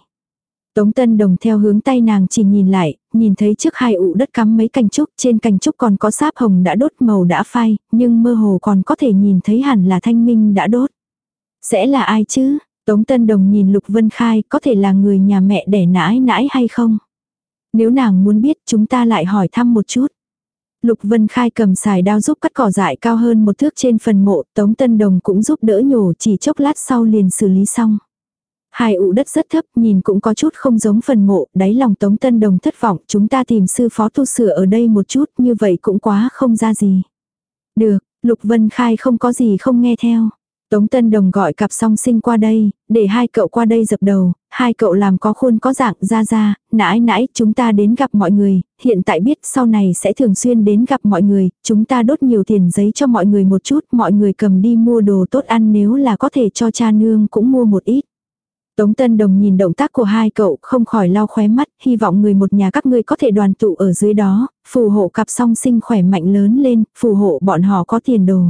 Tống Tân Đồng theo hướng tay nàng chỉ nhìn lại, nhìn thấy trước hai ụ đất cắm mấy cành trúc, trên cành trúc còn có sáp hồng đã đốt màu đã phai, nhưng mơ hồ còn có thể nhìn thấy hẳn là thanh minh đã đốt. Sẽ là ai chứ? Tống Tân Đồng nhìn Lục Vân Khai có thể là người nhà mẹ đẻ nãi nãi hay không? Nếu nàng muốn biết chúng ta lại hỏi thăm một chút. Lục Vân Khai cầm xài đao giúp cắt cỏ dại cao hơn một thước trên phần mộ, Tống Tân Đồng cũng giúp đỡ nhổ chỉ chốc lát sau liền xử lý xong. Hai ụ đất rất thấp, nhìn cũng có chút không giống phần mộ, đáy lòng Tống Tân Đồng thất vọng, chúng ta tìm sư phó tu sửa ở đây một chút, như vậy cũng quá không ra gì. Được, Lục Vân Khai không có gì không nghe theo. Tống Tân Đồng gọi cặp song sinh qua đây, để hai cậu qua đây dập đầu, hai cậu làm có khuôn có dạng ra ra, nãi nãi chúng ta đến gặp mọi người, hiện tại biết sau này sẽ thường xuyên đến gặp mọi người, chúng ta đốt nhiều tiền giấy cho mọi người một chút, mọi người cầm đi mua đồ tốt ăn nếu là có thể cho cha nương cũng mua một ít. Tống Tân Đồng nhìn động tác của hai cậu không khỏi lau khóe mắt, hy vọng người một nhà các ngươi có thể đoàn tụ ở dưới đó, phù hộ cặp song sinh khỏe mạnh lớn lên, phù hộ bọn họ có tiền đồ.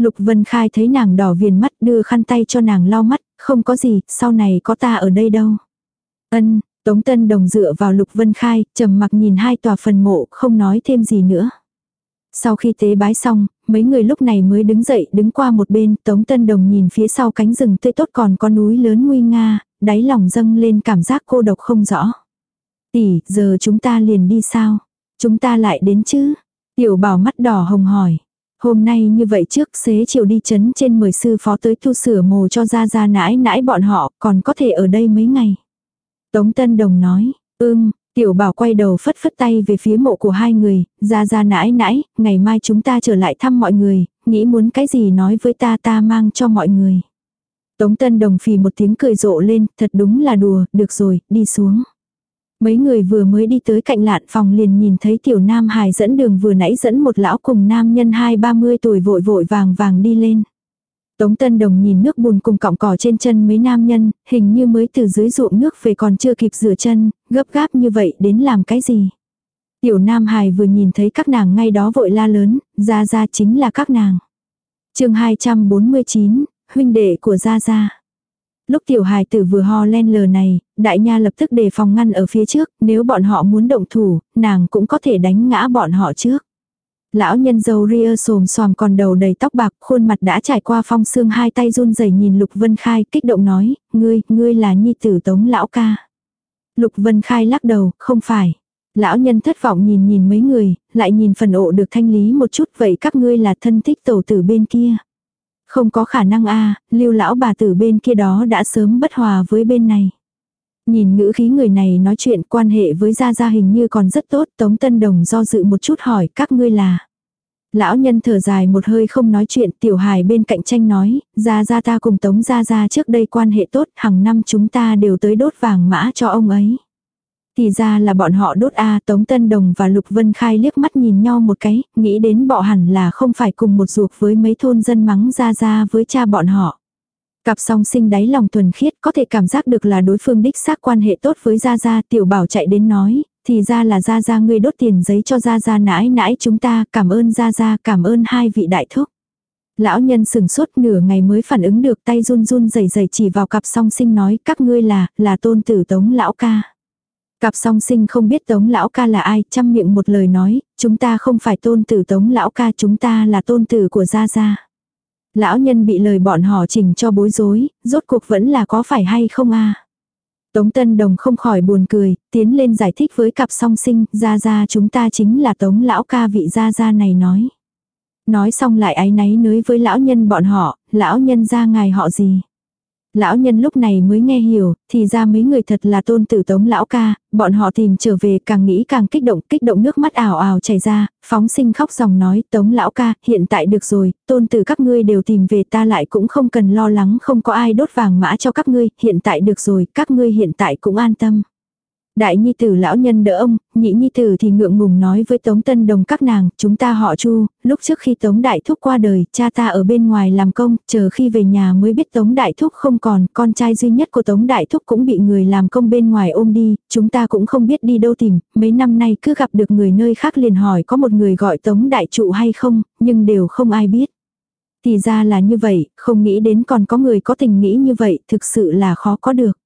Lục Vân Khai thấy nàng đỏ viền mắt đưa khăn tay cho nàng lau mắt, không có gì, sau này có ta ở đây đâu. Ân, Tống Tân Đồng dựa vào Lục Vân Khai, trầm mặc nhìn hai tòa phần mộ, không nói thêm gì nữa. Sau khi tế bái xong, mấy người lúc này mới đứng dậy đứng qua một bên, Tống Tân Đồng nhìn phía sau cánh rừng tươi tốt còn có núi lớn nguy nga, đáy lòng dâng lên cảm giác cô độc không rõ. Tỷ, giờ chúng ta liền đi sao? Chúng ta lại đến chứ? Tiểu bảo mắt đỏ hồng hỏi. Hôm nay như vậy trước xế chiều đi chấn trên mời sư phó tới tu sửa mồ cho ra ra nãi nãi bọn họ, còn có thể ở đây mấy ngày. Tống Tân Đồng nói, ưm, Tiểu bảo quay đầu phất phất tay về phía mộ của hai người, ra ra nãi nãi, ngày mai chúng ta trở lại thăm mọi người, nghĩ muốn cái gì nói với ta ta mang cho mọi người. Tống Tân Đồng phì một tiếng cười rộ lên, thật đúng là đùa, được rồi, đi xuống. Mấy người vừa mới đi tới cạnh lạn phòng liền nhìn thấy tiểu nam hài dẫn đường vừa nãy dẫn một lão cùng nam nhân hai ba mươi tuổi vội vội vàng vàng đi lên. Tống Tân Đồng nhìn nước bùn cùng cọng cỏ trên chân mấy nam nhân, hình như mới từ dưới ruộng nước về còn chưa kịp rửa chân, gấp gáp như vậy đến làm cái gì. Tiểu Nam Hải vừa nhìn thấy các nàng ngay đó vội la lớn, ra ra chính là các nàng. chương 249, huynh đệ của Gia Gia. Lúc tiểu hài tử vừa ho len lờ này, đại nha lập tức đề phòng ngăn ở phía trước, nếu bọn họ muốn động thủ, nàng cũng có thể đánh ngã bọn họ trước. Lão nhân dâu ria xồm xoàm còn đầu đầy tóc bạc, khuôn mặt đã trải qua phong xương hai tay run rẩy nhìn Lục Vân Khai, kích động nói, ngươi, ngươi là nhi tử tống lão ca. Lục Vân Khai lắc đầu, không phải. Lão nhân thất vọng nhìn nhìn mấy người, lại nhìn phần ộ được thanh lý một chút, vậy các ngươi là thân thích tổ tử bên kia. Không có khả năng a lưu lão bà tử bên kia đó đã sớm bất hòa với bên này. Nhìn ngữ khí người này nói chuyện quan hệ với Gia Gia hình như còn rất tốt, Tống Tân Đồng do dự một chút hỏi các ngươi là. Lão nhân thở dài một hơi không nói chuyện, tiểu hài bên cạnh tranh nói, gia gia ta cùng tống gia gia trước đây quan hệ tốt, hàng năm chúng ta đều tới đốt vàng mã cho ông ấy. Thì ra là bọn họ đốt A Tống Tân Đồng và Lục Vân Khai liếc mắt nhìn nhau một cái, nghĩ đến bọ hẳn là không phải cùng một ruột với mấy thôn dân mắng ra ra với cha bọn họ. Cặp song sinh đáy lòng thuần khiết có thể cảm giác được là đối phương đích xác quan hệ tốt với Gia Gia tiểu bảo chạy đến nói, thì ra là Gia Gia ngươi đốt tiền giấy cho Gia Gia nãi nãi chúng ta, cảm ơn Gia Gia, cảm ơn hai vị đại thúc. Lão nhân sừng sốt nửa ngày mới phản ứng được tay run run rẩy rẩy chỉ vào cặp song sinh nói các ngươi là, là tôn tử tống lão ca. Cặp song sinh không biết tống lão ca là ai, chăm miệng một lời nói, chúng ta không phải tôn tử tống lão ca chúng ta là tôn tử của Gia Gia. Lão nhân bị lời bọn họ chỉnh cho bối rối, rốt cuộc vẫn là có phải hay không a Tống Tân Đồng không khỏi buồn cười, tiến lên giải thích với cặp song sinh, ra ra chúng ta chính là Tống lão ca vị gia gia này nói. Nói xong lại áy náy nới với lão nhân bọn họ, lão nhân ra ngài họ gì. Lão nhân lúc này mới nghe hiểu, thì ra mấy người thật là tôn tử tống lão ca, bọn họ tìm trở về càng nghĩ càng kích động, kích động nước mắt ảo ảo chảy ra, phóng sinh khóc dòng nói tống lão ca, hiện tại được rồi, tôn tử các ngươi đều tìm về ta lại cũng không cần lo lắng không có ai đốt vàng mã cho các ngươi, hiện tại được rồi, các ngươi hiện tại cũng an tâm. Đại nhi tử lão nhân đỡ ông, nhị nhi tử thì ngượng ngùng nói với Tống Tân Đồng các nàng, chúng ta họ Chu, lúc trước khi Tống Đại Thúc qua đời, cha ta ở bên ngoài làm công, chờ khi về nhà mới biết Tống Đại Thúc không còn, con trai duy nhất của Tống Đại Thúc cũng bị người làm công bên ngoài ôm đi, chúng ta cũng không biết đi đâu tìm, mấy năm nay cứ gặp được người nơi khác liền hỏi có một người gọi Tống Đại Trụ hay không, nhưng đều không ai biết. Thì ra là như vậy, không nghĩ đến còn có người có tình nghĩ như vậy, thực sự là khó có được.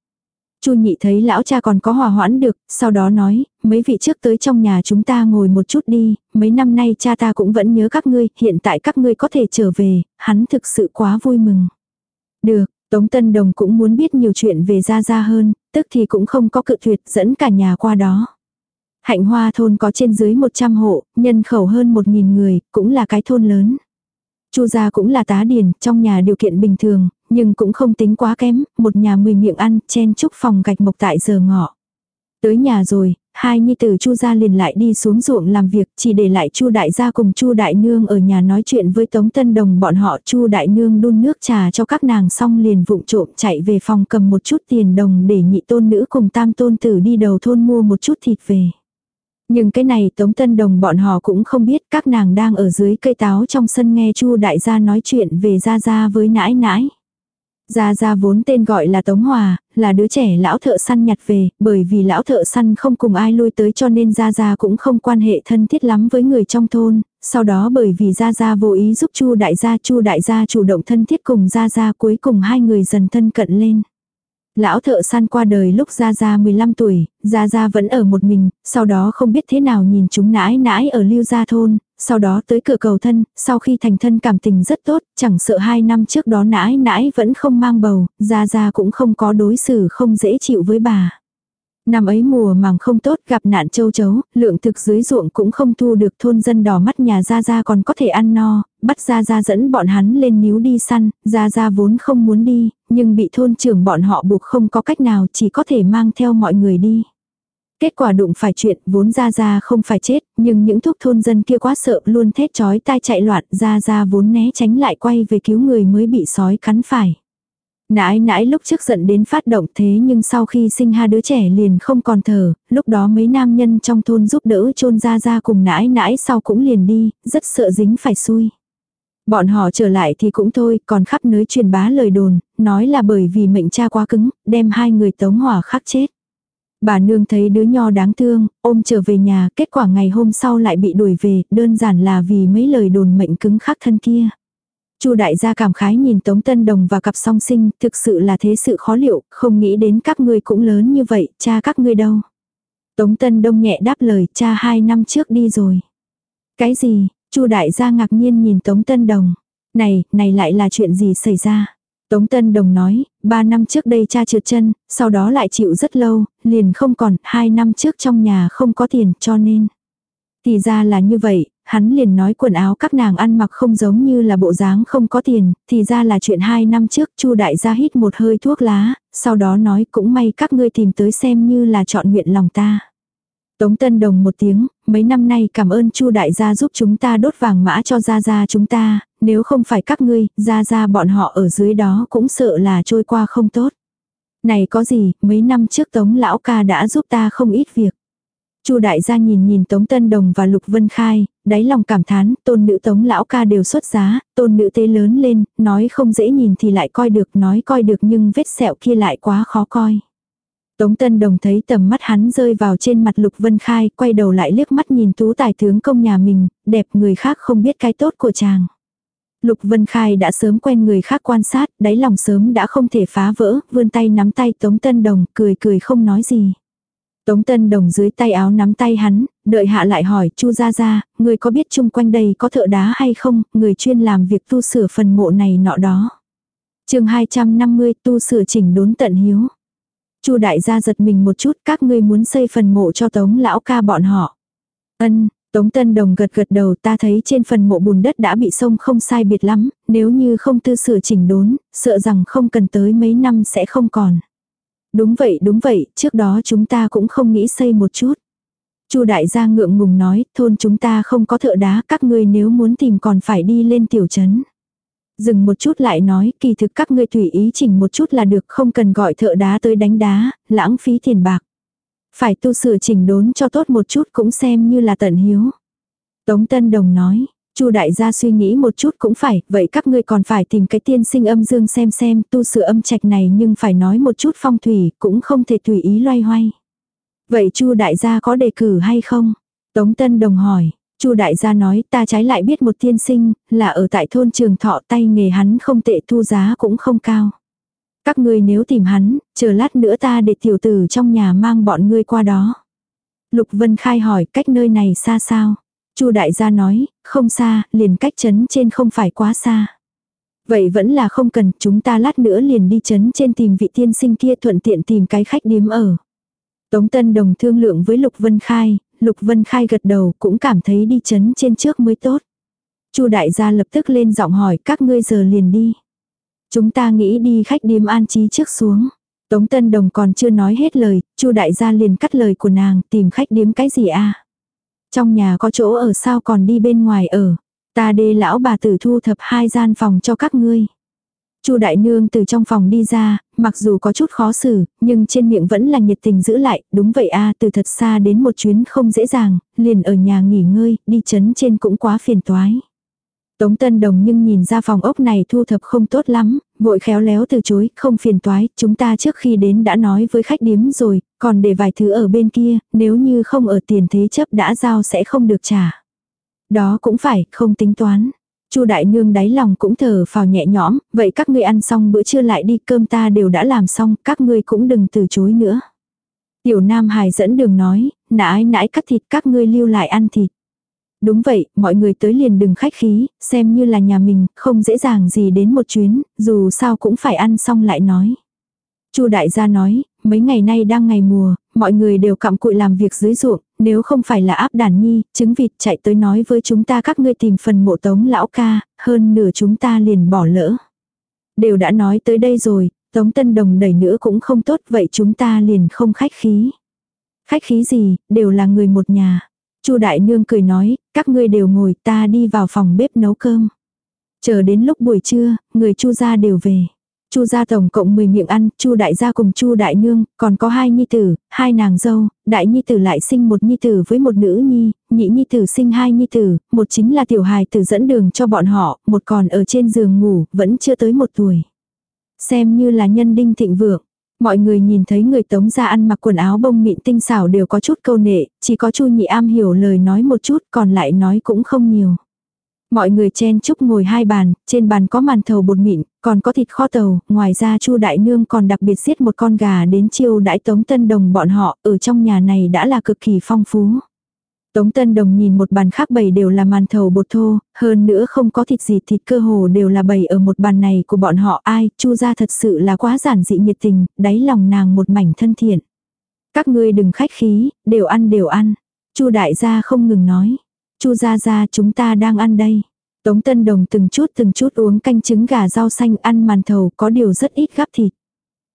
Chu nhị thấy lão cha còn có hòa hoãn được, sau đó nói, mấy vị trước tới trong nhà chúng ta ngồi một chút đi, mấy năm nay cha ta cũng vẫn nhớ các ngươi, hiện tại các ngươi có thể trở về, hắn thực sự quá vui mừng. Được, Tống Tân Đồng cũng muốn biết nhiều chuyện về Gia Gia hơn, tức thì cũng không có cự tuyệt dẫn cả nhà qua đó. Hạnh Hoa thôn có trên dưới 100 hộ, nhân khẩu hơn 1.000 người, cũng là cái thôn lớn. Chu gia cũng là tá điền, trong nhà điều kiện bình thường, nhưng cũng không tính quá kém, một nhà mười miệng ăn, chen chúc phòng gạch mộc tại giờ ngọ. Tới nhà rồi, hai nhi tử Chu gia liền lại đi xuống ruộng làm việc, chỉ để lại Chu đại gia cùng Chu đại nương ở nhà nói chuyện với Tống Tân Đồng bọn họ, Chu đại nương đun nước trà cho các nàng xong liền vụng trộm chạy về phòng cầm một chút tiền đồng để nhị tôn nữ cùng tam tôn tử đi đầu thôn mua một chút thịt về. Nhưng cái này Tống Tân Đồng bọn họ cũng không biết các nàng đang ở dưới cây táo trong sân nghe Chu đại gia nói chuyện về Gia Gia với nãi nãi. Gia Gia vốn tên gọi là Tống Hòa, là đứa trẻ lão thợ săn nhặt về, bởi vì lão thợ săn không cùng ai lui tới cho nên Gia Gia cũng không quan hệ thân thiết lắm với người trong thôn, sau đó bởi vì Gia Gia vô ý giúp Chu đại gia Chu đại gia chủ động thân thiết cùng Gia Gia cuối cùng hai người dần thân cận lên. Lão thợ săn qua đời lúc Gia Gia 15 tuổi, Gia Gia vẫn ở một mình, sau đó không biết thế nào nhìn chúng nãi nãi ở lưu gia thôn, sau đó tới cửa cầu thân, sau khi thành thân cảm tình rất tốt, chẳng sợ hai năm trước đó nãi nãi vẫn không mang bầu, Gia Gia cũng không có đối xử không dễ chịu với bà. Năm ấy mùa màng không tốt gặp nạn châu chấu, lượng thực dưới ruộng cũng không thu được thôn dân đỏ mắt nhà Gia Gia còn có thể ăn no, bắt Gia Gia dẫn bọn hắn lên níu đi săn, Gia Gia vốn không muốn đi, nhưng bị thôn trưởng bọn họ buộc không có cách nào chỉ có thể mang theo mọi người đi. Kết quả đụng phải chuyện vốn Gia Gia không phải chết, nhưng những thuốc thôn dân kia quá sợ luôn thét chói tai chạy loạn Gia Gia vốn né tránh lại quay về cứu người mới bị sói cắn phải. Nãi nãi lúc trước giận đến phát động thế nhưng sau khi sinh hai đứa trẻ liền không còn thở, lúc đó mấy nam nhân trong thôn giúp đỡ chôn ra ra cùng nãi nãi sau cũng liền đi, rất sợ dính phải xui. Bọn họ trở lại thì cũng thôi, còn khắp nơi truyền bá lời đồn, nói là bởi vì mệnh cha quá cứng, đem hai người tống hỏa khắc chết. Bà nương thấy đứa nho đáng thương, ôm trở về nhà, kết quả ngày hôm sau lại bị đuổi về, đơn giản là vì mấy lời đồn mệnh cứng khắc thân kia. Chu đại gia cảm khái nhìn Tống Tân Đồng và cặp song sinh, thực sự là thế sự khó liệu, không nghĩ đến các ngươi cũng lớn như vậy, cha các ngươi đâu. Tống Tân Đông nhẹ đáp lời, cha hai năm trước đi rồi. Cái gì? Chu đại gia ngạc nhiên nhìn Tống Tân Đồng. Này, này lại là chuyện gì xảy ra? Tống Tân Đồng nói, ba năm trước đây cha trượt chân, sau đó lại chịu rất lâu, liền không còn, hai năm trước trong nhà không có tiền cho nên. Thì ra là như vậy, hắn liền nói quần áo các nàng ăn mặc không giống như là bộ dáng không có tiền, thì ra là chuyện hai năm trước Chu đại gia hít một hơi thuốc lá, sau đó nói cũng may các ngươi tìm tới xem như là chọn nguyện lòng ta. Tống Tân Đồng một tiếng, mấy năm nay cảm ơn Chu đại gia giúp chúng ta đốt vàng mã cho gia gia chúng ta, nếu không phải các ngươi, gia gia bọn họ ở dưới đó cũng sợ là trôi qua không tốt. Này có gì, mấy năm trước Tống lão ca đã giúp ta không ít việc. Chu đại gia nhìn nhìn Tống Tân Đồng và Lục Vân Khai, đáy lòng cảm thán, tôn nữ Tống lão ca đều xuất giá, tôn nữ tế lớn lên, nói không dễ nhìn thì lại coi được, nói coi được nhưng vết sẹo kia lại quá khó coi. Tống Tân Đồng thấy tầm mắt hắn rơi vào trên mặt Lục Vân Khai, quay đầu lại liếc mắt nhìn tú tài tướng công nhà mình, đẹp người khác không biết cái tốt của chàng. Lục Vân Khai đã sớm quen người khác quan sát, đáy lòng sớm đã không thể phá vỡ, vươn tay nắm tay Tống Tân Đồng, cười cười không nói gì. Tống Tân Đồng dưới tay áo nắm tay hắn, đợi hạ lại hỏi Chu Gia Gia, người có biết chung quanh đây có thợ đá hay không, người chuyên làm việc tu sửa phần mộ này nọ đó. chương 250 tu sửa chỉnh đốn tận hiếu. Chu đại gia giật mình một chút, các ngươi muốn xây phần mộ cho Tống lão ca bọn họ. Ân, Tống Tân Đồng gật gật đầu ta thấy trên phần mộ bùn đất đã bị sông không sai biệt lắm, nếu như không tư sửa chỉnh đốn, sợ rằng không cần tới mấy năm sẽ không còn. Đúng vậy đúng vậy, trước đó chúng ta cũng không nghĩ xây một chút. Chu đại gia ngượng ngùng nói, thôn chúng ta không có thợ đá, các ngươi nếu muốn tìm còn phải đi lên tiểu trấn. Dừng một chút lại nói, kỳ thực các ngươi tùy ý chỉnh một chút là được, không cần gọi thợ đá tới đánh đá, lãng phí tiền bạc. Phải tu sửa chỉnh đốn cho tốt một chút cũng xem như là tận hiếu. Tống Tân Đồng nói, Chu đại gia suy nghĩ một chút cũng phải, vậy các ngươi còn phải tìm cái tiên sinh âm dương xem xem, tu sửa âm trạch này nhưng phải nói một chút phong thủy, cũng không thể tùy ý loay hoay. Vậy Chu đại gia có đề cử hay không? Tống Tân Đồng hỏi, Chu đại gia nói, ta trái lại biết một tiên sinh, là ở tại thôn Trường Thọ tay nghề hắn không tệ thu giá cũng không cao. Các ngươi nếu tìm hắn, chờ lát nữa ta để tiểu tử trong nhà mang bọn ngươi qua đó. Lục Vân Khai hỏi cách nơi này xa sao? Chu đại gia nói, không xa, liền cách chấn trên không phải quá xa. Vậy vẫn là không cần, chúng ta lát nữa liền đi chấn trên tìm vị tiên sinh kia thuận tiện tìm cái khách điếm ở. Tống Tân Đồng thương lượng với Lục Vân Khai, Lục Vân Khai gật đầu cũng cảm thấy đi chấn trên trước mới tốt. Chu đại gia lập tức lên giọng hỏi các ngươi giờ liền đi. Chúng ta nghĩ đi khách điếm an trí trước xuống. Tống Tân Đồng còn chưa nói hết lời, Chu đại gia liền cắt lời của nàng, tìm khách điếm cái gì a? Trong nhà có chỗ ở sao còn đi bên ngoài ở. Ta đê lão bà tử thu thập hai gian phòng cho các ngươi. Chu đại nương từ trong phòng đi ra, mặc dù có chút khó xử, nhưng trên miệng vẫn là nhiệt tình giữ lại, đúng vậy a, từ thật xa đến một chuyến không dễ dàng, liền ở nhà nghỉ ngơi, đi chấn trên cũng quá phiền toái. Tống Tân Đồng nhưng nhìn ra phòng ốc này thu thập không tốt lắm, vội khéo léo từ chối, không phiền toái, chúng ta trước khi đến đã nói với khách điếm rồi, còn để vài thứ ở bên kia, nếu như không ở tiền thế chấp đã giao sẽ không được trả. Đó cũng phải, không tính toán. Chu đại nương đáy lòng cũng thở phào nhẹ nhõm, vậy các ngươi ăn xong bữa trưa lại đi, cơm ta đều đã làm xong, các ngươi cũng đừng từ chối nữa. Tiểu Nam Hải dẫn đường nói, nãi nãi cắt thịt các ngươi lưu lại ăn thịt. Đúng vậy, mọi người tới liền đừng khách khí, xem như là nhà mình, không dễ dàng gì đến một chuyến, dù sao cũng phải ăn xong lại nói. Chu đại gia nói, mấy ngày nay đang ngày mùa, mọi người đều cặm cụi làm việc dưới ruộng, nếu không phải là áp đàn nhi, trứng vịt chạy tới nói với chúng ta các ngươi tìm phần mộ tống lão ca, hơn nửa chúng ta liền bỏ lỡ. Đều đã nói tới đây rồi, tống tân đồng đẩy nữa cũng không tốt vậy chúng ta liền không khách khí. Khách khí gì, đều là người một nhà. Chu đại nương cười nói, các ngươi đều ngồi ta đi vào phòng bếp nấu cơm. Chờ đến lúc buổi trưa, người chu gia đều về. Chu gia tổng cộng 10 miệng ăn, Chu đại gia cùng Chu đại nương, còn có hai nhi tử, hai nàng dâu, đại nhi tử lại sinh một nhi tử với một nữ nhi, nhị nhi tử sinh hai nhi tử, một chính là tiểu hài tử dẫn đường cho bọn họ, một còn ở trên giường ngủ, vẫn chưa tới một tuổi. Xem như là nhân đinh thịnh vượng. Mọi người nhìn thấy người tống ra ăn mặc quần áo bông mịn tinh xảo đều có chút câu nệ, chỉ có Chu nhị am hiểu lời nói một chút còn lại nói cũng không nhiều. Mọi người chen chúc ngồi hai bàn, trên bàn có màn thầu bột mịn, còn có thịt kho tàu, ngoài ra Chu đại nương còn đặc biệt giết một con gà đến chiêu đãi Tống Tân Đồng bọn họ, ở trong nhà này đã là cực kỳ phong phú. Tống Tân Đồng nhìn một bàn khác bầy đều là màn thầu bột thô, hơn nữa không có thịt gì thịt cơ hồ đều là bầy ở một bàn này của bọn họ ai, Chu gia thật sự là quá giản dị nhiệt tình, đáy lòng nàng một mảnh thân thiện. Các ngươi đừng khách khí, đều ăn đều ăn. Chu đại gia không ngừng nói. Chu gia gia chúng ta đang ăn đây. Tống Tân Đồng từng chút từng chút uống canh trứng gà rau xanh ăn màn thầu có điều rất ít gắp thịt.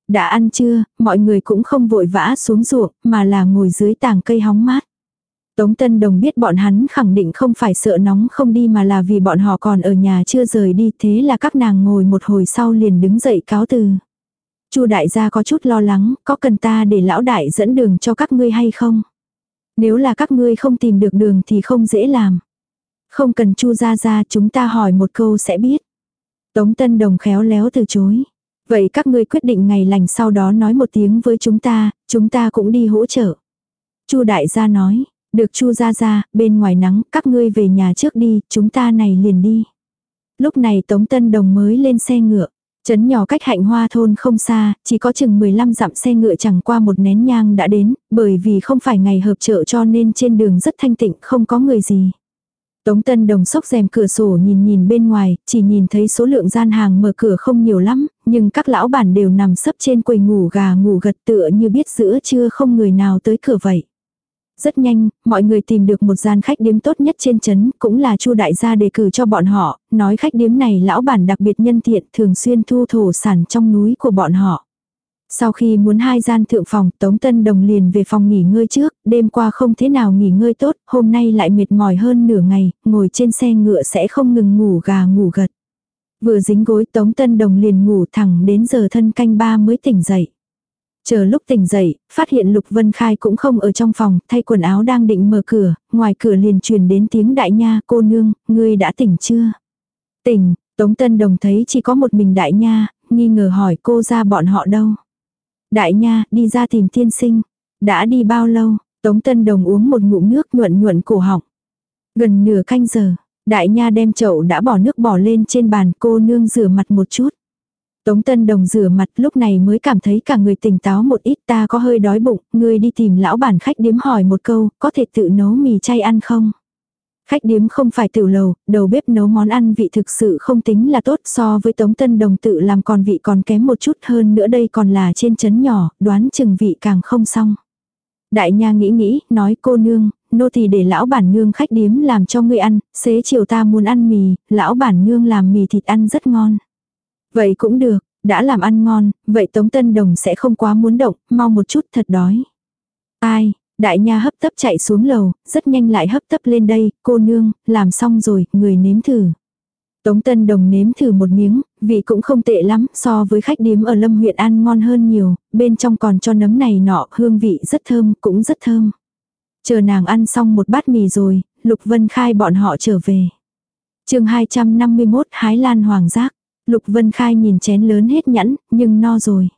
Đã ăn chưa, mọi người cũng không vội vã xuống ruộng, mà là ngồi dưới tảng cây hóng mát. Tống Tân Đồng biết bọn hắn khẳng định không phải sợ nóng không đi mà là vì bọn họ còn ở nhà chưa rời đi thế là các nàng ngồi một hồi sau liền đứng dậy cáo từ. Chu đại gia có chút lo lắng, có cần ta để lão đại dẫn đường cho các ngươi hay không? Nếu là các ngươi không tìm được đường thì không dễ làm. Không cần chu ra ra chúng ta hỏi một câu sẽ biết. Tống Tân Đồng khéo léo từ chối. Vậy các ngươi quyết định ngày lành sau đó nói một tiếng với chúng ta, chúng ta cũng đi hỗ trợ. Chu đại gia nói, được chu ra ra, bên ngoài nắng, các ngươi về nhà trước đi, chúng ta này liền đi. Lúc này Tống Tân Đồng mới lên xe ngựa. Trấn nhỏ cách hạnh hoa thôn không xa, chỉ có chừng 15 dặm xe ngựa chẳng qua một nén nhang đã đến, bởi vì không phải ngày hợp chợ cho nên trên đường rất thanh tịnh, không có người gì. Tống Tân Đồng sốc rèm cửa sổ nhìn nhìn bên ngoài, chỉ nhìn thấy số lượng gian hàng mở cửa không nhiều lắm, nhưng các lão bản đều nằm sấp trên quầy ngủ gà ngủ gật tựa như biết giữa trưa không người nào tới cửa vậy. Rất nhanh, mọi người tìm được một gian khách điếm tốt nhất trên trấn, cũng là Chu đại gia đề cử cho bọn họ, nói khách điếm này lão bản đặc biệt nhân thiện, thường xuyên thu thổ sản trong núi của bọn họ. Sau khi muốn hai gian thượng phòng, Tống Tân Đồng liền về phòng nghỉ ngơi trước, đêm qua không thế nào nghỉ ngơi tốt, hôm nay lại mệt mỏi hơn nửa ngày, ngồi trên xe ngựa sẽ không ngừng ngủ gà ngủ gật. Vừa dính gối Tống Tân Đồng liền ngủ thẳng đến giờ thân canh ba mới tỉnh dậy. Chờ lúc tỉnh dậy, phát hiện Lục Vân Khai cũng không ở trong phòng, thay quần áo đang định mở cửa, ngoài cửa liền truyền đến tiếng đại nha, cô nương, ngươi đã tỉnh chưa? Tỉnh, Tống Tân Đồng thấy chỉ có một mình đại nha, nghi ngờ hỏi cô ra bọn họ đâu. Đại nha, đi ra tìm tiên sinh. Đã đi bao lâu? Tống Tân Đồng uống một ngụm nước nhuận nhuận cổ họng. Gần nửa canh giờ, đại nha đem chậu đã bỏ nước bỏ lên trên bàn cô nương rửa mặt một chút. Tống Tân Đồng rửa mặt lúc này mới cảm thấy cả người tỉnh táo một ít ta có hơi đói bụng, người đi tìm lão bản khách điếm hỏi một câu, có thể tự nấu mì chay ăn không? Khách điếm không phải tiểu lầu, đầu bếp nấu món ăn vị thực sự không tính là tốt so với Tống Tân Đồng tự làm còn vị còn kém một chút hơn nữa đây còn là trên chấn nhỏ, đoán chừng vị càng không xong. Đại nha nghĩ nghĩ, nói cô nương, nô thì để lão bản nương khách điếm làm cho ngươi ăn, xế chiều ta muốn ăn mì, lão bản nương làm mì thịt ăn rất ngon. Vậy cũng được, đã làm ăn ngon, vậy Tống Tân Đồng sẽ không quá muốn động, mau một chút thật đói. Ai, đại nha hấp tấp chạy xuống lầu, rất nhanh lại hấp tấp lên đây, cô nương, làm xong rồi, người nếm thử. Tống Tân Đồng nếm thử một miếng, vị cũng không tệ lắm, so với khách điếm ở Lâm huyện ăn ngon hơn nhiều, bên trong còn cho nấm này nọ, hương vị rất thơm, cũng rất thơm. Chờ nàng ăn xong một bát mì rồi, Lục Vân Khai bọn họ trở về. chương 251 Hái Lan Hoàng Giác. Lục Vân Khai nhìn chén lớn hết nhẫn, nhưng no rồi.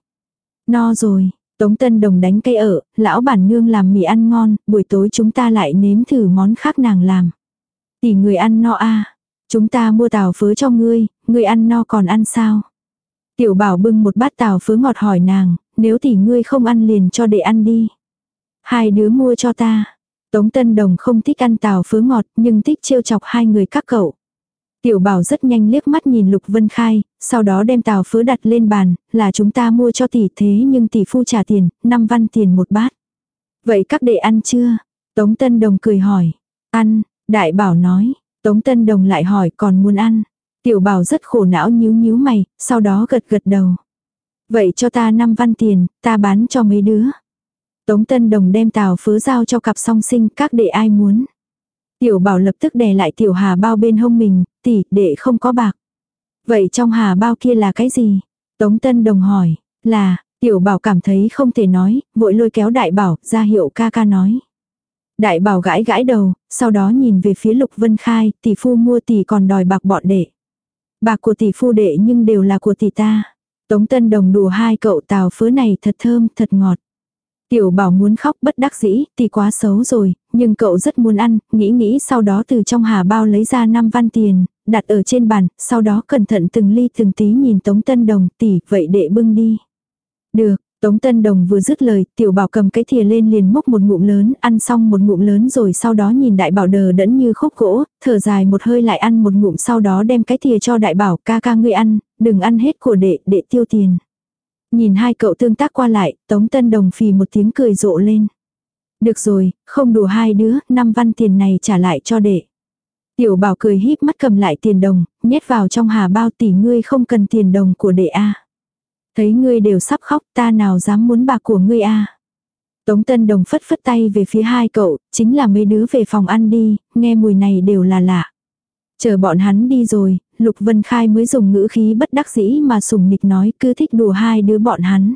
No rồi, Tống Tân Đồng đánh cây ở, lão bản nương làm mì ăn ngon, buổi tối chúng ta lại nếm thử món khác nàng làm. Tỷ người ăn no a à. Chúng ta mua tàu phớ cho ngươi, ngươi ăn no còn ăn sao? Tiểu bảo bưng một bát tàu phớ ngọt hỏi nàng, nếu tỷ ngươi không ăn liền cho để ăn đi. Hai đứa mua cho ta. Tống Tân Đồng không thích ăn tàu phớ ngọt nhưng thích trêu chọc hai người các cậu. Tiểu bảo rất nhanh liếc mắt nhìn Lục Vân Khai, sau đó đem tàu phớ đặt lên bàn, là chúng ta mua cho tỷ thế nhưng tỷ phu trả tiền, 5 văn tiền một bát. Vậy các đệ ăn chưa? Tống Tân Đồng cười hỏi. Ăn, đại bảo nói. Tống Tân Đồng lại hỏi còn muốn ăn. Tiểu bảo rất khổ não nhíu nhíu mày, sau đó gật gật đầu. Vậy cho ta 5 văn tiền, ta bán cho mấy đứa. Tống Tân Đồng đem tàu phớ giao cho cặp song sinh các đệ ai muốn. Tiểu bảo lập tức đè lại tiểu hà bao bên hông mình, tỷ, đệ không có bạc. Vậy trong hà bao kia là cái gì? Tống Tân Đồng hỏi, là, tiểu bảo cảm thấy không thể nói, vội lôi kéo đại bảo, ra hiệu ca ca nói. Đại bảo gãi gãi đầu, sau đó nhìn về phía Lục Vân Khai, tỷ phu mua tỷ còn đòi bạc bọn đệ. Bạc của tỷ phu đệ nhưng đều là của tỷ ta. Tống Tân Đồng đùa hai cậu tào phớ này thật thơm, thật ngọt. Tiểu bảo muốn khóc bất đắc dĩ, thì quá xấu rồi, nhưng cậu rất muốn ăn, nghĩ nghĩ sau đó từ trong hà bao lấy ra 5 văn tiền, đặt ở trên bàn, sau đó cẩn thận từng ly từng tí nhìn Tống Tân Đồng tỷ, vậy đệ bưng đi. Được, Tống Tân Đồng vừa dứt lời, tiểu bảo cầm cái thìa lên liền múc một ngụm lớn, ăn xong một ngụm lớn rồi sau đó nhìn đại bảo đờ đẫn như khúc gỗ, thở dài một hơi lại ăn một ngụm sau đó đem cái thìa cho đại bảo, ca ca ngươi ăn, đừng ăn hết của đệ, đệ tiêu tiền. Nhìn hai cậu tương tác qua lại, Tống Tân Đồng phì một tiếng cười rộ lên. Được rồi, không đủ hai đứa, năm văn tiền này trả lại cho đệ. Tiểu bảo cười híp mắt cầm lại tiền đồng, nhét vào trong hà bao tỷ ngươi không cần tiền đồng của đệ a. Thấy ngươi đều sắp khóc ta nào dám muốn bạc của ngươi a. Tống Tân Đồng phất phất tay về phía hai cậu, chính là mấy đứa về phòng ăn đi, nghe mùi này đều là lạ. Chờ bọn hắn đi rồi, Lục Vân Khai mới dùng ngữ khí bất đắc dĩ mà sùng nịch nói cứ thích đùa hai đứa bọn hắn.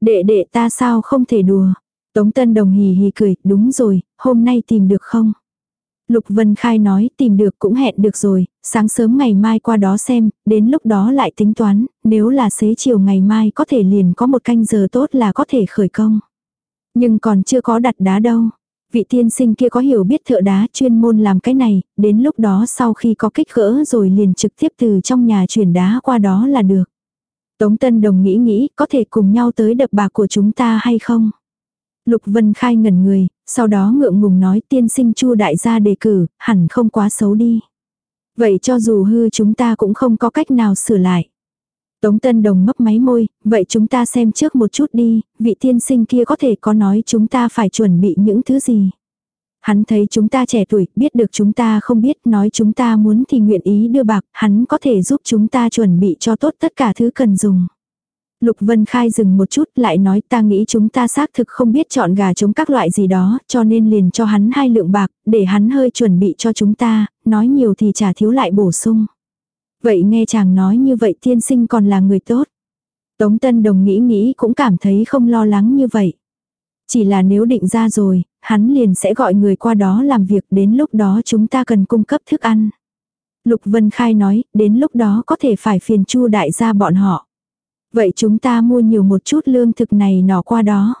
Đệ đệ ta sao không thể đùa. Tống Tân Đồng hì hì cười, đúng rồi, hôm nay tìm được không? Lục Vân Khai nói tìm được cũng hẹn được rồi, sáng sớm ngày mai qua đó xem, đến lúc đó lại tính toán, nếu là xế chiều ngày mai có thể liền có một canh giờ tốt là có thể khởi công. Nhưng còn chưa có đặt đá đâu. Vị tiên sinh kia có hiểu biết thợ đá chuyên môn làm cái này, đến lúc đó sau khi có kích gỡ rồi liền trực tiếp từ trong nhà chuyển đá qua đó là được. Tống Tân Đồng nghĩ nghĩ có thể cùng nhau tới đập bạc của chúng ta hay không? Lục Vân Khai ngẩn người, sau đó ngượng ngùng nói tiên sinh chu đại gia đề cử, hẳn không quá xấu đi. Vậy cho dù hư chúng ta cũng không có cách nào sửa lại. Tống Tân Đồng mấp máy môi, vậy chúng ta xem trước một chút đi, vị tiên sinh kia có thể có nói chúng ta phải chuẩn bị những thứ gì. Hắn thấy chúng ta trẻ tuổi, biết được chúng ta không biết, nói chúng ta muốn thì nguyện ý đưa bạc, hắn có thể giúp chúng ta chuẩn bị cho tốt tất cả thứ cần dùng. Lục Vân Khai dừng một chút lại nói ta nghĩ chúng ta xác thực không biết chọn gà chống các loại gì đó, cho nên liền cho hắn hai lượng bạc, để hắn hơi chuẩn bị cho chúng ta, nói nhiều thì trả thiếu lại bổ sung. Vậy nghe chàng nói như vậy tiên sinh còn là người tốt. Tống Tân Đồng nghĩ nghĩ cũng cảm thấy không lo lắng như vậy. Chỉ là nếu định ra rồi, hắn liền sẽ gọi người qua đó làm việc đến lúc đó chúng ta cần cung cấp thức ăn. Lục Vân Khai nói, đến lúc đó có thể phải phiền chu đại gia bọn họ. Vậy chúng ta mua nhiều một chút lương thực này nọ qua đó.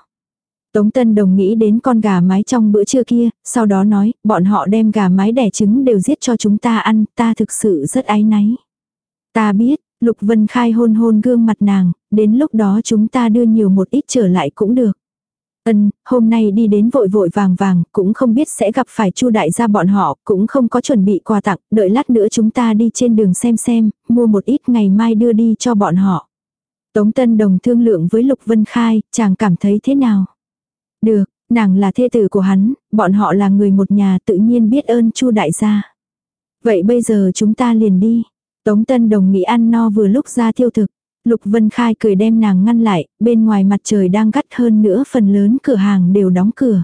Tống Tân Đồng nghĩ đến con gà mái trong bữa trưa kia, sau đó nói, bọn họ đem gà mái đẻ trứng đều giết cho chúng ta ăn, ta thực sự rất áy náy. Ta biết, Lục Vân Khai hôn hôn gương mặt nàng, đến lúc đó chúng ta đưa nhiều một ít trở lại cũng được. Ân, hôm nay đi đến vội vội vàng vàng, cũng không biết sẽ gặp phải Chu đại gia bọn họ, cũng không có chuẩn bị quà tặng, đợi lát nữa chúng ta đi trên đường xem xem, mua một ít ngày mai đưa đi cho bọn họ. Tống Tân Đồng thương lượng với Lục Vân Khai, chàng cảm thấy thế nào? Được, nàng là thê tử của hắn, bọn họ là người một nhà tự nhiên biết ơn Chu đại gia. Vậy bây giờ chúng ta liền đi. Tống Tân Đồng nghĩ ăn no vừa lúc ra tiêu thực. Lục Vân Khai cười đem nàng ngăn lại, bên ngoài mặt trời đang gắt hơn nữa phần lớn cửa hàng đều đóng cửa.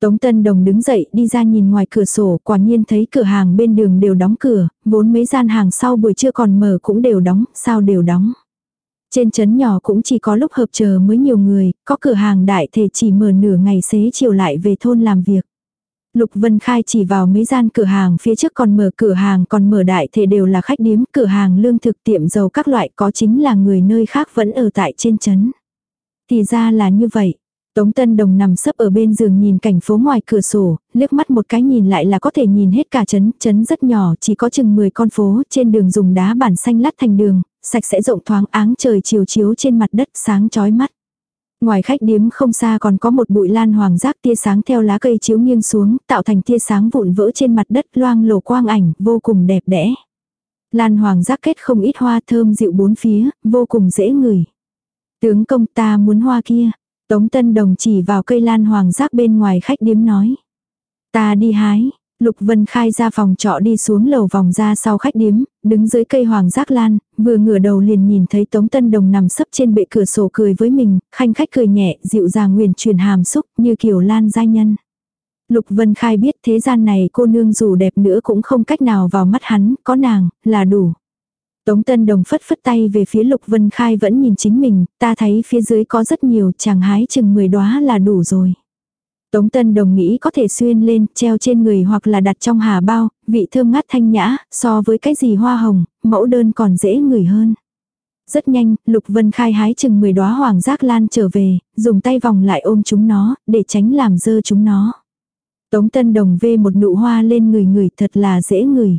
Tống Tân Đồng đứng dậy đi ra nhìn ngoài cửa sổ, quả nhiên thấy cửa hàng bên đường đều đóng cửa, vốn mấy gian hàng sau buổi trưa còn mở cũng đều đóng, sao đều đóng. Trên trấn nhỏ cũng chỉ có lúc hợp chờ mới nhiều người, có cửa hàng đại thể chỉ mở nửa ngày xế chiều lại về thôn làm việc. Lục Vân Khai chỉ vào mấy gian cửa hàng phía trước còn mở cửa hàng còn mở đại thể đều là khách điếm, cửa hàng lương thực tiệm dầu các loại có chính là người nơi khác vẫn ở tại trên trấn. Thì ra là như vậy. Tống Tân Đồng nằm sấp ở bên giường nhìn cảnh phố ngoài cửa sổ, liếc mắt một cái nhìn lại là có thể nhìn hết cả trấn, trấn rất nhỏ, chỉ có chừng 10 con phố, trên đường dùng đá bản xanh lát thành đường, sạch sẽ rộng thoáng áng trời chiều chiếu trên mặt đất sáng chói mắt. Ngoài khách điếm không xa còn có một bụi lan hoàng giác tia sáng theo lá cây chiếu nghiêng xuống, tạo thành tia sáng vụn vỡ trên mặt đất loang lổ quang ảnh, vô cùng đẹp đẽ. Lan hoàng giác kết không ít hoa thơm dịu bốn phía, vô cùng dễ ngửi. Tướng công ta muốn hoa kia. Tống Tân Đồng chỉ vào cây lan hoàng giác bên ngoài khách điếm nói. Ta đi hái, Lục Vân Khai ra phòng trọ đi xuống lầu vòng ra sau khách điếm, đứng dưới cây hoàng giác lan, vừa ngửa đầu liền nhìn thấy Tống Tân Đồng nằm sấp trên bệ cửa sổ cười với mình, khanh khách cười nhẹ, dịu dàng nguyền truyền hàm xúc như kiểu lan gia nhân. Lục Vân Khai biết thế gian này cô nương dù đẹp nữa cũng không cách nào vào mắt hắn, có nàng, là đủ. Tống Tân Đồng phất phất tay về phía Lục Vân Khai vẫn nhìn chính mình, ta thấy phía dưới có rất nhiều, chàng hái chừng 10 đóa là đủ rồi. Tống Tân Đồng nghĩ có thể xuyên lên, treo trên người hoặc là đặt trong hà bao, vị thơm ngát thanh nhã, so với cái gì hoa hồng, mẫu đơn còn dễ ngửi hơn. Rất nhanh, Lục Vân Khai hái chừng 10 đóa hoàng giác lan trở về, dùng tay vòng lại ôm chúng nó, để tránh làm dơ chúng nó. Tống Tân Đồng vê một nụ hoa lên người người thật là dễ ngửi.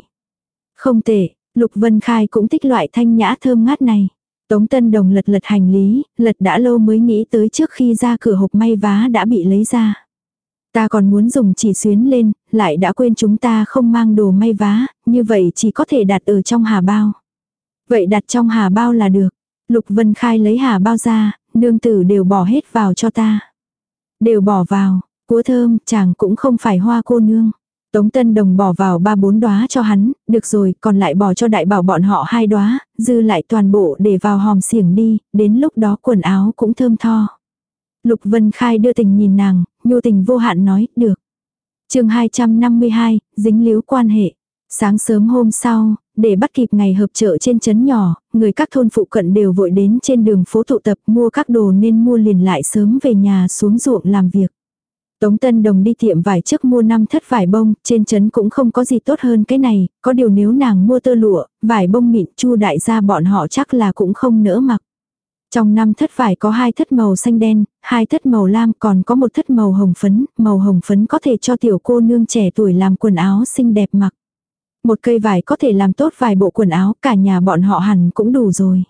Không tệ, Lục Vân Khai cũng thích loại thanh nhã thơm ngát này. Tống Tân Đồng lật lật hành lý, lật đã lâu mới nghĩ tới trước khi ra cửa hộp may vá đã bị lấy ra. Ta còn muốn dùng chỉ xuyến lên, lại đã quên chúng ta không mang đồ may vá, như vậy chỉ có thể đặt ở trong hà bao. Vậy đặt trong hà bao là được. Lục Vân Khai lấy hà bao ra, nương tử đều bỏ hết vào cho ta. Đều bỏ vào, cua thơm, chàng cũng không phải hoa cô nương. Tống Tân Đồng bỏ vào ba bốn đóa cho hắn, được rồi, còn lại bỏ cho đại bảo bọn họ hai đóa, dư lại toàn bộ để vào hòm xiềng đi, đến lúc đó quần áo cũng thơm tho. Lục Vân Khai đưa tình nhìn nàng, nhu tình vô hạn nói, được. chương 252, dính líu quan hệ. Sáng sớm hôm sau, để bắt kịp ngày hợp chợ trên trấn nhỏ, người các thôn phụ cận đều vội đến trên đường phố tụ tập mua các đồ nên mua liền lại sớm về nhà xuống ruộng làm việc. Tống Tân Đồng đi tiệm vải trước mua năm thất vải bông, trên trấn cũng không có gì tốt hơn cái này, có điều nếu nàng mua tơ lụa, vải bông mịn chu đại gia bọn họ chắc là cũng không nỡ mặc. Trong năm thất vải có hai thất màu xanh đen, hai thất màu lam còn có một thất màu hồng phấn, màu hồng phấn có thể cho tiểu cô nương trẻ tuổi làm quần áo xinh đẹp mặc. Một cây vải có thể làm tốt vài bộ quần áo, cả nhà bọn họ hẳn cũng đủ rồi.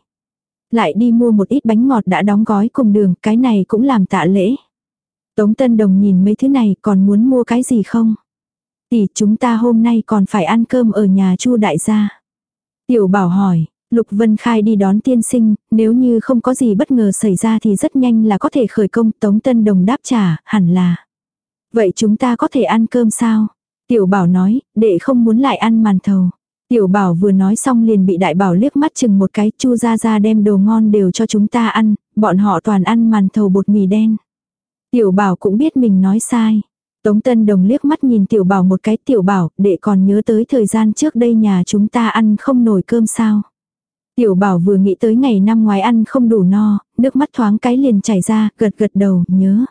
Lại đi mua một ít bánh ngọt đã đóng gói cùng đường, cái này cũng làm tạ lễ. Tống Tân Đồng nhìn mấy thứ này còn muốn mua cái gì không? Tỷ chúng ta hôm nay còn phải ăn cơm ở nhà Chu đại gia. Tiểu bảo hỏi, Lục Vân Khai đi đón tiên sinh, nếu như không có gì bất ngờ xảy ra thì rất nhanh là có thể khởi công Tống Tân Đồng đáp trả, hẳn là. Vậy chúng ta có thể ăn cơm sao? Tiểu bảo nói, đệ không muốn lại ăn màn thầu. Tiểu bảo vừa nói xong liền bị đại bảo liếc mắt chừng một cái, chu ra ra đem đồ ngon đều cho chúng ta ăn, bọn họ toàn ăn màn thầu bột mì đen. Tiểu bảo cũng biết mình nói sai. Tống Tân Đồng liếc mắt nhìn tiểu bảo một cái tiểu bảo, đệ còn nhớ tới thời gian trước đây nhà chúng ta ăn không nổi cơm sao. Tiểu bảo vừa nghĩ tới ngày năm ngoái ăn không đủ no, nước mắt thoáng cái liền chảy ra, gật gật đầu, nhớ.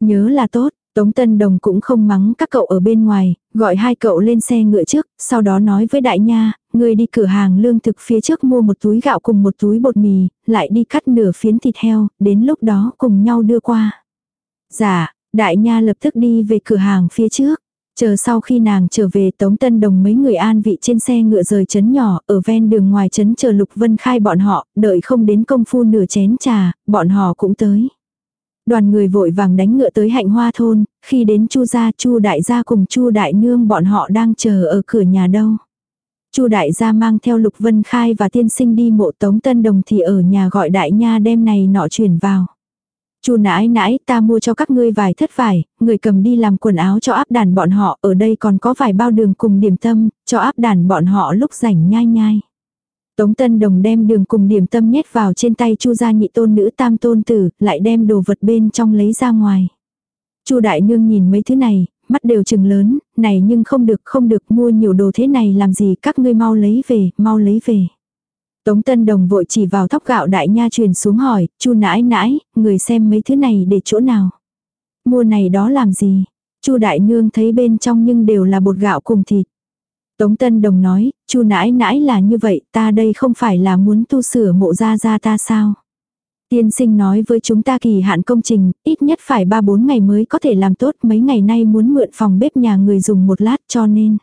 Nhớ là tốt, Tống Tân Đồng cũng không mắng các cậu ở bên ngoài, gọi hai cậu lên xe ngựa trước, sau đó nói với đại nha, người đi cửa hàng lương thực phía trước mua một túi gạo cùng một túi bột mì, lại đi cắt nửa phiến thịt heo, đến lúc đó cùng nhau đưa qua. Dạ, đại nha lập tức đi về cửa hàng phía trước. Chờ sau khi nàng trở về Tống Tân Đồng mấy người an vị trên xe ngựa rời chấn nhỏ, ở ven đường ngoài chấn chờ Lục Vân Khai bọn họ, đợi không đến công phu nửa chén trà, bọn họ cũng tới. Đoàn người vội vàng đánh ngựa tới hạnh hoa thôn, khi đến chu gia chu đại gia cùng chu đại nương bọn họ đang chờ ở cửa nhà đâu. chu đại gia mang theo Lục Vân Khai và tiên sinh đi mộ Tống Tân Đồng thì ở nhà gọi đại nha đem này nọ chuyển vào. Chu nãi nãi, ta mua cho các ngươi vài thất vải, người cầm đi làm quần áo cho áp đàn bọn họ, ở đây còn có vài bao đường cùng điểm tâm, cho áp đàn bọn họ lúc rảnh nhai nhai. Tống Tân Đồng đem đường cùng điểm tâm nhét vào trên tay Chu gia nhị tôn nữ tam tôn tử, lại đem đồ vật bên trong lấy ra ngoài. Chu đại nương nhìn mấy thứ này, mắt đều chừng lớn, này nhưng không được không được mua nhiều đồ thế này làm gì các ngươi mau lấy về, mau lấy về. Tống Tân Đồng vội chỉ vào thóc gạo đại nha truyền xuống hỏi, chu nãi nãi, người xem mấy thứ này để chỗ nào. Mua này đó làm gì? chu đại nương thấy bên trong nhưng đều là bột gạo cùng thịt. Tống Tân Đồng nói, chu nãi nãi là như vậy, ta đây không phải là muốn tu sửa mộ gia gia ta sao? Tiên sinh nói với chúng ta kỳ hạn công trình, ít nhất phải 3-4 ngày mới có thể làm tốt, mấy ngày nay muốn mượn phòng bếp nhà người dùng một lát cho nên.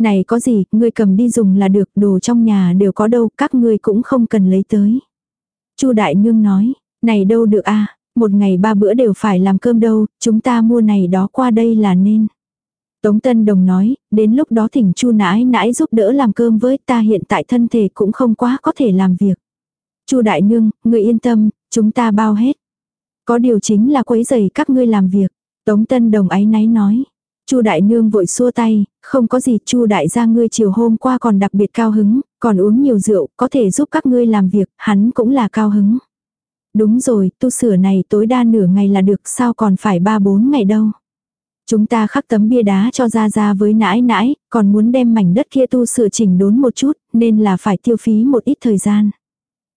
Này có gì, ngươi cầm đi dùng là được, đồ trong nhà đều có đâu, các ngươi cũng không cần lấy tới. Chu Đại Nương nói, này đâu được a một ngày ba bữa đều phải làm cơm đâu, chúng ta mua này đó qua đây là nên. Tống Tân Đồng nói, đến lúc đó thỉnh Chu nãi nãi giúp đỡ làm cơm với ta hiện tại thân thể cũng không quá có thể làm việc. Chu Đại Nương, người yên tâm, chúng ta bao hết. Có điều chính là quấy giày các ngươi làm việc. Tống Tân Đồng ấy náy nói. Chu đại nương vội xua tay, không có gì, Chu đại gia ngươi chiều hôm qua còn đặc biệt cao hứng, còn uống nhiều rượu, có thể giúp các ngươi làm việc, hắn cũng là cao hứng. Đúng rồi, tu sửa này tối đa nửa ngày là được, sao còn phải ba bốn ngày đâu. Chúng ta khắc tấm bia đá cho ra ra với nãi nãi, còn muốn đem mảnh đất kia tu sửa chỉnh đốn một chút, nên là phải tiêu phí một ít thời gian.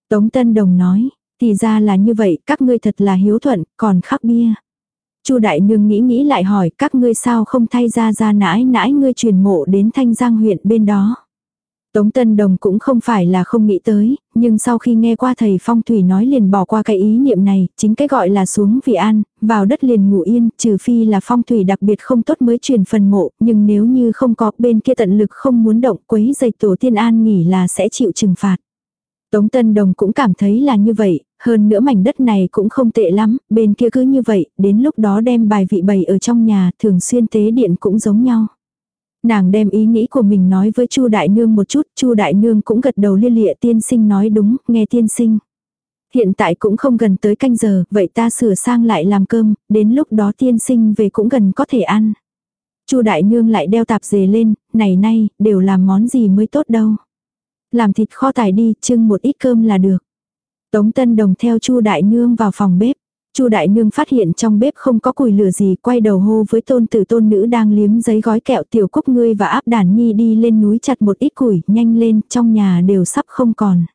Tống Tân Đồng nói, thì ra là như vậy, các ngươi thật là hiếu thuận, còn khắc bia. Chu đại nương nghĩ nghĩ lại hỏi các ngươi sao không thay ra ra nãi nãi ngươi truyền mộ đến thanh giang huyện bên đó. Tống Tân Đồng cũng không phải là không nghĩ tới, nhưng sau khi nghe qua thầy Phong Thủy nói liền bỏ qua cái ý niệm này, chính cái gọi là xuống vì an, vào đất liền ngủ yên, trừ phi là Phong Thủy đặc biệt không tốt mới truyền phần mộ, nhưng nếu như không có bên kia tận lực không muốn động quấy dây tổ tiên an nghỉ là sẽ chịu trừng phạt. Tống Tân Đồng cũng cảm thấy là như vậy, hơn nữa mảnh đất này cũng không tệ lắm, bên kia cứ như vậy, đến lúc đó đem bài vị bày ở trong nhà, thường xuyên tế điện cũng giống nhau. Nàng đem ý nghĩ của mình nói với Chu Đại Nương một chút, Chu Đại Nương cũng gật đầu liên lịa tiên sinh nói đúng, nghe tiên sinh. Hiện tại cũng không gần tới canh giờ, vậy ta sửa sang lại làm cơm, đến lúc đó tiên sinh về cũng gần có thể ăn. Chu Đại Nương lại đeo tạp dề lên, này nay, đều làm món gì mới tốt đâu. Làm thịt kho tải đi, trưng một ít cơm là được. Tống Tân Đồng theo Chu Đại Nương vào phòng bếp. Chu đại nương phát hiện trong bếp không có củi lửa gì, quay đầu hô với tôn tử tôn nữ đang liếm giấy gói kẹo tiểu cúc ngươi và áp đàn nhi đi lên núi chặt một ít củi, nhanh lên, trong nhà đều sắp không còn.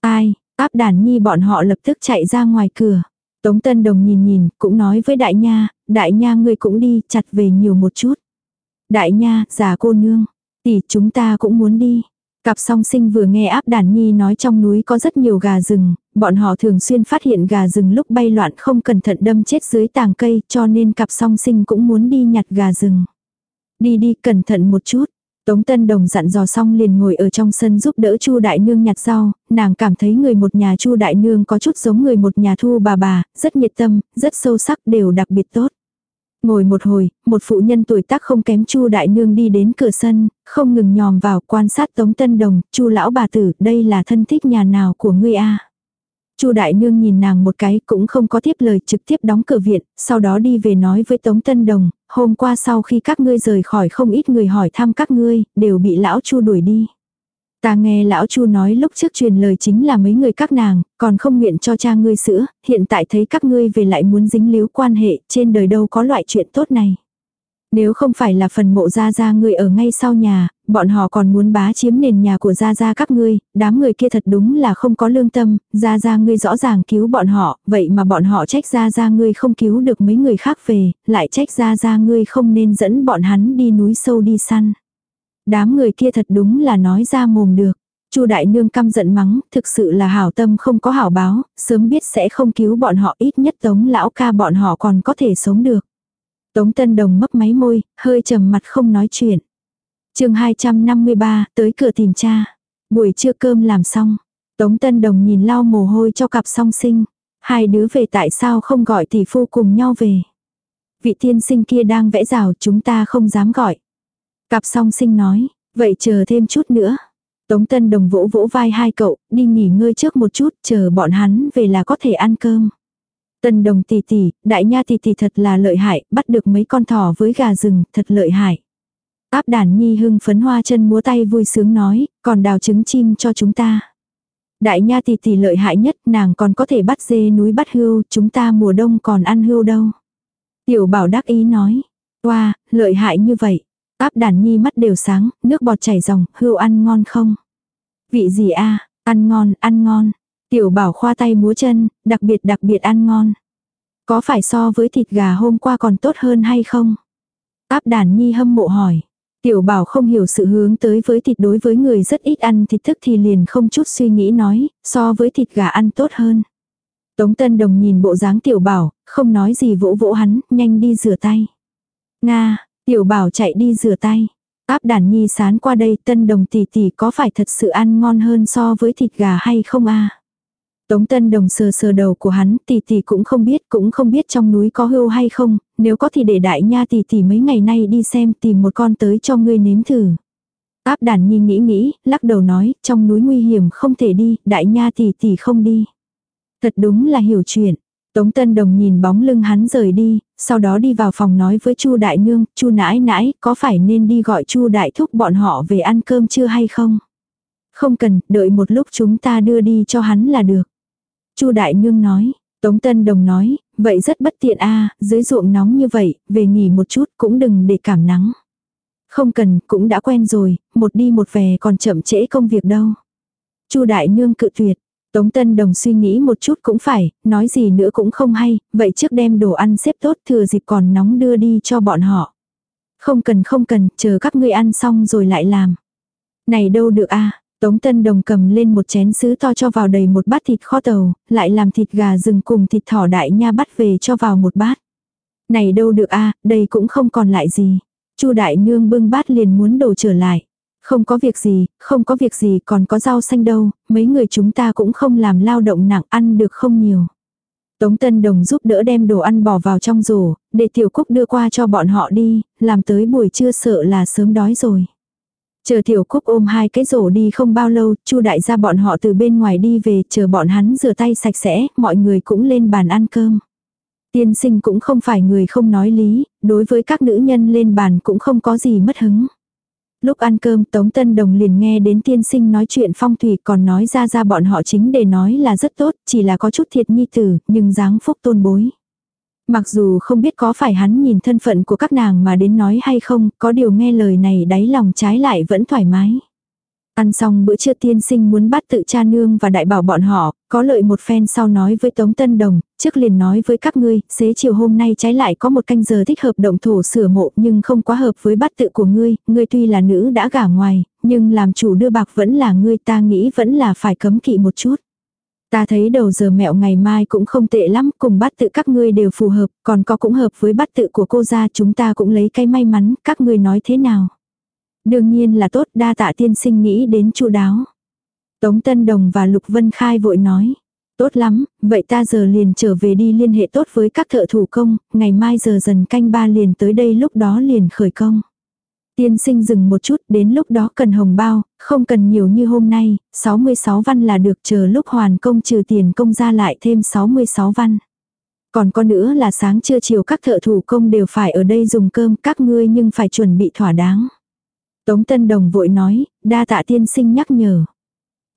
Ai, áp đàn nhi bọn họ lập tức chạy ra ngoài cửa. Tống Tân Đồng nhìn nhìn, cũng nói với đại nha, đại nha ngươi cũng đi, chặt về nhiều một chút. Đại nha, già cô nương, tỷ chúng ta cũng muốn đi. Cặp song sinh vừa nghe áp đàn nhi nói trong núi có rất nhiều gà rừng, bọn họ thường xuyên phát hiện gà rừng lúc bay loạn không cẩn thận đâm chết dưới tàng cây cho nên cặp song sinh cũng muốn đi nhặt gà rừng. Đi đi cẩn thận một chút. Tống Tân Đồng dặn dò xong liền ngồi ở trong sân giúp đỡ Chu Đại Nương nhặt rau, nàng cảm thấy người một nhà Chu Đại Nương có chút giống người một nhà thu bà bà, rất nhiệt tâm, rất sâu sắc đều đặc biệt tốt. Ngồi một hồi, một phụ nhân tuổi tác không kém Chu đại nương đi đến cửa sân, không ngừng nhòm vào quan sát Tống Tân Đồng, "Chu lão bà tử, đây là thân thích nhà nào của ngươi a?" Chu đại nương nhìn nàng một cái cũng không có tiếp lời trực tiếp đóng cửa viện, sau đó đi về nói với Tống Tân Đồng, hôm qua sau khi các ngươi rời khỏi không ít người hỏi thăm các ngươi, đều bị lão Chu đuổi đi. Ta nghe lão Chu nói lúc trước truyền lời chính là mấy người các nàng, còn không nguyện cho cha ngươi sữa, hiện tại thấy các ngươi về lại muốn dính líu quan hệ, trên đời đâu có loại chuyện tốt này. Nếu không phải là phần mộ gia gia ngươi ở ngay sau nhà, bọn họ còn muốn bá chiếm nền nhà của gia gia các ngươi, đám người kia thật đúng là không có lương tâm, gia gia ngươi rõ ràng cứu bọn họ, vậy mà bọn họ trách gia gia ngươi không cứu được mấy người khác về, lại trách gia gia ngươi không nên dẫn bọn hắn đi núi sâu đi săn. Đám người kia thật đúng là nói ra mồm được. Chu đại nương căm giận mắng, thực sự là hảo tâm không có hảo báo, sớm biết sẽ không cứu bọn họ ít nhất tống lão ca bọn họ còn có thể sống được. Tống Tân Đồng mấp máy môi, hơi trầm mặt không nói chuyện. chương 253, tới cửa tìm cha. Buổi trưa cơm làm xong. Tống Tân Đồng nhìn lau mồ hôi cho cặp song sinh. Hai đứa về tại sao không gọi tỷ phu cùng nhau về. Vị tiên sinh kia đang vẽ rào chúng ta không dám gọi. Cặp song sinh nói, vậy chờ thêm chút nữa. Tống Tân Đồng vỗ vỗ vai hai cậu, đi nghỉ ngơi trước một chút, chờ bọn hắn về là có thể ăn cơm. Tân Đồng tỷ tỷ, đại nha tỷ tỷ thật là lợi hại, bắt được mấy con thỏ với gà rừng, thật lợi hại. Áp đàn nhi hưng phấn hoa chân múa tay vui sướng nói, còn đào trứng chim cho chúng ta. Đại nha tỷ tỷ lợi hại nhất, nàng còn có thể bắt dê núi bắt hươu, chúng ta mùa đông còn ăn hươu đâu. Tiểu bảo đắc ý nói, wow, lợi hại như vậy. Áp đàn nhi mắt đều sáng, nước bọt chảy ròng, hươu ăn ngon không? Vị gì a ăn ngon, ăn ngon. Tiểu bảo khoa tay múa chân, đặc biệt đặc biệt ăn ngon. Có phải so với thịt gà hôm qua còn tốt hơn hay không? Áp đàn nhi hâm mộ hỏi. Tiểu bảo không hiểu sự hướng tới với thịt đối với người rất ít ăn thịt thức thì liền không chút suy nghĩ nói, so với thịt gà ăn tốt hơn. Tống Tân Đồng nhìn bộ dáng tiểu bảo, không nói gì vỗ vỗ hắn, nhanh đi rửa tay. Nga, Tiểu bảo chạy đi rửa tay. Áp đàn nhi sán qua đây tân đồng tỷ tỷ có phải thật sự ăn ngon hơn so với thịt gà hay không a Tống tân đồng sờ sờ đầu của hắn tỷ tỷ cũng không biết cũng không biết trong núi có hưu hay không, nếu có thì để đại nha tỷ tỷ mấy ngày nay đi xem tìm một con tới cho ngươi nếm thử. Áp đàn nhi nghĩ nghĩ, lắc đầu nói, trong núi nguy hiểm không thể đi, đại nha tỷ tỷ không đi. Thật đúng là hiểu chuyện. Tống Tân Đồng nhìn bóng lưng hắn rời đi, sau đó đi vào phòng nói với Chu Đại Nương, Chu nãi nãi, có phải nên đi gọi Chu Đại Thúc bọn họ về ăn cơm chưa hay không? Không cần, đợi một lúc chúng ta đưa đi cho hắn là được. Chu Đại Nương nói, Tống Tân Đồng nói, vậy rất bất tiện a dưới ruộng nóng như vậy, về nghỉ một chút cũng đừng để cảm nắng. Không cần, cũng đã quen rồi, một đi một về còn chậm trễ công việc đâu. Chu Đại Nương cự tuyệt, Tống Tân Đồng suy nghĩ một chút cũng phải, nói gì nữa cũng không hay, vậy trước đem đồ ăn xếp tốt thừa dịp còn nóng đưa đi cho bọn họ. Không cần không cần, chờ các ngươi ăn xong rồi lại làm. Này đâu được a Tống Tân Đồng cầm lên một chén sứ to cho vào đầy một bát thịt kho tàu, lại làm thịt gà rừng cùng thịt thỏ đại nha bắt về cho vào một bát. Này đâu được a đây cũng không còn lại gì. Chu đại nương bưng bát liền muốn đổ trở lại. Không có việc gì, không có việc gì còn có rau xanh đâu, mấy người chúng ta cũng không làm lao động nặng ăn được không nhiều. Tống Tân Đồng giúp đỡ đem đồ ăn bỏ vào trong rổ, để Tiểu Cúc đưa qua cho bọn họ đi, làm tới buổi trưa sợ là sớm đói rồi. Chờ Tiểu Cúc ôm hai cái rổ đi không bao lâu, Chu đại gia bọn họ từ bên ngoài đi về, chờ bọn hắn rửa tay sạch sẽ, mọi người cũng lên bàn ăn cơm. Tiên sinh cũng không phải người không nói lý, đối với các nữ nhân lên bàn cũng không có gì mất hứng. Lúc ăn cơm Tống Tân Đồng liền nghe đến tiên sinh nói chuyện phong thủy còn nói ra ra bọn họ chính để nói là rất tốt, chỉ là có chút thiệt nhi tử, nhưng dáng phúc tôn bối. Mặc dù không biết có phải hắn nhìn thân phận của các nàng mà đến nói hay không, có điều nghe lời này đáy lòng trái lại vẫn thoải mái. Ăn xong bữa trưa tiên sinh muốn bắt tự cha nương và đại bảo bọn họ, có lợi một phen sau nói với Tống Tân Đồng, trước liền nói với các ngươi, xế chiều hôm nay trái lại có một canh giờ thích hợp động thổ sửa mộ nhưng không quá hợp với bắt tự của ngươi, ngươi tuy là nữ đã gả ngoài, nhưng làm chủ đưa bạc vẫn là ngươi ta nghĩ vẫn là phải cấm kỵ một chút. Ta thấy đầu giờ mẹo ngày mai cũng không tệ lắm, cùng bắt tự các ngươi đều phù hợp, còn có cũng hợp với bắt tự của cô gia chúng ta cũng lấy cái may mắn, các ngươi nói thế nào. Đương nhiên là tốt đa tạ tiên sinh nghĩ đến chu đáo. Tống Tân Đồng và Lục Vân Khai vội nói. Tốt lắm, vậy ta giờ liền trở về đi liên hệ tốt với các thợ thủ công, ngày mai giờ dần canh ba liền tới đây lúc đó liền khởi công. Tiên sinh dừng một chút, đến lúc đó cần hồng bao, không cần nhiều như hôm nay, 66 văn là được chờ lúc hoàn công trừ tiền công ra lại thêm 66 văn. Còn có nữa là sáng trưa chiều các thợ thủ công đều phải ở đây dùng cơm các ngươi nhưng phải chuẩn bị thỏa đáng. Tống Tân Đồng vội nói, đa tạ tiên sinh nhắc nhở.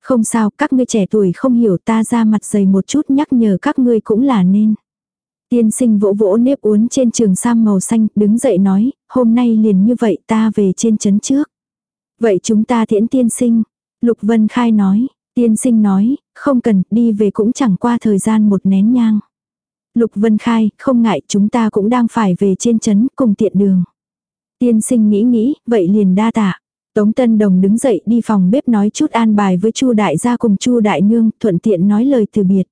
Không sao, các ngươi trẻ tuổi không hiểu ta ra mặt dày một chút nhắc nhở các ngươi cũng là nên. Tiên sinh vỗ vỗ nếp uốn trên trường sam màu xanh, đứng dậy nói, hôm nay liền như vậy ta về trên chấn trước. Vậy chúng ta thiễn tiên sinh. Lục Vân Khai nói, tiên sinh nói, không cần, đi về cũng chẳng qua thời gian một nén nhang. Lục Vân Khai, không ngại chúng ta cũng đang phải về trên chấn cùng tiện đường. Tiên sinh nghĩ nghĩ, vậy liền đa tạ. Tống Tân Đồng đứng dậy đi phòng bếp nói chút an bài với Chu đại gia cùng Chu đại nương, thuận tiện nói lời từ biệt.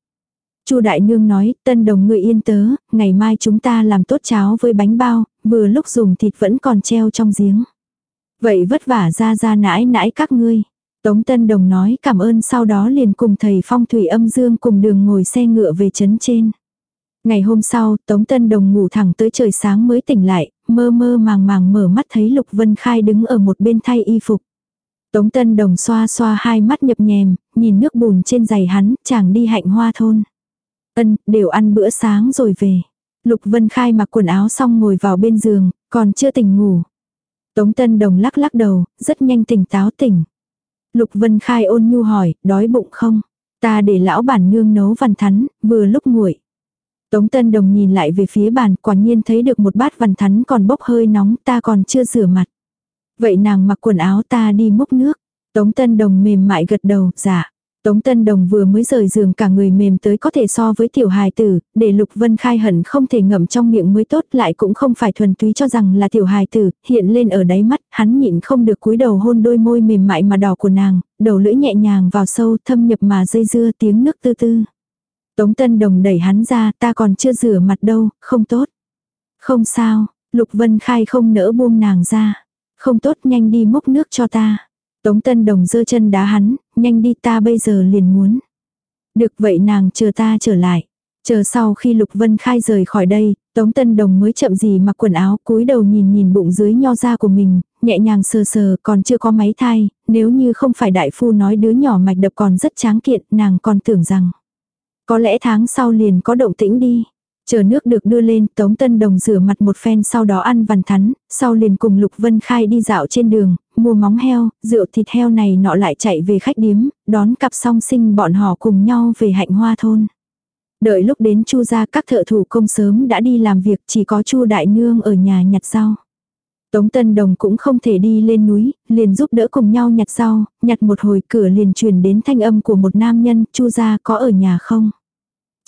Chu đại nương nói, Tân Đồng người yên tớ, ngày mai chúng ta làm tốt cháo với bánh bao, vừa lúc dùng thịt vẫn còn treo trong giếng. Vậy vất vả ra ra nãi nãi các ngươi. Tống Tân Đồng nói cảm ơn sau đó liền cùng thầy phong thủy âm dương cùng đường ngồi xe ngựa về chấn trên. Ngày hôm sau, Tống Tân Đồng ngủ thẳng tới trời sáng mới tỉnh lại, mơ mơ màng màng mở mắt thấy Lục Vân Khai đứng ở một bên thay y phục. Tống Tân Đồng xoa xoa hai mắt nhập nhèm, nhìn nước bùn trên giày hắn, chàng đi hạnh hoa thôn. Ân, đều ăn bữa sáng rồi về. Lục Vân Khai mặc quần áo xong ngồi vào bên giường, còn chưa tỉnh ngủ. Tống Tân Đồng lắc lắc đầu, rất nhanh tỉnh táo tỉnh. Lục Vân Khai ôn nhu hỏi, đói bụng không? Ta để lão bản nương nấu văn thắn, vừa lúc nguội. Tống Tân Đồng nhìn lại về phía bàn, quả nhiên thấy được một bát văn thắn còn bốc hơi nóng, ta còn chưa rửa mặt. Vậy nàng mặc quần áo ta đi múc nước. Tống Tân Đồng mềm mại gật đầu, dạ. Tống Tân Đồng vừa mới rời giường cả người mềm tới có thể so với tiểu hài tử, để Lục Vân Khai hận không thể ngậm trong miệng mới tốt lại cũng không phải thuần túy cho rằng là tiểu hài tử, hiện lên ở đáy mắt, hắn nhịn không được cúi đầu hôn đôi môi mềm mại mà đỏ của nàng, đầu lưỡi nhẹ nhàng vào sâu thâm nhập mà dây dưa tiếng nước tư tư. Tống Tân Đồng đẩy hắn ra, ta còn chưa rửa mặt đâu, không tốt. Không sao, Lục Vân Khai không nỡ buông nàng ra. Không tốt nhanh đi múc nước cho ta. Tống Tân Đồng giơ chân đá hắn, nhanh đi ta bây giờ liền muốn. Được vậy nàng chờ ta trở lại. Chờ sau khi Lục Vân Khai rời khỏi đây, Tống Tân Đồng mới chậm gì mặc quần áo cúi đầu nhìn nhìn bụng dưới nho ra của mình, nhẹ nhàng sờ sờ còn chưa có máy thai, nếu như không phải đại phu nói đứa nhỏ mạch đập còn rất tráng kiện, nàng còn tưởng rằng. Có lẽ tháng sau liền có động tĩnh đi. Chờ nước được đưa lên, Tống Tân Đồng rửa mặt một phen sau đó ăn vằn thắn, sau liền cùng Lục Vân Khai đi dạo trên đường, mua móng heo, rượu thịt heo này nọ lại chạy về khách điếm, đón cặp song sinh bọn họ cùng nhau về hạnh hoa thôn. Đợi lúc đến Chu gia các thợ thủ công sớm đã đi làm việc, chỉ có Chu đại nương ở nhà nhặt rau. Tống Tân Đồng cũng không thể đi lên núi, liền giúp đỡ cùng nhau nhặt rau, nhặt một hồi cửa liền truyền đến thanh âm của một nam nhân, Chu gia có ở nhà không?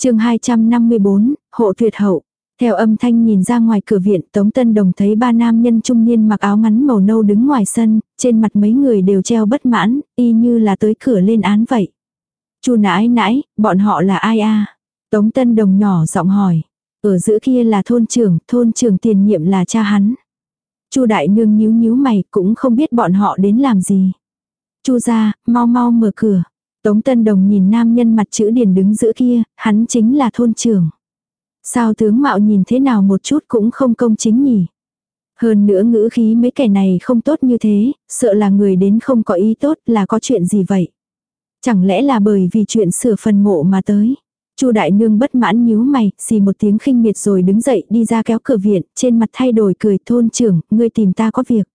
chương 254, hộ tuyệt hậu. Theo âm thanh nhìn ra ngoài cửa viện, Tống Tân Đồng thấy ba nam nhân trung niên mặc áo ngắn màu nâu đứng ngoài sân, trên mặt mấy người đều treo bất mãn, y như là tới cửa lên án vậy. Chu nãi nãi, bọn họ là ai a? Tống Tân Đồng nhỏ giọng hỏi. Ở giữa kia là thôn trưởng, thôn trưởng tiền nhiệm là cha hắn. Chu đại nương nhíu nhíu mày, cũng không biết bọn họ đến làm gì. Chu ra mau mau mở cửa. Tống Tân Đồng nhìn nam nhân mặt chữ điền đứng giữa kia, hắn chính là thôn trưởng. Sao tướng mạo nhìn thế nào một chút cũng không công chính nhỉ? Hơn nữa ngữ khí mấy kẻ này không tốt như thế, sợ là người đến không có ý tốt là có chuyện gì vậy? Chẳng lẽ là bởi vì chuyện sửa phần mộ mà tới? Chu đại nương bất mãn nhíu mày, xì một tiếng khinh miệt rồi đứng dậy đi ra kéo cửa viện, trên mặt thay đổi cười thôn trưởng, ngươi tìm ta có việc.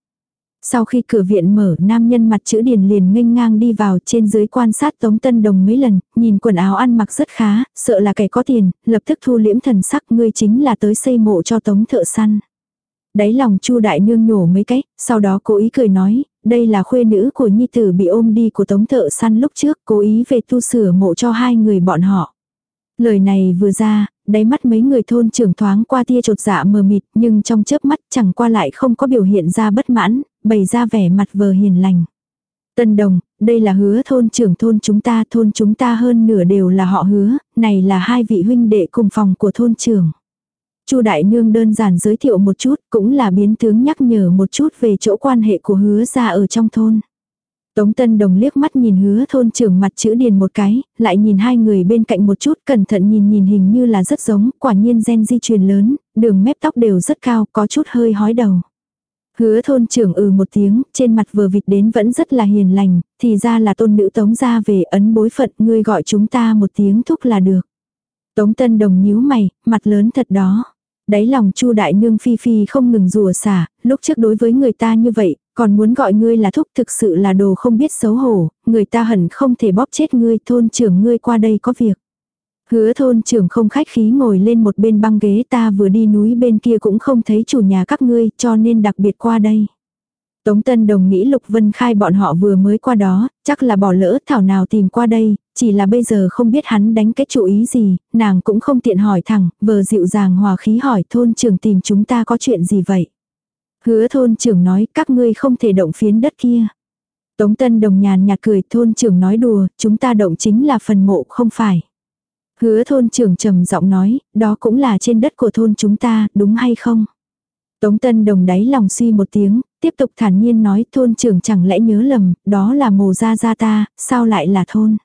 Sau khi cửa viện mở, nam nhân mặt chữ điền liền nghênh ngang đi vào trên dưới quan sát Tống Tân Đồng mấy lần, nhìn quần áo ăn mặc rất khá, sợ là kẻ có tiền, lập tức thu liễm thần sắc ngươi chính là tới xây mộ cho Tống thợ săn. Đáy lòng Chu đại nương nhổ mấy cái, sau đó cố ý cười nói, đây là khuê nữ của nhi tử bị ôm đi của Tống thợ săn lúc trước, cố ý về tu sửa mộ cho hai người bọn họ. Lời này vừa ra, đáy mắt mấy người thôn trưởng thoáng qua tia trột dạ mờ mịt nhưng trong chớp mắt chẳng qua lại không có biểu hiện ra bất mãn, bày ra vẻ mặt vờ hiền lành. Tân đồng, đây là hứa thôn trưởng thôn chúng ta, thôn chúng ta hơn nửa đều là họ hứa, này là hai vị huynh đệ cùng phòng của thôn trưởng. Chu đại nương đơn giản giới thiệu một chút, cũng là biến tướng nhắc nhở một chút về chỗ quan hệ của hứa ra ở trong thôn. Tống Tân Đồng liếc mắt nhìn hứa thôn trưởng mặt chữ điền một cái, lại nhìn hai người bên cạnh một chút cẩn thận nhìn nhìn hình như là rất giống, quả nhiên gen di truyền lớn, đường mép tóc đều rất cao, có chút hơi hói đầu. Hứa thôn trưởng ừ một tiếng, trên mặt vừa vịt đến vẫn rất là hiền lành, thì ra là tôn nữ tống ra về ấn bối phận, ngươi gọi chúng ta một tiếng thúc là được. Tống Tân Đồng nhíu mày, mặt lớn thật đó. Đáy lòng Chu đại nương phi phi không ngừng rùa xả, lúc trước đối với người ta như vậy, còn muốn gọi ngươi là thúc thực sự là đồ không biết xấu hổ, người ta hẳn không thể bóp chết ngươi, thôn trưởng ngươi qua đây có việc. Hứa thôn trưởng không khách khí ngồi lên một bên băng ghế ta vừa đi núi bên kia cũng không thấy chủ nhà các ngươi cho nên đặc biệt qua đây. Tống Tân Đồng nghĩ Lục Vân Khai bọn họ vừa mới qua đó, chắc là bỏ lỡ thảo nào tìm qua đây, chỉ là bây giờ không biết hắn đánh cái chủ ý gì, nàng cũng không tiện hỏi thẳng, vờ dịu dàng hòa khí hỏi thôn trưởng tìm chúng ta có chuyện gì vậy. Hứa thôn trưởng nói các ngươi không thể động phiến đất kia. Tống Tân Đồng nhàn nhạt cười thôn trưởng nói đùa, chúng ta động chính là phần mộ không phải. Hứa thôn trưởng trầm giọng nói, đó cũng là trên đất của thôn chúng ta, đúng hay không? Tống Tân Đồng đáy lòng suy một tiếng, tiếp tục thản nhiên nói thôn trưởng chẳng lẽ nhớ lầm, đó là mồ gia gia ta, sao lại là thôn?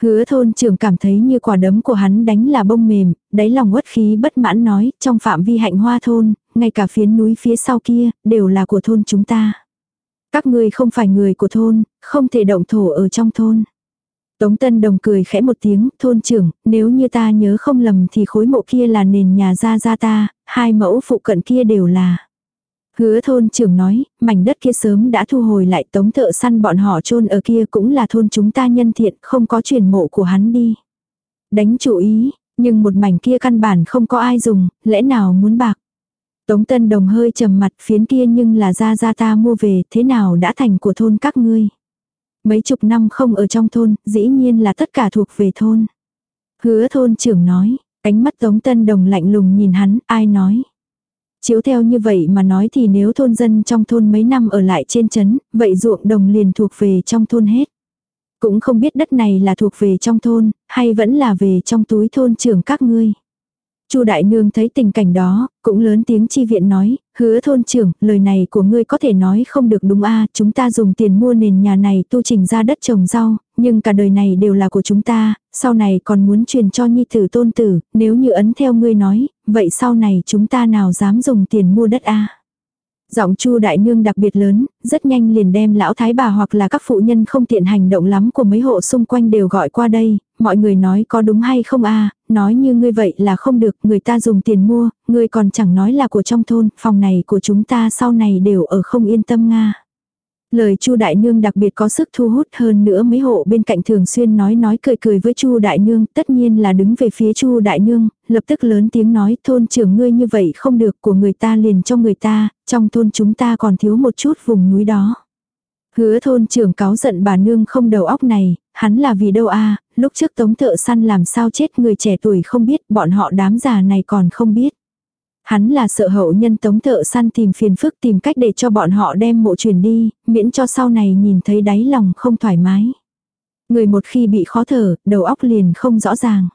Hứa thôn trưởng cảm thấy như quả đấm của hắn đánh là bông mềm, đáy lòng uất khí bất mãn nói, trong phạm vi hạnh hoa thôn, ngay cả phiến núi phía sau kia, đều là của thôn chúng ta. Các ngươi không phải người của thôn, không thể động thổ ở trong thôn. Tống Tân Đồng cười khẽ một tiếng, thôn trưởng, nếu như ta nhớ không lầm thì khối mộ kia là nền nhà gia gia ta, hai mẫu phụ cận kia đều là. Hứa thôn trưởng nói, mảnh đất kia sớm đã thu hồi lại tống thợ săn bọn họ chôn ở kia cũng là thôn chúng ta nhân thiện, không có truyền mộ của hắn đi. Đánh chủ ý, nhưng một mảnh kia căn bản không có ai dùng, lẽ nào muốn bạc. Tống Tân Đồng hơi trầm mặt phiến kia nhưng là ra ra ta mua về, thế nào đã thành của thôn các ngươi. Mấy chục năm không ở trong thôn, dĩ nhiên là tất cả thuộc về thôn. Hứa thôn trưởng nói, ánh mắt Tống Tân Đồng lạnh lùng nhìn hắn, ai nói. Chiếu theo như vậy mà nói thì nếu thôn dân trong thôn mấy năm ở lại trên chấn, vậy ruộng đồng liền thuộc về trong thôn hết. Cũng không biết đất này là thuộc về trong thôn, hay vẫn là về trong túi thôn trưởng các ngươi. Chu đại nương thấy tình cảnh đó, cũng lớn tiếng chi viện nói, hứa thôn trưởng, lời này của ngươi có thể nói không được đúng a chúng ta dùng tiền mua nền nhà này tu trình ra đất trồng rau, nhưng cả đời này đều là của chúng ta, sau này còn muốn truyền cho nhi tử tôn tử, nếu như ấn theo ngươi nói, vậy sau này chúng ta nào dám dùng tiền mua đất a? Giọng Chu đại nương đặc biệt lớn, rất nhanh liền đem lão thái bà hoặc là các phụ nhân không tiện hành động lắm của mấy hộ xung quanh đều gọi qua đây, mọi người nói có đúng hay không a? Nói như ngươi vậy là không được, người ta dùng tiền mua, ngươi còn chẳng nói là của trong thôn, phòng này của chúng ta sau này đều ở không yên tâm nga. Lời Chu đại nương đặc biệt có sức thu hút hơn nữa mấy hộ bên cạnh thường xuyên nói nói cười cười với Chu đại nương, tất nhiên là đứng về phía Chu đại nương, lập tức lớn tiếng nói, thôn trưởng ngươi như vậy không được, của người ta liền cho người ta, trong thôn chúng ta còn thiếu một chút vùng núi đó. Hứa thôn trưởng cáo giận bà nương không đầu óc này, hắn là vì đâu a lúc trước tống thợ săn làm sao chết người trẻ tuổi không biết, bọn họ đám già này còn không biết. Hắn là sợ hậu nhân tống thợ săn tìm phiền phức tìm cách để cho bọn họ đem mộ truyền đi, miễn cho sau này nhìn thấy đáy lòng không thoải mái. Người một khi bị khó thở, đầu óc liền không rõ ràng.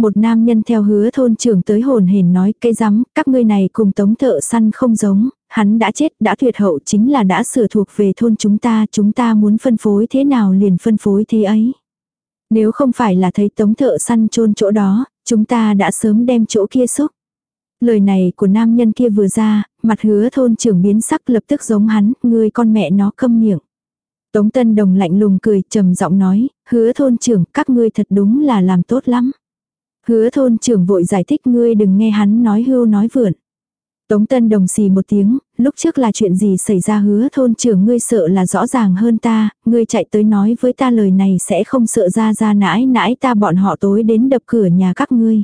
Một nam nhân theo hứa thôn trưởng tới hồn hển nói cây rắm, các ngươi này cùng tống thợ săn không giống, hắn đã chết, đã tuyệt hậu chính là đã sửa thuộc về thôn chúng ta, chúng ta muốn phân phối thế nào liền phân phối thế ấy. Nếu không phải là thấy tống thợ săn chôn chỗ đó, chúng ta đã sớm đem chỗ kia xúc. Lời này của nam nhân kia vừa ra, mặt hứa thôn trưởng biến sắc lập tức giống hắn, người con mẹ nó câm miệng. Tống Tân Đồng lạnh lùng cười, trầm giọng nói, hứa thôn trưởng, các ngươi thật đúng là làm tốt lắm. Hứa thôn trưởng vội giải thích ngươi đừng nghe hắn nói hưu nói vượn. Tống Tân Đồng xì một tiếng, lúc trước là chuyện gì xảy ra hứa thôn trưởng ngươi sợ là rõ ràng hơn ta, ngươi chạy tới nói với ta lời này sẽ không sợ ra ra nãi nãi ta bọn họ tối đến đập cửa nhà các ngươi.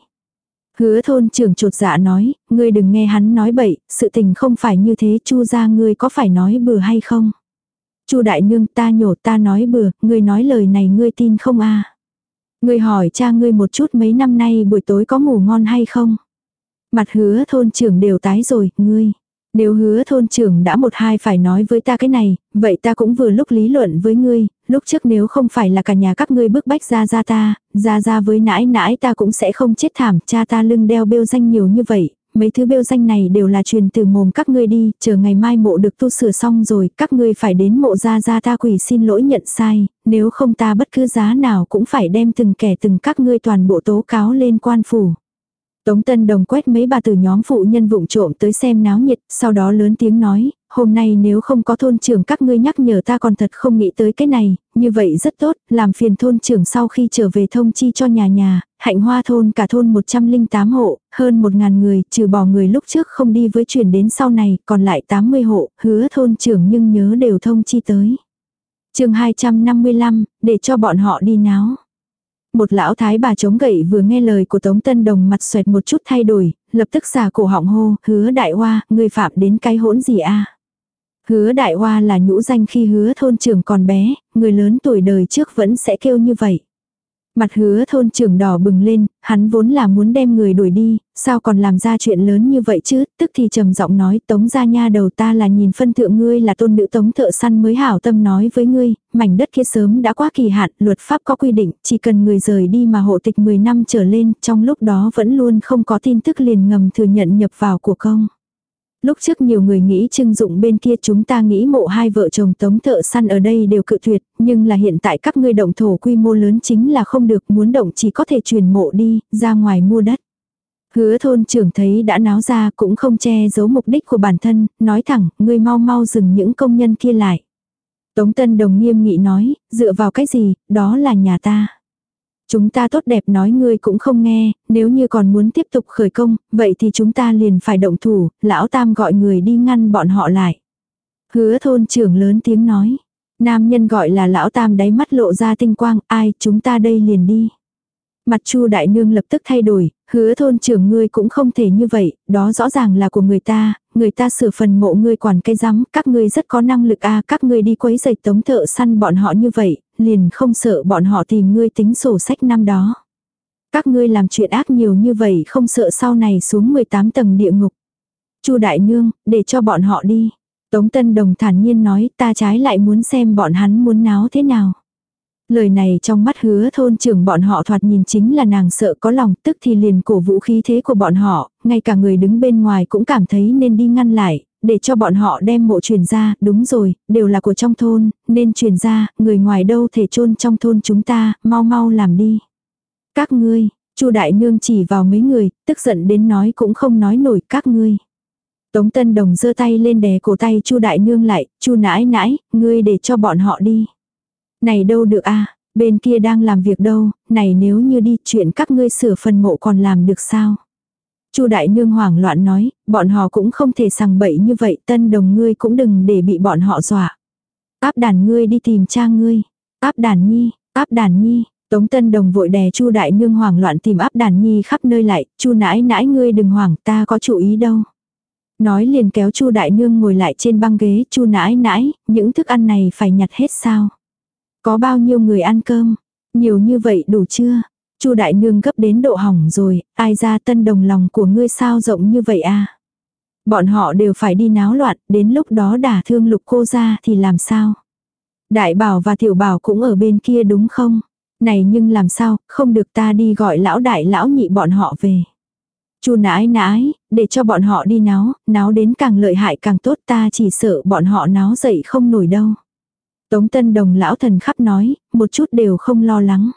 Hứa thôn trưởng trột dạ nói, ngươi đừng nghe hắn nói bậy, sự tình không phải như thế chu ra ngươi có phải nói bừa hay không. chu đại nương ta nhổ ta nói bừa, ngươi nói lời này ngươi tin không a Ngươi hỏi cha ngươi một chút mấy năm nay buổi tối có ngủ ngon hay không. Mặt hứa thôn trưởng đều tái rồi, ngươi. Nếu hứa thôn trưởng đã một hai phải nói với ta cái này, vậy ta cũng vừa lúc lý luận với ngươi, lúc trước nếu không phải là cả nhà các ngươi bức bách ra ra ta, ra ra với nãi nãi ta cũng sẽ không chết thảm, cha ta lưng đeo bêu danh nhiều như vậy, mấy thứ bêu danh này đều là truyền từ mồm các ngươi đi, chờ ngày mai mộ được tu sửa xong rồi, các ngươi phải đến mộ ra ra ta quỷ xin lỗi nhận sai, nếu không ta bất cứ giá nào cũng phải đem từng kẻ từng các ngươi toàn bộ tố cáo lên quan phủ. Tống Tân Đồng quét mấy bà từ nhóm phụ nhân vụng trộm tới xem náo nhiệt, sau đó lớn tiếng nói, hôm nay nếu không có thôn trưởng các ngươi nhắc nhở ta còn thật không nghĩ tới cái này, như vậy rất tốt, làm phiền thôn trưởng sau khi trở về thông chi cho nhà nhà, hạnh hoa thôn cả thôn 108 hộ, hơn 1.000 người, trừ bỏ người lúc trước không đi với chuyển đến sau này, còn lại 80 hộ, hứa thôn trưởng nhưng nhớ đều thông chi tới. chương 255, để cho bọn họ đi náo. Một lão thái bà chống gậy vừa nghe lời của Tống Tân Đồng mặt xoẹt một chút thay đổi, lập tức xả cổ họng hô, hứa đại hoa, người phạm đến cái hỗn gì a Hứa đại hoa là nhũ danh khi hứa thôn trưởng còn bé, người lớn tuổi đời trước vẫn sẽ kêu như vậy. Mặt hứa thôn trưởng đỏ bừng lên, hắn vốn là muốn đem người đuổi đi, sao còn làm ra chuyện lớn như vậy chứ, tức thì trầm giọng nói tống ra nha đầu ta là nhìn phân thượng ngươi là tôn nữ tống thợ săn mới hảo tâm nói với ngươi, mảnh đất kia sớm đã quá kỳ hạn, luật pháp có quy định, chỉ cần người rời đi mà hộ tịch 10 năm trở lên, trong lúc đó vẫn luôn không có tin tức liền ngầm thừa nhận nhập vào của công. Lúc trước nhiều người nghĩ trưng dụng bên kia chúng ta nghĩ mộ hai vợ chồng tống thợ săn ở đây đều cự tuyệt, nhưng là hiện tại các ngươi động thổ quy mô lớn chính là không được muốn động chỉ có thể chuyển mộ đi, ra ngoài mua đất. Hứa thôn trưởng thấy đã náo ra cũng không che giấu mục đích của bản thân, nói thẳng, ngươi mau mau dừng những công nhân kia lại. Tống Tân Đồng nghiêm nghị nói, dựa vào cái gì, đó là nhà ta. Chúng ta tốt đẹp nói ngươi cũng không nghe, nếu như còn muốn tiếp tục khởi công, vậy thì chúng ta liền phải động thủ, lão tam gọi người đi ngăn bọn họ lại. Hứa thôn trưởng lớn tiếng nói. Nam nhân gọi là lão tam đáy mắt lộ ra tinh quang, ai chúng ta đây liền đi. Mặt chu đại nương lập tức thay đổi, hứa thôn trưởng ngươi cũng không thể như vậy, đó rõ ràng là của người ta, người ta sửa phần mộ ngươi quản cây rắm, các ngươi rất có năng lực a các ngươi đi quấy giày tống thợ săn bọn họ như vậy, liền không sợ bọn họ tìm ngươi tính sổ sách năm đó. Các ngươi làm chuyện ác nhiều như vậy không sợ sau này xuống 18 tầng địa ngục. Chu đại nương, để cho bọn họ đi. Tống Tân Đồng thản nhiên nói ta trái lại muốn xem bọn hắn muốn náo thế nào. Lời này trong mắt hứa thôn trưởng bọn họ thoạt nhìn chính là nàng sợ có lòng tức thì liền cổ vũ khí thế của bọn họ, ngay cả người đứng bên ngoài cũng cảm thấy nên đi ngăn lại, để cho bọn họ đem mộ truyền ra, đúng rồi, đều là của trong thôn, nên truyền ra, người ngoài đâu thể chôn trong thôn chúng ta, mau mau làm đi. Các ngươi, Chu đại nương chỉ vào mấy người, tức giận đến nói cũng không nói nổi các ngươi. Tống Tân Đồng giơ tay lên đè cổ tay Chu đại nương lại, "Chu nãi nãi, ngươi để cho bọn họ đi." Này đâu được a, bên kia đang làm việc đâu, này nếu như đi chuyện các ngươi sửa phần mộ còn làm được sao? Chu đại nương hoảng loạn nói, bọn họ cũng không thể sằng bậy như vậy, tân đồng ngươi cũng đừng để bị bọn họ dọa. Áp đàn ngươi đi tìm cha ngươi. Áp đàn nhi, áp đàn nhi. Tống Tân Đồng vội đè Chu đại nương hoảng loạn tìm áp đàn nhi khắp nơi lại, Chu nãi nãi ngươi đừng hoảng, ta có chủ ý đâu. Nói liền kéo Chu đại nương ngồi lại trên băng ghế, Chu nãi nãi, những thức ăn này phải nhặt hết sao? Có bao nhiêu người ăn cơm? Nhiều như vậy đủ chưa? Chu đại nương gấp đến độ hỏng rồi, ai ra tân đồng lòng của ngươi sao rộng như vậy à? Bọn họ đều phải đi náo loạn, đến lúc đó đả thương lục cô ra thì làm sao? Đại bảo và tiểu bảo cũng ở bên kia đúng không? Này nhưng làm sao, không được ta đi gọi lão đại lão nhị bọn họ về. Chu nãi nãi, để cho bọn họ đi náo, náo đến càng lợi hại càng tốt ta chỉ sợ bọn họ náo dậy không nổi đâu. Tống Tân Đồng lão thần khắp nói, một chút đều không lo lắng.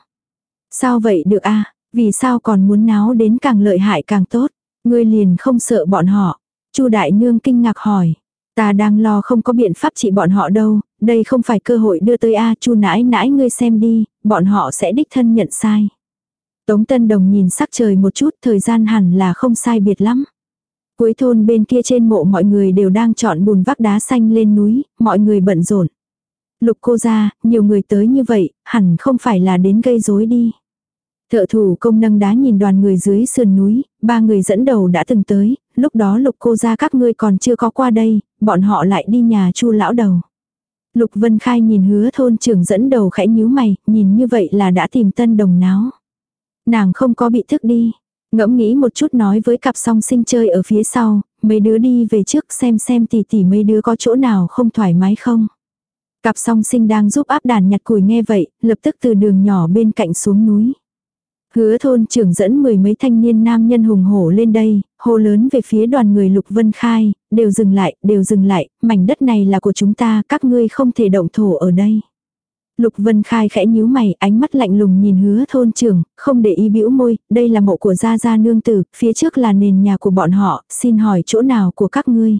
Sao vậy được a vì sao còn muốn náo đến càng lợi hại càng tốt, ngươi liền không sợ bọn họ. Chu Đại Nương kinh ngạc hỏi, ta đang lo không có biện pháp trị bọn họ đâu, đây không phải cơ hội đưa tới a Chu nãi nãi ngươi xem đi, bọn họ sẽ đích thân nhận sai. Tống Tân Đồng nhìn sắc trời một chút, thời gian hẳn là không sai biệt lắm. Cuối thôn bên kia trên mộ mọi người đều đang chọn bùn vác đá xanh lên núi, mọi người bận rộn. Lục cô ra, nhiều người tới như vậy, hẳn không phải là đến gây rối đi. Thợ thủ công nâng đá nhìn đoàn người dưới sườn núi, ba người dẫn đầu đã từng tới, lúc đó lục cô ra các ngươi còn chưa có qua đây, bọn họ lại đi nhà chu lão đầu. Lục Vân Khai nhìn hứa thôn trưởng dẫn đầu khẽ nhíu mày, nhìn như vậy là đã tìm tân đồng náo. Nàng không có bị thức đi. Ngẫm nghĩ một chút nói với cặp song sinh chơi ở phía sau, mấy đứa đi về trước xem xem tỉ tỉ mấy đứa có chỗ nào không thoải mái không. Cặp song sinh đang giúp áp đàn nhặt củi nghe vậy, lập tức từ đường nhỏ bên cạnh xuống núi. Hứa thôn trưởng dẫn mười mấy thanh niên nam nhân hùng hổ lên đây, hô lớn về phía đoàn người Lục Vân Khai, đều dừng lại, đều dừng lại, mảnh đất này là của chúng ta, các ngươi không thể động thổ ở đây. Lục Vân Khai khẽ nhíu mày, ánh mắt lạnh lùng nhìn hứa thôn trưởng, không để ý bĩu môi, đây là mộ của Gia Gia Nương Tử, phía trước là nền nhà của bọn họ, xin hỏi chỗ nào của các ngươi.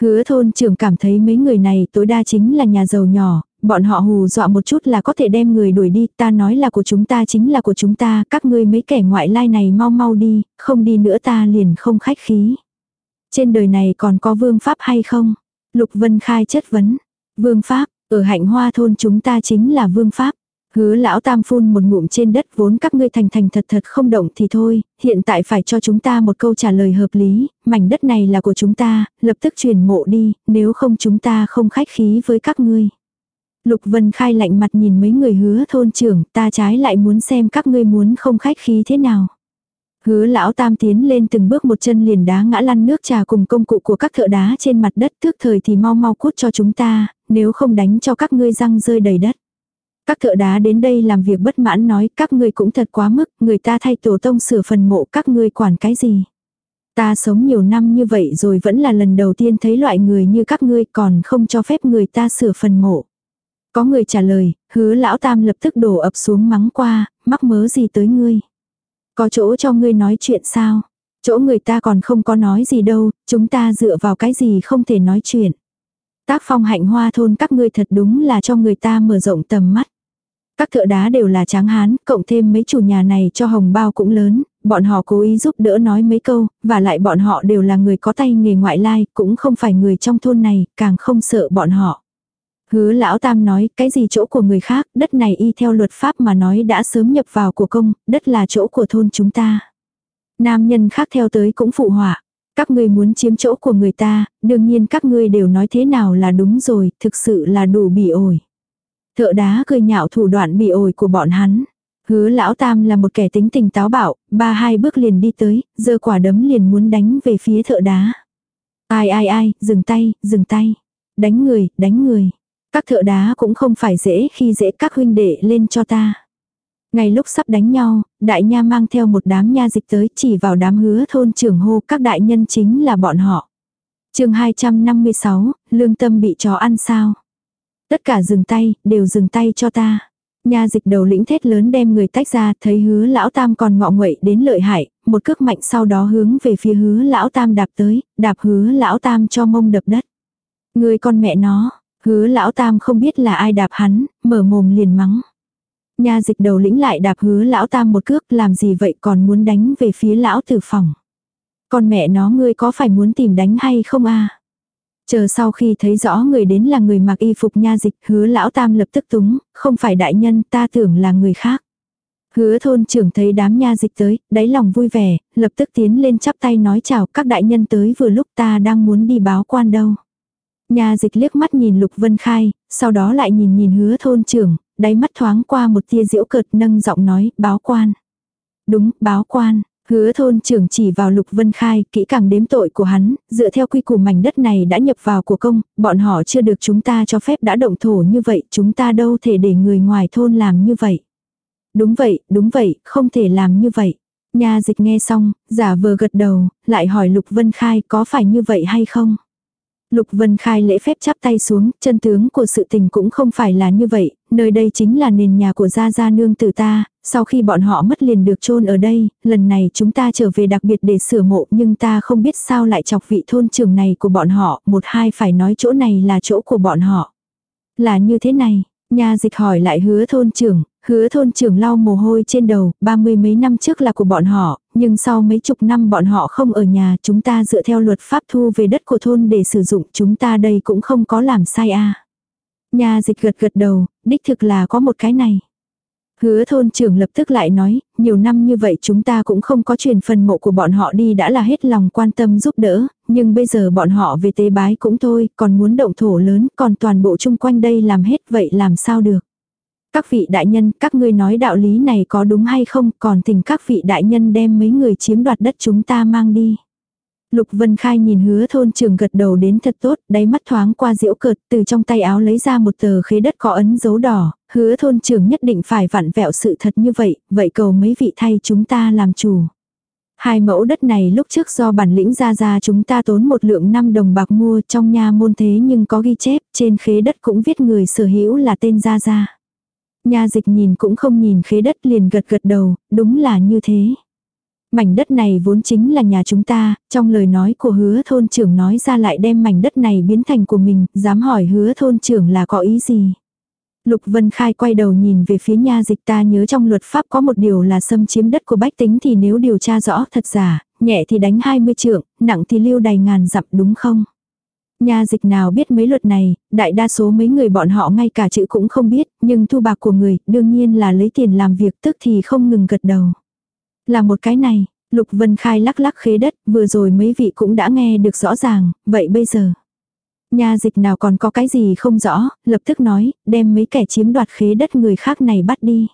Hứa thôn trưởng cảm thấy mấy người này tối đa chính là nhà giàu nhỏ, bọn họ hù dọa một chút là có thể đem người đuổi đi, ta nói là của chúng ta chính là của chúng ta, các ngươi mấy kẻ ngoại lai này mau mau đi, không đi nữa ta liền không khách khí. Trên đời này còn có vương pháp hay không? Lục Vân Khai chất vấn. Vương pháp, ở hạnh hoa thôn chúng ta chính là vương pháp. Hứa lão tam phun một ngụm trên đất vốn các ngươi thành thành thật thật không động thì thôi, hiện tại phải cho chúng ta một câu trả lời hợp lý, mảnh đất này là của chúng ta, lập tức truyền mộ đi, nếu không chúng ta không khách khí với các ngươi. Lục Vân Khai lạnh mặt nhìn mấy người hứa thôn trưởng, ta trái lại muốn xem các ngươi muốn không khách khí thế nào. Hứa lão tam tiến lên từng bước một chân liền đá ngã lăn nước trà cùng công cụ của các thợ đá trên mặt đất tước thời thì mau mau cút cho chúng ta, nếu không đánh cho các ngươi răng rơi đầy đất. Các thợ đá đến đây làm việc bất mãn nói các ngươi cũng thật quá mức, người ta thay tổ tông sửa phần mộ các ngươi quản cái gì. Ta sống nhiều năm như vậy rồi vẫn là lần đầu tiên thấy loại người như các ngươi còn không cho phép người ta sửa phần mộ. Có người trả lời, hứa lão tam lập tức đổ ập xuống mắng qua, mắc mớ gì tới ngươi. Có chỗ cho ngươi nói chuyện sao? Chỗ người ta còn không có nói gì đâu, chúng ta dựa vào cái gì không thể nói chuyện. Tác phong hạnh hoa thôn các ngươi thật đúng là cho người ta mở rộng tầm mắt. Các thợ đá đều là tráng hán, cộng thêm mấy chủ nhà này cho hồng bao cũng lớn, bọn họ cố ý giúp đỡ nói mấy câu, và lại bọn họ đều là người có tay nghề ngoại lai, cũng không phải người trong thôn này, càng không sợ bọn họ. Hứa lão tam nói, cái gì chỗ của người khác, đất này y theo luật pháp mà nói đã sớm nhập vào của công, đất là chỗ của thôn chúng ta. Nam nhân khác theo tới cũng phụ họa. Các ngươi muốn chiếm chỗ của người ta, đương nhiên các ngươi đều nói thế nào là đúng rồi, thực sự là đủ bị ổi. Thợ đá cười nhạo thủ đoạn bị ổi của bọn hắn. Hứa lão tam là một kẻ tính tình táo bạo, ba hai bước liền đi tới, giơ quả đấm liền muốn đánh về phía thợ đá. Ai ai ai, dừng tay, dừng tay. Đánh người, đánh người. Các thợ đá cũng không phải dễ khi dễ các huynh đệ lên cho ta. Ngay lúc sắp đánh nhau, đại nha mang theo một đám nha dịch tới chỉ vào đám hứa thôn trưởng hô các đại nhân chính là bọn họ. chương 256, lương tâm bị chó ăn sao. Tất cả dừng tay, đều dừng tay cho ta. Nha dịch đầu lĩnh thét lớn đem người tách ra, thấy hứa lão tam còn ngọ nguậy đến lợi hại, một cước mạnh sau đó hướng về phía hứa lão tam đạp tới, đạp hứa lão tam cho mông đập đất. Người con mẹ nó, hứa lão tam không biết là ai đạp hắn, mở mồm liền mắng. Nha dịch đầu lĩnh lại đạp hứa lão tam một cước làm gì vậy còn muốn đánh về phía lão tử phòng. Con mẹ nó ngươi có phải muốn tìm đánh hay không a Chờ sau khi thấy rõ người đến là người mặc y phục nha dịch, hứa lão tam lập tức túng, không phải đại nhân, ta tưởng là người khác. Hứa thôn trưởng thấy đám nha dịch tới, đáy lòng vui vẻ, lập tức tiến lên chắp tay nói chào các đại nhân tới vừa lúc ta đang muốn đi báo quan đâu. Nha dịch liếc mắt nhìn Lục Vân Khai, sau đó lại nhìn nhìn hứa thôn trưởng, đáy mắt thoáng qua một tia diễu cợt nâng giọng nói, báo quan. Đúng, báo quan, Hứa thôn trưởng chỉ vào Lục Vân Khai, kỹ càng đếm tội của hắn, dựa theo quy củ mảnh đất này đã nhập vào của công, bọn họ chưa được chúng ta cho phép đã động thổ như vậy, chúng ta đâu thể để người ngoài thôn làm như vậy. Đúng vậy, đúng vậy, không thể làm như vậy. nhà dịch nghe xong, giả vờ gật đầu, lại hỏi Lục Vân Khai có phải như vậy hay không? Lục Vân Khai lễ phép chắp tay xuống, chân tướng của sự tình cũng không phải là như vậy, nơi đây chính là nền nhà của Gia Gia Nương tử ta, sau khi bọn họ mất liền được chôn ở đây, lần này chúng ta trở về đặc biệt để sửa mộ nhưng ta không biết sao lại chọc vị thôn trưởng này của bọn họ, một hai phải nói chỗ này là chỗ của bọn họ. Là như thế này, Nhà dịch hỏi lại hứa thôn trưởng, hứa thôn trưởng lau mồ hôi trên đầu, ba mươi mấy năm trước là của bọn họ, nhưng sau mấy chục năm bọn họ không ở nhà, chúng ta dựa theo luật pháp thu về đất của thôn để sử dụng, chúng ta đây cũng không có làm sai a. À. Nhà dịch gật gật đầu, đích thực là có một cái này. Hứa thôn trưởng lập tức lại nói, nhiều năm như vậy chúng ta cũng không có truyền phần mộ của bọn họ đi đã là hết lòng quan tâm giúp đỡ, nhưng bây giờ bọn họ về tế bái cũng thôi, còn muốn động thổ lớn, còn toàn bộ chung quanh đây làm hết vậy làm sao được. Các vị đại nhân, các ngươi nói đạo lý này có đúng hay không, còn tình các vị đại nhân đem mấy người chiếm đoạt đất chúng ta mang đi. Lục Vân Khai nhìn hứa thôn trưởng gật đầu đến thật tốt, đáy mắt thoáng qua diễu cợt, từ trong tay áo lấy ra một tờ khế đất có ấn dấu đỏ, hứa thôn trưởng nhất định phải vặn vẹo sự thật như vậy, vậy cầu mấy vị thay chúng ta làm chủ. Hai mẫu đất này lúc trước do bản lĩnh ra ra chúng ta tốn một lượng năm đồng bạc mua trong nhà môn thế nhưng có ghi chép, trên khế đất cũng viết người sở hữu là tên ra ra. Nhà dịch nhìn cũng không nhìn khế đất liền gật gật đầu, đúng là như thế. Mảnh đất này vốn chính là nhà chúng ta, trong lời nói của hứa thôn trưởng nói ra lại đem mảnh đất này biến thành của mình, dám hỏi hứa thôn trưởng là có ý gì. Lục Vân Khai quay đầu nhìn về phía nha dịch ta nhớ trong luật pháp có một điều là xâm chiếm đất của bách tính thì nếu điều tra rõ thật giả, nhẹ thì đánh 20 trượng, nặng thì lưu đầy ngàn dặm đúng không? Nha dịch nào biết mấy luật này, đại đa số mấy người bọn họ ngay cả chữ cũng không biết, nhưng thu bạc của người, đương nhiên là lấy tiền làm việc tức thì không ngừng gật đầu. Là một cái này, Lục Vân Khai lắc lắc khế đất, vừa rồi mấy vị cũng đã nghe được rõ ràng, vậy bây giờ. Nhà dịch nào còn có cái gì không rõ, lập tức nói, đem mấy kẻ chiếm đoạt khế đất người khác này bắt đi.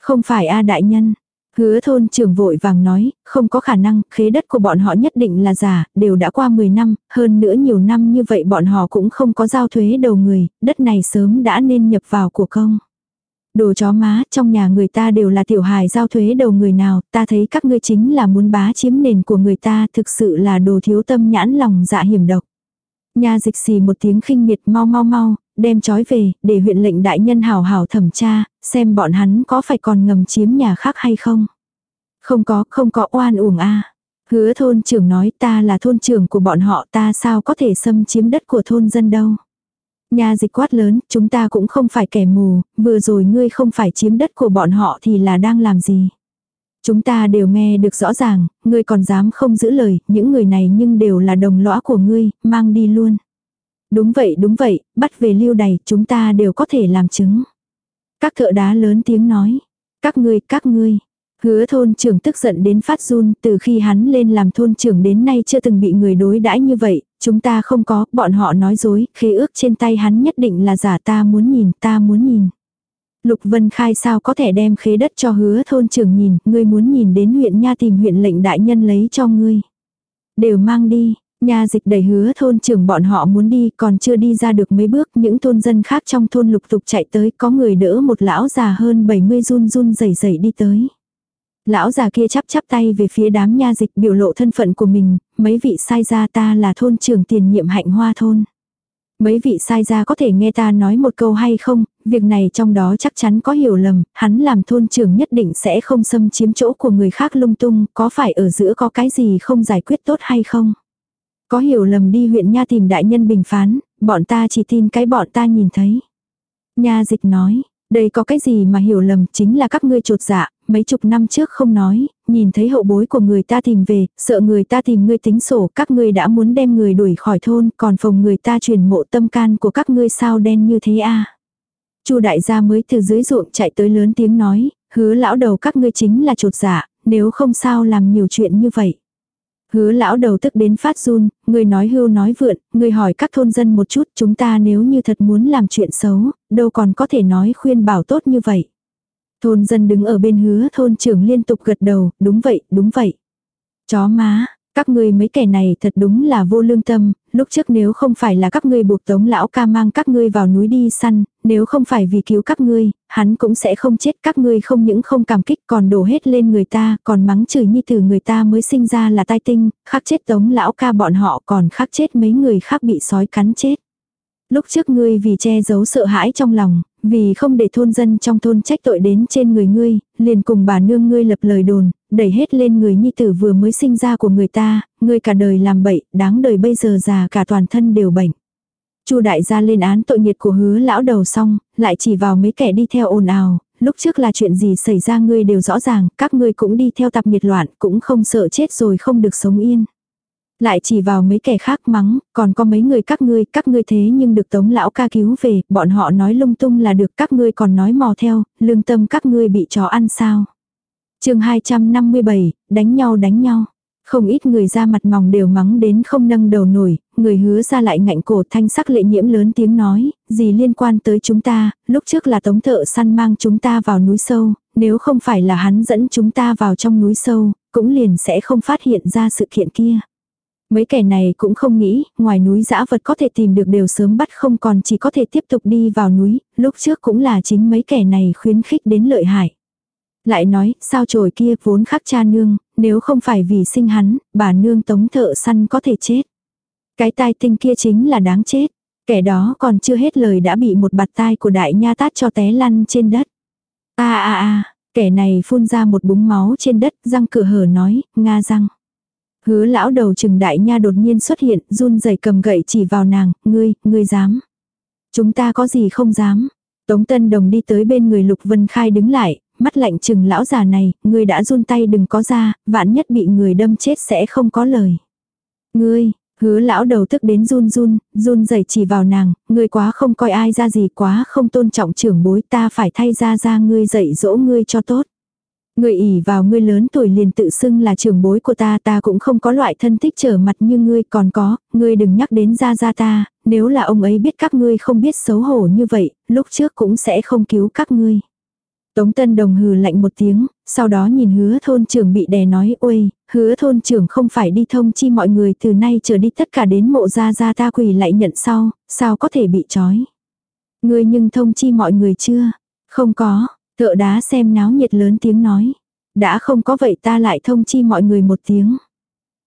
Không phải A đại nhân. Hứa thôn trưởng vội vàng nói, không có khả năng, khế đất của bọn họ nhất định là giả, đều đã qua 10 năm, hơn nữa nhiều năm như vậy bọn họ cũng không có giao thuế đầu người, đất này sớm đã nên nhập vào của công. Đồ chó má, trong nhà người ta đều là tiểu hài giao thuế đầu người nào, ta thấy các ngươi chính là muốn bá chiếm nền của người ta, thực sự là đồ thiếu tâm nhãn lòng dạ hiểm độc. Nhà dịch xì một tiếng khinh miệt mau mau mau, đem trói về, để huyện lệnh đại nhân hảo hảo thẩm tra, xem bọn hắn có phải còn ngầm chiếm nhà khác hay không. Không có, không có oan uổng a Hứa thôn trưởng nói ta là thôn trưởng của bọn họ ta sao có thể xâm chiếm đất của thôn dân đâu. Nhà dịch quát lớn, chúng ta cũng không phải kẻ mù, vừa rồi ngươi không phải chiếm đất của bọn họ thì là đang làm gì. Chúng ta đều nghe được rõ ràng, ngươi còn dám không giữ lời, những người này nhưng đều là đồng lõa của ngươi, mang đi luôn. Đúng vậy đúng vậy, bắt về lưu đày, chúng ta đều có thể làm chứng. Các thợ đá lớn tiếng nói. Các ngươi, các ngươi. Hứa thôn trưởng tức giận đến phát run, từ khi hắn lên làm thôn trưởng đến nay chưa từng bị người đối đãi như vậy, chúng ta không có, bọn họ nói dối, khế ước trên tay hắn nhất định là giả ta muốn nhìn, ta muốn nhìn. Lục Vân Khai sao có thể đem khế đất cho hứa thôn trưởng nhìn, ngươi muốn nhìn đến huyện nha tìm huyện lệnh đại nhân lấy cho ngươi. Đều mang đi, Nha dịch đẩy hứa thôn trưởng bọn họ muốn đi còn chưa đi ra được mấy bước những thôn dân khác trong thôn lục tục chạy tới có người đỡ một lão già hơn 70 run run rẩy rẩy đi tới. Lão già kia chắp chắp tay về phía đám nha dịch biểu lộ thân phận của mình, mấy vị sai ra ta là thôn trưởng tiền nhiệm hạnh hoa thôn. Mấy vị sai gia có thể nghe ta nói một câu hay không, việc này trong đó chắc chắn có hiểu lầm, hắn làm thôn trưởng nhất định sẽ không xâm chiếm chỗ của người khác lung tung, có phải ở giữa có cái gì không giải quyết tốt hay không. Có hiểu lầm đi huyện Nha tìm đại nhân bình phán, bọn ta chỉ tin cái bọn ta nhìn thấy. Nha dịch nói, đây có cái gì mà hiểu lầm? Chính là các ngươi trột dạ, mấy chục năm trước không nói, nhìn thấy hậu bối của người ta tìm về, sợ người ta tìm ngươi tính sổ, các ngươi đã muốn đem người đuổi khỏi thôn, còn phòng người ta truyền mộ tâm can của các ngươi sao đen như thế à. Chu đại gia mới từ dưới ruộng chạy tới lớn tiếng nói, hứa lão đầu các ngươi chính là trột giả, nếu không sao làm nhiều chuyện như vậy. Hứa lão đầu tức đến phát run, người nói hưu nói vượn, người hỏi các thôn dân một chút chúng ta nếu như thật muốn làm chuyện xấu, đâu còn có thể nói khuyên bảo tốt như vậy. Thôn dân đứng ở bên hứa thôn trưởng liên tục gật đầu, đúng vậy, đúng vậy. Chó má, các ngươi mấy kẻ này thật đúng là vô lương tâm, lúc trước nếu không phải là các ngươi buộc tống lão ca mang các ngươi vào núi đi săn, nếu không phải vì cứu các ngươi, hắn cũng sẽ không chết các ngươi không những không cảm kích còn đổ hết lên người ta, còn mắng chửi như từ người ta mới sinh ra là tai tinh, khắc chết tống lão ca bọn họ còn khắc chết mấy người khác bị sói cắn chết. Lúc trước ngươi vì che giấu sợ hãi trong lòng, vì không để thôn dân trong thôn trách tội đến trên người ngươi, liền cùng bà nương ngươi lập lời đồn, đẩy hết lên người nhi tử vừa mới sinh ra của người ta, ngươi cả đời làm bậy, đáng đời bây giờ già cả toàn thân đều bệnh. Chu đại gia lên án tội nghiệt của hứa lão đầu xong, lại chỉ vào mấy kẻ đi theo ồn ào, lúc trước là chuyện gì xảy ra ngươi đều rõ ràng, các ngươi cũng đi theo tập nghiệt loạn, cũng không sợ chết rồi không được sống yên. Lại chỉ vào mấy kẻ khác mắng, còn có mấy người các ngươi, các ngươi thế nhưng được tống lão ca cứu về, bọn họ nói lung tung là được các ngươi còn nói mò theo, lương tâm các ngươi bị chó ăn sao. chương 257, đánh nhau đánh nhau. Không ít người ra mặt mỏng đều mắng đến không nâng đầu nổi, người hứa ra lại ngạnh cổ thanh sắc lệ nhiễm lớn tiếng nói, gì liên quan tới chúng ta, lúc trước là tống thợ săn mang chúng ta vào núi sâu, nếu không phải là hắn dẫn chúng ta vào trong núi sâu, cũng liền sẽ không phát hiện ra sự kiện kia. Mấy kẻ này cũng không nghĩ, ngoài núi dã vật có thể tìm được đều sớm bắt không còn chỉ có thể tiếp tục đi vào núi, lúc trước cũng là chính mấy kẻ này khuyến khích đến lợi hại. Lại nói, sao trồi kia vốn khắc cha nương, nếu không phải vì sinh hắn, bà nương tống thợ săn có thể chết. Cái tai tinh kia chính là đáng chết. Kẻ đó còn chưa hết lời đã bị một bạt tai của đại nha tát cho té lăn trên đất. a a a kẻ này phun ra một búng máu trên đất, răng cửa hở nói, nga răng. Hứa lão đầu trừng đại nha đột nhiên xuất hiện, run rẩy cầm gậy chỉ vào nàng, ngươi, ngươi dám. Chúng ta có gì không dám. Tống Tân Đồng đi tới bên người Lục Vân Khai đứng lại, mắt lạnh chừng lão già này, ngươi đã run tay đừng có ra, vạn nhất bị người đâm chết sẽ không có lời. Ngươi, hứa lão đầu tức đến run run, run rẩy chỉ vào nàng, ngươi quá không coi ai ra gì quá không tôn trọng trưởng bối ta phải thay ra ra ngươi dạy dỗ ngươi cho tốt. Người ỉ vào ngươi lớn tuổi liền tự xưng là trưởng bối của ta ta cũng không có loại thân thích trở mặt như ngươi còn có, ngươi đừng nhắc đến ra ra ta, nếu là ông ấy biết các ngươi không biết xấu hổ như vậy, lúc trước cũng sẽ không cứu các ngươi. Tống Tân Đồng hừ lạnh một tiếng, sau đó nhìn hứa thôn trưởng bị đè nói ôi, hứa thôn trưởng không phải đi thông chi mọi người từ nay trở đi tất cả đến mộ gia gia ta quỳ lại nhận sau, sao có thể bị trói. Ngươi nhưng thông chi mọi người chưa? Không có, thợ đá xem náo nhiệt lớn tiếng nói. Đã không có vậy ta lại thông chi mọi người một tiếng.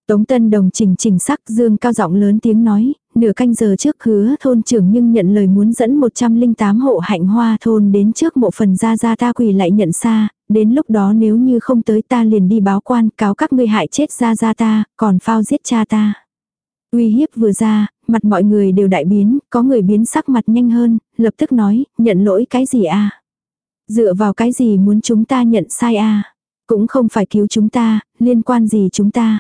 Tống Tân Đồng chỉnh chỉnh sắc dương cao giọng lớn tiếng nói, nửa canh giờ trước hứa thôn trưởng nhưng nhận lời muốn dẫn 108 hộ hạnh hoa thôn đến trước mộ phần ra ra ta quỳ lại nhận xa, đến lúc đó nếu như không tới ta liền đi báo quan cáo các ngươi hại chết ra ra ta, còn phao giết cha ta. Uy hiếp vừa ra, mặt mọi người đều đại biến, có người biến sắc mặt nhanh hơn, lập tức nói, nhận lỗi cái gì a Dựa vào cái gì muốn chúng ta nhận sai a Cũng không phải cứu chúng ta, liên quan gì chúng ta.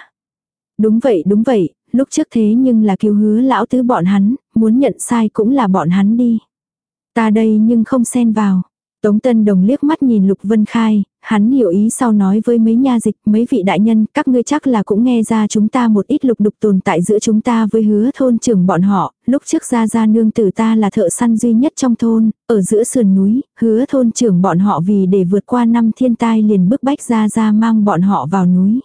Đúng vậy đúng vậy, lúc trước thế nhưng là cứu hứa lão tứ bọn hắn, muốn nhận sai cũng là bọn hắn đi. Ta đây nhưng không xen vào. Tống Tân Đồng liếc mắt nhìn Lục Vân Khai, hắn hiểu ý sau nói với mấy nha dịch, mấy vị đại nhân, các ngươi chắc là cũng nghe ra chúng ta một ít lục đục tồn tại giữa chúng ta với hứa thôn trưởng bọn họ, lúc trước ra ra nương tử ta là thợ săn duy nhất trong thôn, ở giữa sườn núi, hứa thôn trưởng bọn họ vì để vượt qua năm thiên tai liền bức bách ra ra mang bọn họ vào núi.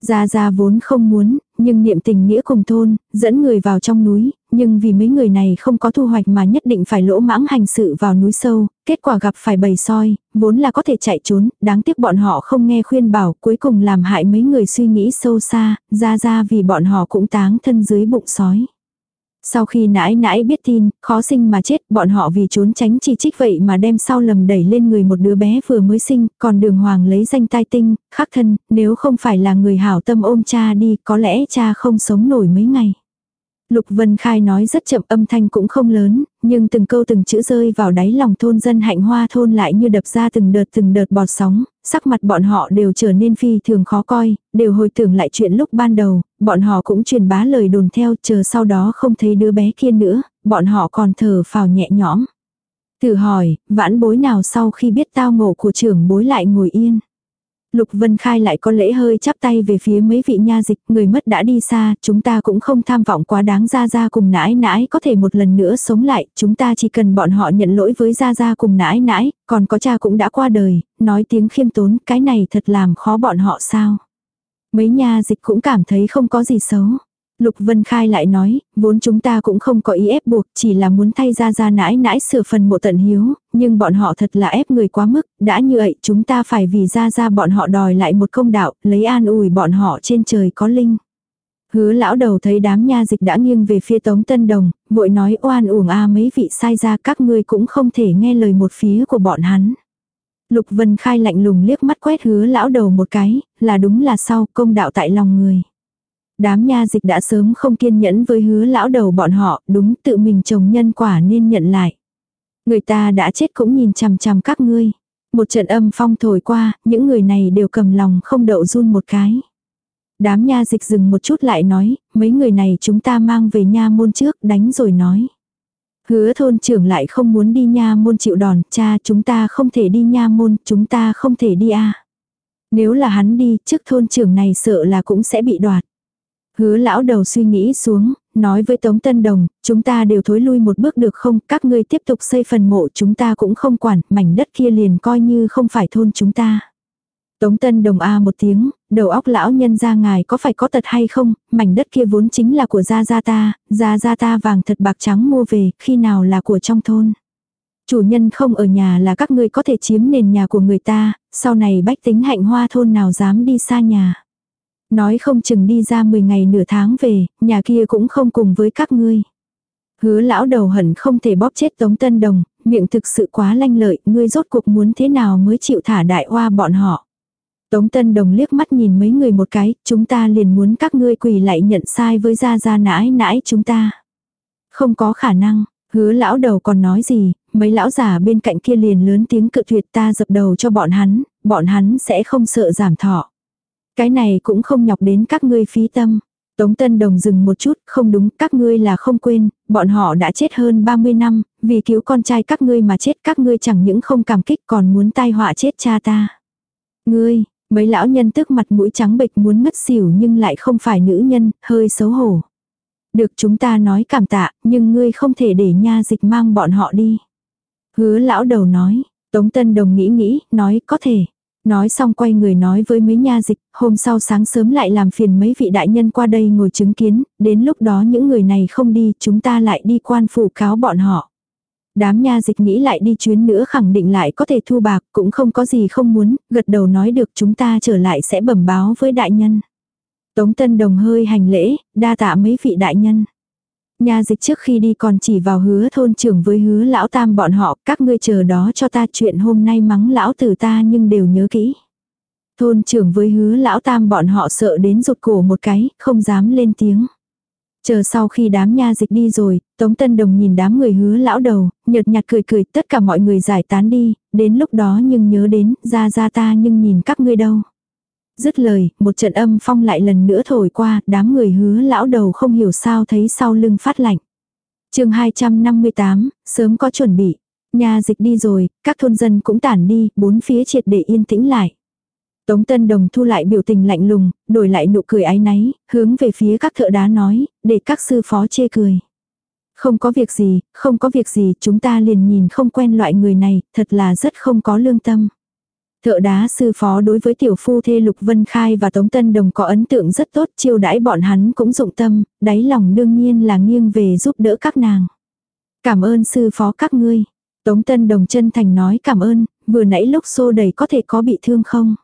Gia Gia vốn không muốn, nhưng niệm tình nghĩa cùng thôn, dẫn người vào trong núi, nhưng vì mấy người này không có thu hoạch mà nhất định phải lỗ mãng hành sự vào núi sâu, kết quả gặp phải bầy soi, vốn là có thể chạy trốn, đáng tiếc bọn họ không nghe khuyên bảo, cuối cùng làm hại mấy người suy nghĩ sâu xa, ra ra vì bọn họ cũng táng thân dưới bụng sói. Sau khi nãi nãi biết tin, khó sinh mà chết, bọn họ vì trốn tránh chỉ trích vậy mà đem sau lầm đẩy lên người một đứa bé vừa mới sinh, còn đường hoàng lấy danh tai tinh, khắc thân, nếu không phải là người hảo tâm ôm cha đi, có lẽ cha không sống nổi mấy ngày. Lục Vân Khai nói rất chậm âm thanh cũng không lớn, nhưng từng câu từng chữ rơi vào đáy lòng thôn dân hạnh hoa thôn lại như đập ra từng đợt từng đợt bọt sóng, sắc mặt bọn họ đều trở nên phi thường khó coi, đều hồi tưởng lại chuyện lúc ban đầu, bọn họ cũng truyền bá lời đồn theo chờ sau đó không thấy đứa bé kia nữa, bọn họ còn thở phào nhẹ nhõm. Thử hỏi, vãn bối nào sau khi biết tao ngộ của trưởng bối lại ngồi yên. Lục Vân Khai lại có lễ hơi chắp tay về phía mấy vị nha dịch, người mất đã đi xa, chúng ta cũng không tham vọng quá đáng ra ra cùng nãi nãi có thể một lần nữa sống lại, chúng ta chỉ cần bọn họ nhận lỗi với ra ra cùng nãi nãi, còn có cha cũng đã qua đời, nói tiếng khiêm tốn, cái này thật làm khó bọn họ sao. Mấy nha dịch cũng cảm thấy không có gì xấu. Lục Vân Khai lại nói, vốn chúng ta cũng không có ý ép buộc, chỉ là muốn thay ra ra nãi nãi sửa phần mộ tận hiếu, nhưng bọn họ thật là ép người quá mức, đã như vậy chúng ta phải vì ra ra bọn họ đòi lại một công đạo, lấy an ủi bọn họ trên trời có linh. Hứa lão đầu thấy đám nha dịch đã nghiêng về phía Tống Tân Đồng, vội nói oan uổng a à, mấy vị sai ra các ngươi cũng không thể nghe lời một phía của bọn hắn. Lục Vân Khai lạnh lùng liếc mắt quét hứa lão đầu một cái, là đúng là sau công đạo tại lòng người. Đám nha dịch đã sớm không kiên nhẫn với hứa lão đầu bọn họ, đúng tự mình trồng nhân quả nên nhận lại. Người ta đã chết cũng nhìn chằm chằm các ngươi. Một trận âm phong thổi qua, những người này đều cầm lòng không đậu run một cái. Đám nha dịch dừng một chút lại nói, mấy người này chúng ta mang về nha môn trước, đánh rồi nói. Hứa thôn trưởng lại không muốn đi nha môn chịu đòn, cha chúng ta không thể đi nha môn, chúng ta không thể đi a Nếu là hắn đi, trước thôn trưởng này sợ là cũng sẽ bị đoạt. Hứa lão đầu suy nghĩ xuống, nói với Tống Tân Đồng, chúng ta đều thối lui một bước được không, các ngươi tiếp tục xây phần mộ chúng ta cũng không quản, mảnh đất kia liền coi như không phải thôn chúng ta. Tống Tân Đồng A một tiếng, đầu óc lão nhân ra ngài có phải có tật hay không, mảnh đất kia vốn chính là của gia gia ta, gia gia ta vàng thật bạc trắng mua về, khi nào là của trong thôn. Chủ nhân không ở nhà là các ngươi có thể chiếm nền nhà của người ta, sau này bách tính hạnh hoa thôn nào dám đi xa nhà. Nói không chừng đi ra 10 ngày nửa tháng về, nhà kia cũng không cùng với các ngươi. Hứa lão đầu hận không thể bóp chết Tống Tân Đồng, miệng thực sự quá lanh lợi, ngươi rốt cuộc muốn thế nào mới chịu thả đại hoa bọn họ. Tống Tân Đồng liếc mắt nhìn mấy người một cái, chúng ta liền muốn các ngươi quỳ lại nhận sai với gia gia nãi nãi chúng ta. Không có khả năng, hứa lão đầu còn nói gì, mấy lão già bên cạnh kia liền lớn tiếng cự tuyệt ta dập đầu cho bọn hắn, bọn hắn sẽ không sợ giảm thọ. Cái này cũng không nhọc đến các ngươi phí tâm. Tống Tân Đồng dừng một chút, không đúng, các ngươi là không quên, bọn họ đã chết hơn 30 năm, vì cứu con trai các ngươi mà chết các ngươi chẳng những không cảm kích còn muốn tai họa chết cha ta. Ngươi, mấy lão nhân tức mặt mũi trắng bệch muốn ngất xỉu nhưng lại không phải nữ nhân, hơi xấu hổ. Được chúng ta nói cảm tạ, nhưng ngươi không thể để nha dịch mang bọn họ đi. Hứa lão đầu nói, Tống Tân Đồng nghĩ nghĩ, nói có thể. Nói xong quay người nói với mấy nha dịch, hôm sau sáng sớm lại làm phiền mấy vị đại nhân qua đây ngồi chứng kiến, đến lúc đó những người này không đi, chúng ta lại đi quan phủ cáo bọn họ. Đám nha dịch nghĩ lại đi chuyến nữa khẳng định lại có thể thu bạc, cũng không có gì không muốn, gật đầu nói được chúng ta trở lại sẽ bẩm báo với đại nhân. Tống Tân Đồng hơi hành lễ, đa tạ mấy vị đại nhân. Nha dịch trước khi đi còn chỉ vào hứa thôn trưởng với hứa lão tam bọn họ, các ngươi chờ đó cho ta chuyện hôm nay mắng lão tử ta nhưng đều nhớ kỹ. Thôn trưởng với hứa lão tam bọn họ sợ đến rụt cổ một cái, không dám lên tiếng. Chờ sau khi đám nha dịch đi rồi, Tống Tân Đồng nhìn đám người hứa lão đầu, nhợt nhạt cười cười tất cả mọi người giải tán đi, đến lúc đó nhưng nhớ đến, ra ra ta nhưng nhìn các ngươi đâu. Dứt lời, một trận âm phong lại lần nữa thổi qua, đám người hứa lão đầu không hiểu sao thấy sau lưng phát lạnh. chương 258, sớm có chuẩn bị. Nhà dịch đi rồi, các thôn dân cũng tản đi, bốn phía triệt để yên tĩnh lại. Tống Tân Đồng thu lại biểu tình lạnh lùng, đổi lại nụ cười ái náy, hướng về phía các thợ đá nói, để các sư phó chê cười. Không có việc gì, không có việc gì, chúng ta liền nhìn không quen loại người này, thật là rất không có lương tâm. Thợ đá sư phó đối với tiểu phu thê Lục Vân Khai và Tống Tân Đồng có ấn tượng rất tốt, chiêu đãi bọn hắn cũng dụng tâm, đáy lòng đương nhiên là nghiêng về giúp đỡ các nàng. Cảm ơn sư phó các ngươi. Tống Tân Đồng chân thành nói cảm ơn, vừa nãy lúc xô đầy có thể có bị thương không?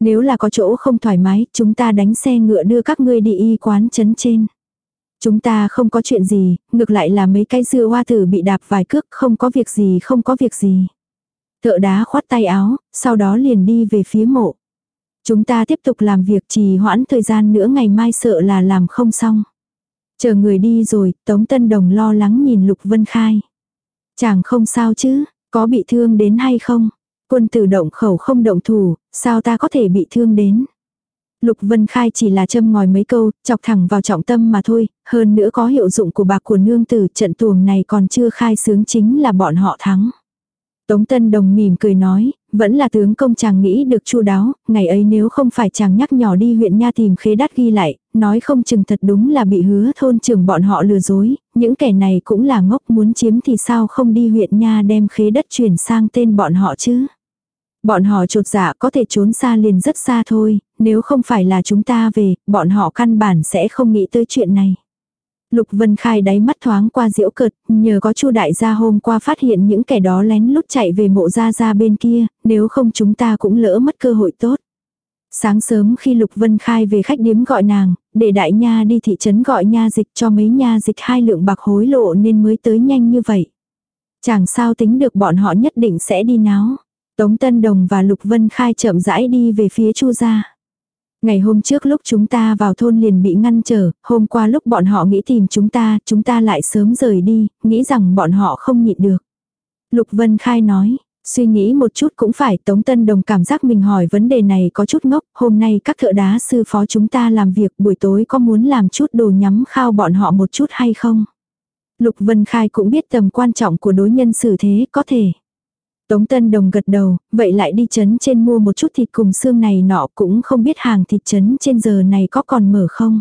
Nếu là có chỗ không thoải mái, chúng ta đánh xe ngựa đưa các ngươi đi y quán chấn trên. Chúng ta không có chuyện gì, ngược lại là mấy cái dưa hoa tử bị đạp vài cước, không có việc gì không có việc gì. Thợ đá khoát tay áo, sau đó liền đi về phía mộ. Chúng ta tiếp tục làm việc trì hoãn thời gian nữa ngày mai sợ là làm không xong. Chờ người đi rồi, Tống Tân Đồng lo lắng nhìn Lục Vân Khai. Chàng không sao chứ, có bị thương đến hay không? Quân tử động khẩu không động thủ, sao ta có thể bị thương đến? Lục Vân Khai chỉ là châm ngòi mấy câu, chọc thẳng vào trọng tâm mà thôi, hơn nữa có hiệu dụng của bạc của nương tử trận tuồng này còn chưa khai sướng chính là bọn họ thắng. Tống Tân Đồng mỉm cười nói, vẫn là tướng công chàng nghĩ được chu đáo, ngày ấy nếu không phải chàng nhắc nhỏ đi huyện nha tìm khế đắt ghi lại, nói không chừng thật đúng là bị hứa thôn trưởng bọn họ lừa dối, những kẻ này cũng là ngốc muốn chiếm thì sao không đi huyện nha đem khế đất chuyển sang tên bọn họ chứ. Bọn họ trột dạ có thể trốn xa liền rất xa thôi, nếu không phải là chúng ta về, bọn họ căn bản sẽ không nghĩ tới chuyện này. Lục Vân Khai đáy mắt thoáng qua diễu cợt, nhờ có Chu đại gia hôm qua phát hiện những kẻ đó lén lút chạy về mộ gia gia bên kia, nếu không chúng ta cũng lỡ mất cơ hội tốt. Sáng sớm khi Lục Vân Khai về khách điếm gọi nàng, để đại nha đi thị trấn gọi nha dịch cho mấy nha dịch hai lượng bạc hối lộ nên mới tới nhanh như vậy. Chẳng sao tính được bọn họ nhất định sẽ đi náo. Tống Tân Đồng và Lục Vân Khai chậm rãi đi về phía Chu gia. Ngày hôm trước lúc chúng ta vào thôn liền bị ngăn trở, hôm qua lúc bọn họ nghĩ tìm chúng ta, chúng ta lại sớm rời đi, nghĩ rằng bọn họ không nhịn được. Lục Vân Khai nói, suy nghĩ một chút cũng phải Tống Tân Đồng cảm giác mình hỏi vấn đề này có chút ngốc, hôm nay các thợ đá sư phó chúng ta làm việc buổi tối có muốn làm chút đồ nhắm khao bọn họ một chút hay không? Lục Vân Khai cũng biết tầm quan trọng của đối nhân xử thế có thể. Tống Tân Đồng gật đầu, vậy lại đi chấn trên mua một chút thịt cùng xương này nọ cũng không biết hàng thịt chấn trên giờ này có còn mở không.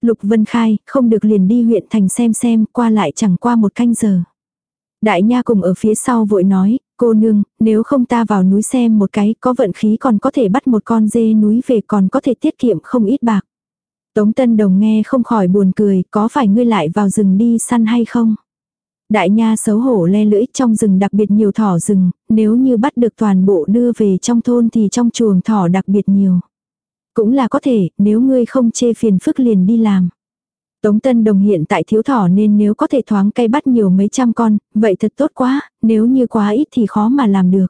Lục Vân Khai, không được liền đi huyện thành xem xem, qua lại chẳng qua một canh giờ. Đại nha cùng ở phía sau vội nói, cô nương, nếu không ta vào núi xem một cái, có vận khí còn có thể bắt một con dê núi về còn có thể tiết kiệm không ít bạc. Tống Tân Đồng nghe không khỏi buồn cười, có phải ngươi lại vào rừng đi săn hay không? Đại nha xấu hổ le lưỡi trong rừng đặc biệt nhiều thỏ rừng, nếu như bắt được toàn bộ đưa về trong thôn thì trong chuồng thỏ đặc biệt nhiều. Cũng là có thể, nếu ngươi không chê phiền phức liền đi làm. Tống Tân Đồng hiện tại thiếu thỏ nên nếu có thể thoáng cây bắt nhiều mấy trăm con, vậy thật tốt quá, nếu như quá ít thì khó mà làm được.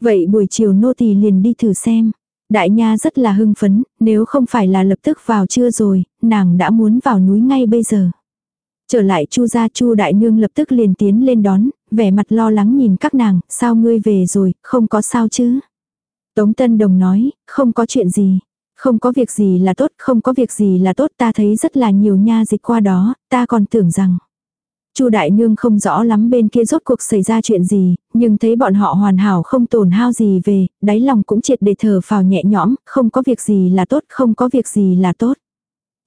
Vậy buổi chiều nô tỳ liền đi thử xem. Đại nha rất là hưng phấn, nếu không phải là lập tức vào trưa rồi, nàng đã muốn vào núi ngay bây giờ. Trở lại chu gia chu đại nương lập tức liền tiến lên đón, vẻ mặt lo lắng nhìn các nàng, sao ngươi về rồi, không có sao chứ. Tống Tân Đồng nói, không có chuyện gì. Không có việc gì là tốt, không có việc gì là tốt, ta thấy rất là nhiều nha dịch qua đó, ta còn tưởng rằng. Chu đại nương không rõ lắm bên kia rốt cuộc xảy ra chuyện gì, nhưng thấy bọn họ hoàn hảo không tổn hao gì về, đáy lòng cũng triệt để thở phào nhẹ nhõm, không có việc gì là tốt, không có việc gì là tốt.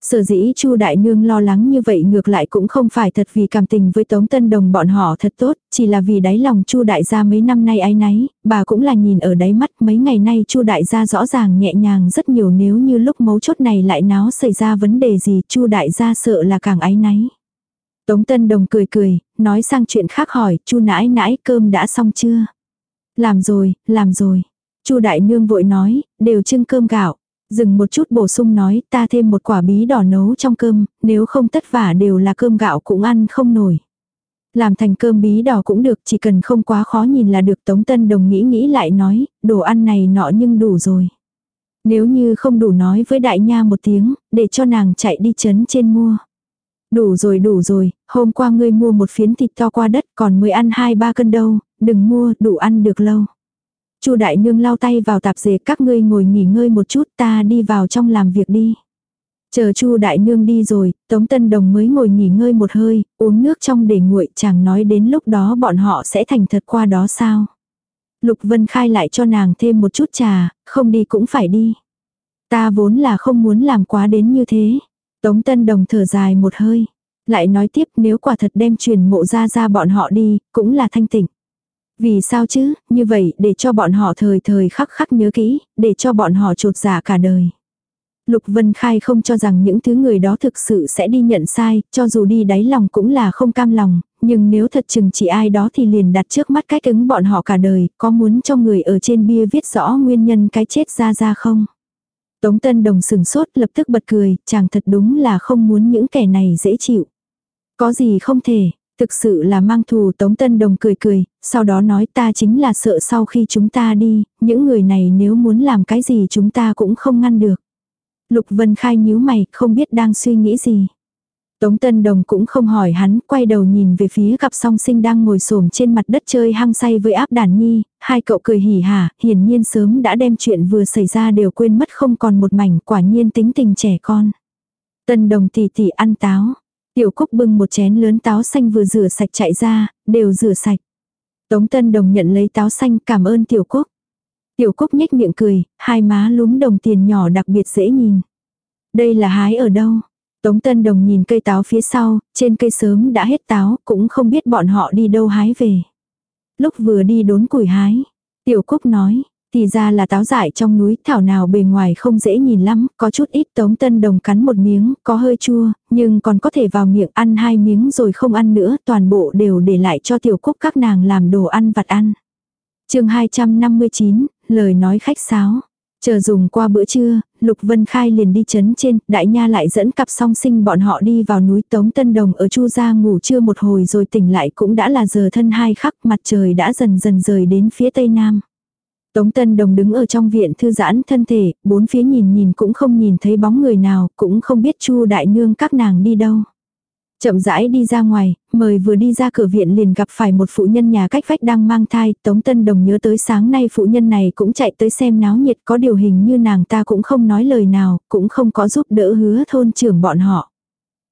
Sở dĩ Chu đại nương lo lắng như vậy ngược lại cũng không phải thật vì cảm tình với Tống Tân Đồng bọn họ thật tốt, chỉ là vì đáy lòng Chu đại gia mấy năm nay ái náy, bà cũng là nhìn ở đáy mắt mấy ngày nay Chu đại gia rõ ràng nhẹ nhàng rất nhiều nếu như lúc mấu chốt này lại náo xảy ra vấn đề gì Chu đại gia sợ là càng ái náy. Tống Tân Đồng cười cười, nói sang chuyện khác hỏi, chu nãi nãi cơm đã xong chưa? Làm rồi, làm rồi. chu đại nương vội nói, đều trưng cơm gạo. Dừng một chút bổ sung nói, ta thêm một quả bí đỏ nấu trong cơm, nếu không tất vả đều là cơm gạo cũng ăn không nổi. Làm thành cơm bí đỏ cũng được, chỉ cần không quá khó nhìn là được Tống Tân Đồng nghĩ nghĩ lại nói, đồ ăn này nọ nhưng đủ rồi. Nếu như không đủ nói với đại nha một tiếng, để cho nàng chạy đi chấn trên mua. Đủ rồi đủ rồi, hôm qua ngươi mua một phiến thịt to qua đất còn mới ăn hai ba cân đâu, đừng mua, đủ ăn được lâu. Chu đại nương lau tay vào tạp dề các ngươi ngồi nghỉ ngơi một chút ta đi vào trong làm việc đi. Chờ Chu đại nương đi rồi, Tống Tân Đồng mới ngồi nghỉ ngơi một hơi, uống nước trong để nguội chẳng nói đến lúc đó bọn họ sẽ thành thật qua đó sao. Lục Vân Khai lại cho nàng thêm một chút trà, không đi cũng phải đi. Ta vốn là không muốn làm quá đến như thế. Tống Tân Đồng thở dài một hơi. Lại nói tiếp nếu quả thật đem truyền mộ ra ra bọn họ đi, cũng là thanh tịnh. Vì sao chứ, như vậy để cho bọn họ thời thời khắc khắc nhớ kỹ, để cho bọn họ trột giả dạ cả đời. Lục Vân Khai không cho rằng những thứ người đó thực sự sẽ đi nhận sai, cho dù đi đáy lòng cũng là không cam lòng, nhưng nếu thật chừng chỉ ai đó thì liền đặt trước mắt cách ứng bọn họ cả đời, có muốn cho người ở trên bia viết rõ nguyên nhân cái chết ra ra không? Tống Tân Đồng sừng sốt lập tức bật cười, chàng thật đúng là không muốn những kẻ này dễ chịu. Có gì không thể, thực sự là mang thù Tống Tân Đồng cười cười, sau đó nói ta chính là sợ sau khi chúng ta đi, những người này nếu muốn làm cái gì chúng ta cũng không ngăn được. Lục Vân Khai nhíu mày, không biết đang suy nghĩ gì. Tống Tân Đồng cũng không hỏi hắn, quay đầu nhìn về phía cặp song sinh đang ngồi xổm trên mặt đất chơi hăng say với áp đàn nhi, hai cậu cười hỉ hả, hiển nhiên sớm đã đem chuyện vừa xảy ra đều quên mất không còn một mảnh, quả nhiên tính tình trẻ con. Tân Đồng tỉ tỉ ăn táo. Tiểu Cúc bưng một chén lớn táo xanh vừa rửa sạch chạy ra, đều rửa sạch. Tống Tân Đồng nhận lấy táo xanh cảm ơn Tiểu Cúc. Tiểu Cúc nhếch miệng cười, hai má lúm đồng tiền nhỏ đặc biệt dễ nhìn. Đây là hái ở đâu? Tống Tân Đồng nhìn cây táo phía sau, trên cây sớm đã hết táo, cũng không biết bọn họ đi đâu hái về. Lúc vừa đi đốn củi hái, Tiểu Cúc nói, thì ra là táo dại trong núi thảo nào bề ngoài không dễ nhìn lắm, có chút ít Tống Tân Đồng cắn một miếng, có hơi chua, nhưng còn có thể vào miệng ăn hai miếng rồi không ăn nữa, toàn bộ đều để lại cho Tiểu Cúc các nàng làm đồ ăn vặt ăn. chương 259, lời nói khách sáo. Chờ dùng qua bữa trưa, Lục Vân Khai liền đi chấn trên, đại nha lại dẫn cặp song sinh bọn họ đi vào núi Tống Tân Đồng ở Chu gia ngủ trưa một hồi rồi tỉnh lại cũng đã là giờ thân hai khắc mặt trời đã dần dần rời đến phía tây nam. Tống Tân Đồng đứng ở trong viện thư giãn thân thể, bốn phía nhìn nhìn cũng không nhìn thấy bóng người nào, cũng không biết Chu đại nương các nàng đi đâu. Chậm rãi đi ra ngoài, mời vừa đi ra cửa viện liền gặp phải một phụ nhân nhà cách vách đang mang thai, Tống Tân Đồng nhớ tới sáng nay phụ nhân này cũng chạy tới xem náo nhiệt có điều hình như nàng ta cũng không nói lời nào, cũng không có giúp đỡ hứa thôn trưởng bọn họ.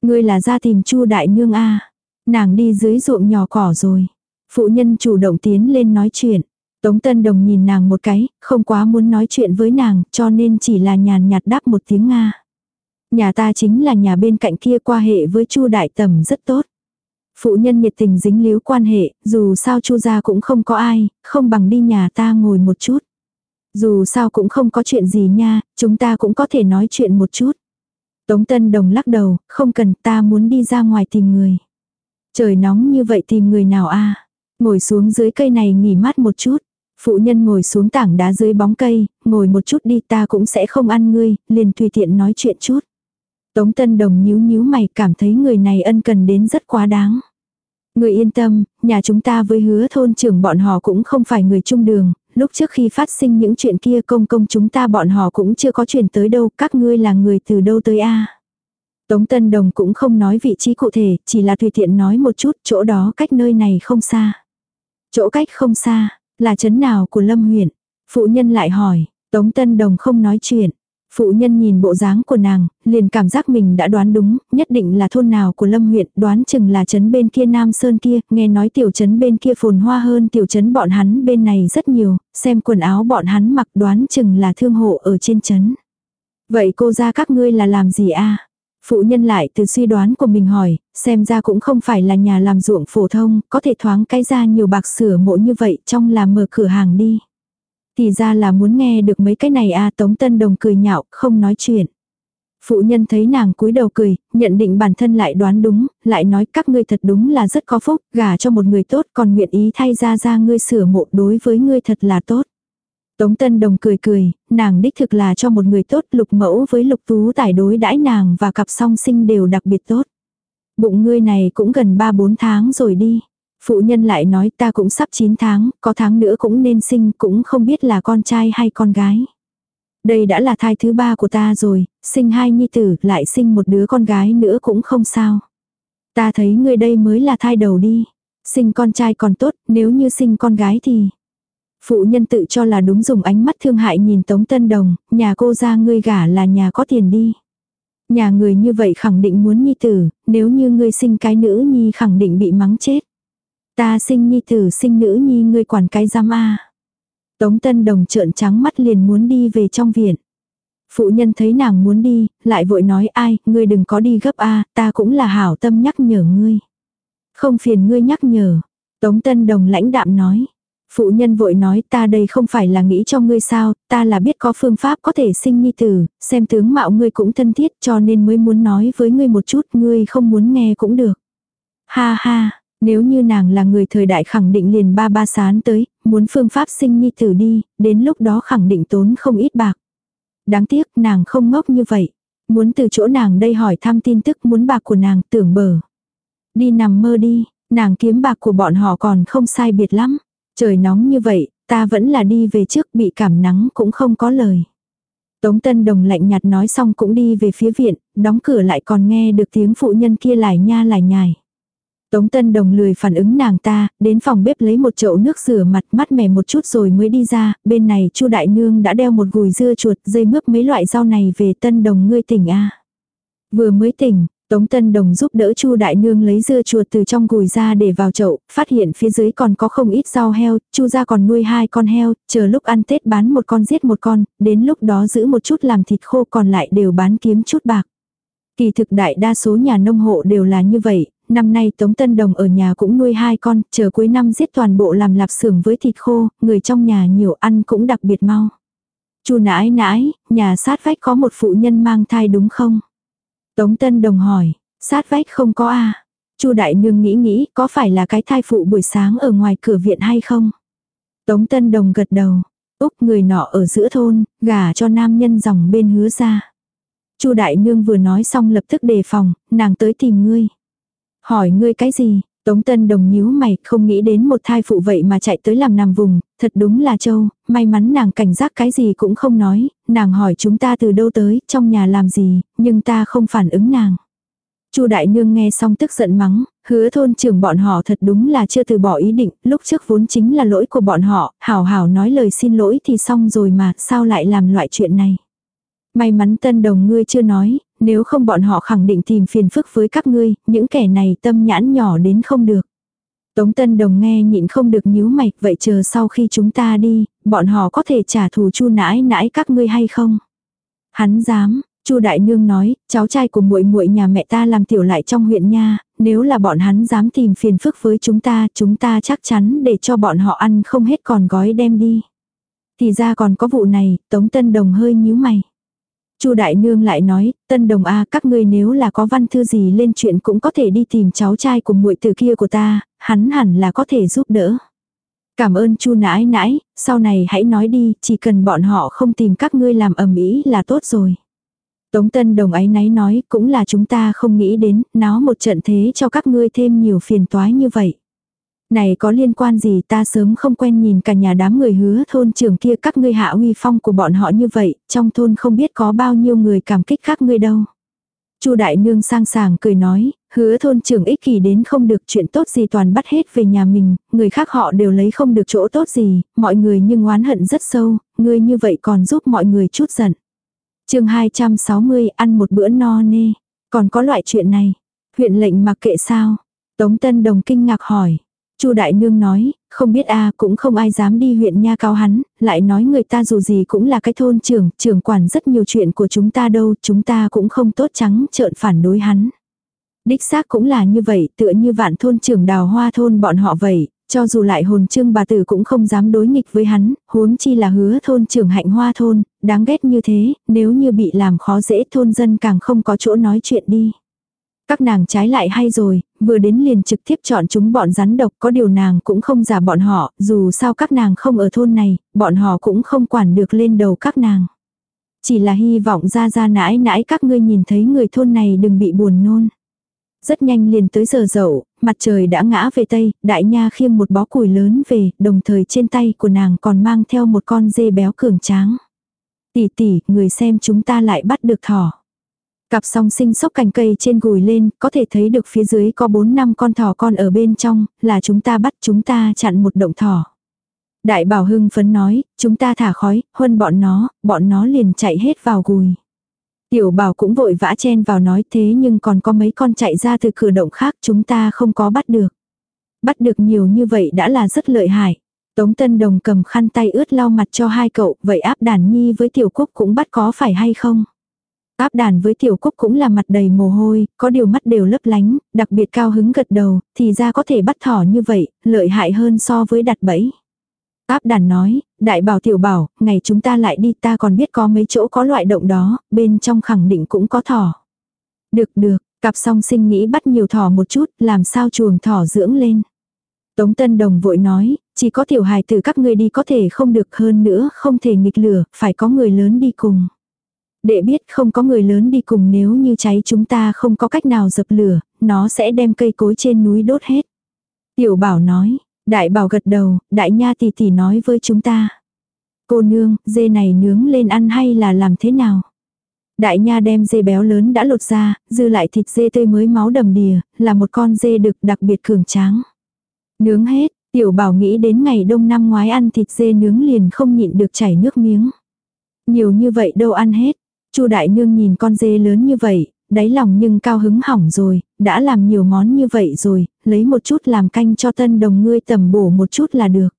Ngươi là ra tìm Chu đại nương a Nàng đi dưới ruộng nhỏ cỏ rồi. Phụ nhân chủ động tiến lên nói chuyện. Tống Tân Đồng nhìn nàng một cái, không quá muốn nói chuyện với nàng, cho nên chỉ là nhàn nhạt đáp một tiếng Nga. Nhà ta chính là nhà bên cạnh kia qua hệ với Chu Đại Tầm rất tốt. Phụ nhân nhiệt tình dính líu quan hệ, dù sao Chu gia cũng không có ai, không bằng đi nhà ta ngồi một chút. Dù sao cũng không có chuyện gì nha, chúng ta cũng có thể nói chuyện một chút. Tống Tân Đồng lắc đầu, không cần ta muốn đi ra ngoài tìm người. Trời nóng như vậy tìm người nào a Ngồi xuống dưới cây này nghỉ mát một chút. Phụ nhân ngồi xuống tảng đá dưới bóng cây, ngồi một chút đi ta cũng sẽ không ăn ngươi, liền tùy tiện nói chuyện chút. Tống Tân Đồng nhíu nhíu mày cảm thấy người này ân cần đến rất quá đáng. Người yên tâm, nhà chúng ta với hứa thôn trưởng bọn họ cũng không phải người chung đường, lúc trước khi phát sinh những chuyện kia công công chúng ta bọn họ cũng chưa có chuyện tới đâu, các ngươi là người từ đâu tới a Tống Tân Đồng cũng không nói vị trí cụ thể, chỉ là tùy tiện nói một chút, chỗ đó cách nơi này không xa. Chỗ cách không xa, là chấn nào của Lâm huyện? Phụ nhân lại hỏi, Tống Tân Đồng không nói chuyện. Phụ nhân nhìn bộ dáng của nàng, liền cảm giác mình đã đoán đúng, nhất định là thôn nào của Lâm huyện, đoán chừng là trấn bên kia Nam Sơn kia, nghe nói tiểu trấn bên kia phồn hoa hơn tiểu trấn bọn hắn bên này rất nhiều, xem quần áo bọn hắn mặc đoán chừng là thương hộ ở trên trấn. Vậy cô ra các ngươi là làm gì a Phụ nhân lại từ suy đoán của mình hỏi, xem ra cũng không phải là nhà làm ruộng phổ thông, có thể thoáng cái ra nhiều bạc sửa mộ như vậy trong là mở cửa hàng đi. Thì ra là muốn nghe được mấy cái này à Tống Tân Đồng cười nhạo, không nói chuyện. Phụ nhân thấy nàng cúi đầu cười, nhận định bản thân lại đoán đúng, lại nói các ngươi thật đúng là rất có phúc, gả cho một người tốt còn nguyện ý thay ra ra ngươi sửa mộ đối với ngươi thật là tốt. Tống Tân Đồng cười cười, nàng đích thực là cho một người tốt lục mẫu với lục tú tài đối đãi nàng và cặp song sinh đều đặc biệt tốt. Bụng ngươi này cũng gần 3-4 tháng rồi đi. Phụ nhân lại nói ta cũng sắp 9 tháng, có tháng nữa cũng nên sinh, cũng không biết là con trai hay con gái. Đây đã là thai thứ ba của ta rồi, sinh hai nhi tử, lại sinh một đứa con gái nữa cũng không sao. Ta thấy ngươi đây mới là thai đầu đi. Sinh con trai còn tốt, nếu như sinh con gái thì... Phụ nhân tự cho là đúng dùng ánh mắt thương hại nhìn Tống Tân Đồng, nhà cô ra ngươi gả là nhà có tiền đi. Nhà người như vậy khẳng định muốn nhi tử, nếu như ngươi sinh cái nữ nhi khẳng định bị mắng chết. Ta sinh nhi tử sinh nữ nhi ngươi quản cái giam a. Tống Tân Đồng trợn trắng mắt liền muốn đi về trong viện. Phụ nhân thấy nàng muốn đi, lại vội nói ai, ngươi đừng có đi gấp a, ta cũng là hảo tâm nhắc nhở ngươi. Không phiền ngươi nhắc nhở. Tống Tân Đồng lãnh đạm nói. Phụ nhân vội nói ta đây không phải là nghĩ cho ngươi sao, ta là biết có phương pháp có thể sinh nhi tử, xem tướng mạo ngươi cũng thân thiết cho nên mới muốn nói với ngươi một chút, ngươi không muốn nghe cũng được. Ha ha, nếu như nàng là người thời đại khẳng định liền ba ba sán tới, muốn phương pháp sinh nhi tử đi, đến lúc đó khẳng định tốn không ít bạc. Đáng tiếc nàng không ngốc như vậy. Muốn từ chỗ nàng đây hỏi thăm tin tức muốn bạc của nàng tưởng bờ. Đi nằm mơ đi, nàng kiếm bạc của bọn họ còn không sai biệt lắm. Trời nóng như vậy, ta vẫn là đi về trước bị cảm nắng cũng không có lời. Tống Tân Đồng lạnh nhạt nói xong cũng đi về phía viện, đóng cửa lại còn nghe được tiếng phụ nhân kia lải nha lải nhài. Tống Tân Đồng lười phản ứng nàng ta, đến phòng bếp lấy một chậu nước rửa mặt mắt mẻ một chút rồi mới đi ra, bên này Chu Đại Nương đã đeo một gùi dưa chuột dây mướp mấy loại rau này về Tân Đồng ngươi tỉnh a Vừa mới tỉnh, Tống Tân Đồng giúp đỡ Chu Đại Nương lấy dưa chuột từ trong gùi ra để vào chậu, phát hiện phía dưới còn có không ít rau heo, Chu gia còn nuôi hai con heo, chờ lúc ăn Tết bán một con giết một con, đến lúc đó giữ một chút làm thịt khô còn lại đều bán kiếm chút bạc. Kỳ thực đại đa số nhà nông hộ đều là như vậy, năm nay Tống Tân Đồng ở nhà cũng nuôi hai con, chờ cuối năm giết toàn bộ làm lạp xưởng với thịt khô, người trong nhà nhiều ăn cũng đặc biệt mau. Chu nãi nãi, nhà sát vách có một phụ nhân mang thai đúng không? Tống Tân Đồng hỏi, sát vách không có a à? Chu Đại Nương nghĩ nghĩ có phải là cái thai phụ buổi sáng ở ngoài cửa viện hay không? Tống Tân Đồng gật đầu, Úc người nọ ở giữa thôn, gả cho nam nhân dòng bên hứa ra. Chu Đại Nương vừa nói xong lập tức đề phòng, nàng tới tìm ngươi. Hỏi ngươi cái gì? Tống Tân Đồng nhíu mày, không nghĩ đến một thai phụ vậy mà chạy tới làm nằm vùng, thật đúng là châu, may mắn nàng cảnh giác cái gì cũng không nói, nàng hỏi chúng ta từ đâu tới, trong nhà làm gì, nhưng ta không phản ứng nàng. Chu đại nương nghe xong tức giận mắng, hứa thôn trưởng bọn họ thật đúng là chưa từ bỏ ý định, lúc trước vốn chính là lỗi của bọn họ, hảo hảo nói lời xin lỗi thì xong rồi mà, sao lại làm loại chuyện này. May mắn tân đồng ngươi chưa nói, nếu không bọn họ khẳng định tìm phiền phức với các ngươi, những kẻ này tâm nhãn nhỏ đến không được. Tống Tân Đồng nghe nhịn không được nhíu mày, vậy chờ sau khi chúng ta đi, bọn họ có thể trả thù chu nãi nãi các ngươi hay không? Hắn dám, chu Đại Nương nói, cháu trai của muội muội nhà mẹ ta làm tiểu lại trong huyện nha, nếu là bọn hắn dám tìm phiền phức với chúng ta, chúng ta chắc chắn để cho bọn họ ăn không hết còn gói đem đi. Thì ra còn có vụ này, Tống Tân Đồng hơi nhíu mày. Chu đại nương lại nói, "Tân Đồng a, các ngươi nếu là có văn thư gì lên chuyện cũng có thể đi tìm cháu trai của muội tử kia của ta, hắn hẳn là có thể giúp đỡ." Cảm ơn Chu nãi nãi, sau này hãy nói đi, chỉ cần bọn họ không tìm các ngươi làm ầm ĩ là tốt rồi. Tống Tân Đồng ấy náy nói, cũng là chúng ta không nghĩ đến, nó một trận thế cho các ngươi thêm nhiều phiền toái như vậy. Này có liên quan gì ta sớm không quen nhìn cả nhà đám người hứa thôn trưởng kia các ngươi hạ uy phong của bọn họ như vậy, trong thôn không biết có bao nhiêu người cảm kích các ngươi đâu. Chu đại nương sang sảng cười nói, hứa thôn trưởng ích kỷ đến không được chuyện tốt gì toàn bắt hết về nhà mình, người khác họ đều lấy không được chỗ tốt gì, mọi người nhưng oán hận rất sâu, ngươi như vậy còn giúp mọi người chút giận. chương 260 ăn một bữa no nê, còn có loại chuyện này, huyện lệnh mặc kệ sao? Tống Tân Đồng kinh ngạc hỏi. Chu đại nương nói, không biết a cũng không ai dám đi huyện nha cao hắn, lại nói người ta dù gì cũng là cái thôn trưởng, trưởng quản rất nhiều chuyện của chúng ta đâu, chúng ta cũng không tốt trắng trợn phản đối hắn. Đích xác cũng là như vậy, tựa như vạn thôn trưởng đào hoa thôn bọn họ vậy, cho dù lại hồn trương bà tử cũng không dám đối nghịch với hắn, huống chi là hứa thôn trưởng hạnh hoa thôn, đáng ghét như thế, nếu như bị làm khó dễ thôn dân càng không có chỗ nói chuyện đi. Các nàng trái lại hay rồi, vừa đến liền trực tiếp chọn chúng bọn rắn độc có điều nàng cũng không giả bọn họ, dù sao các nàng không ở thôn này, bọn họ cũng không quản được lên đầu các nàng. Chỉ là hy vọng ra ra nãi nãi các ngươi nhìn thấy người thôn này đừng bị buồn nôn. Rất nhanh liền tới giờ dậu, mặt trời đã ngã về tây, đại nha khiêng một bó củi lớn về, đồng thời trên tay của nàng còn mang theo một con dê béo cường tráng. Tỷ tỷ, người xem chúng ta lại bắt được thỏ. Cặp song sinh sốc cành cây trên gùi lên, có thể thấy được phía dưới có 4 năm con thỏ con ở bên trong, là chúng ta bắt chúng ta chặn một động thỏ. Đại bảo hưng phấn nói, chúng ta thả khói, huân bọn nó, bọn nó liền chạy hết vào gùi. Tiểu bảo cũng vội vã chen vào nói thế nhưng còn có mấy con chạy ra từ cửa động khác chúng ta không có bắt được. Bắt được nhiều như vậy đã là rất lợi hại. Tống Tân Đồng cầm khăn tay ướt lau mặt cho hai cậu, vậy áp đàn nhi với tiểu quốc cũng bắt có phải hay không? Áp đàn với tiểu cúc cũng là mặt đầy mồ hôi, có điều mắt đều lấp lánh, đặc biệt cao hứng gật đầu, thì ra có thể bắt thỏ như vậy, lợi hại hơn so với đặt bẫy. Áp đàn nói, đại bảo tiểu bảo, ngày chúng ta lại đi ta còn biết có mấy chỗ có loại động đó, bên trong khẳng định cũng có thỏ. Được được, cặp song sinh nghĩ bắt nhiều thỏ một chút, làm sao chuồng thỏ dưỡng lên. Tống Tân Đồng vội nói, chỉ có tiểu hài từ các ngươi đi có thể không được hơn nữa, không thể nghịch lửa, phải có người lớn đi cùng. Đệ biết không có người lớn đi cùng nếu như cháy chúng ta không có cách nào dập lửa, nó sẽ đem cây cối trên núi đốt hết. Tiểu bảo nói, đại bảo gật đầu, đại nha tỷ tỷ nói với chúng ta. Cô nương, dê này nướng lên ăn hay là làm thế nào? Đại nha đem dê béo lớn đã lột ra, dư lại thịt dê tươi mới máu đầm đìa, là một con dê đực đặc biệt cường tráng. Nướng hết, tiểu bảo nghĩ đến ngày đông năm ngoái ăn thịt dê nướng liền không nhịn được chảy nước miếng. Nhiều như vậy đâu ăn hết, Chu đại nương nhìn con dê lớn như vậy, đáy lòng nhưng cao hứng hỏng rồi, đã làm nhiều món như vậy rồi, lấy một chút làm canh cho tân đồng ngươi tầm bổ một chút là được.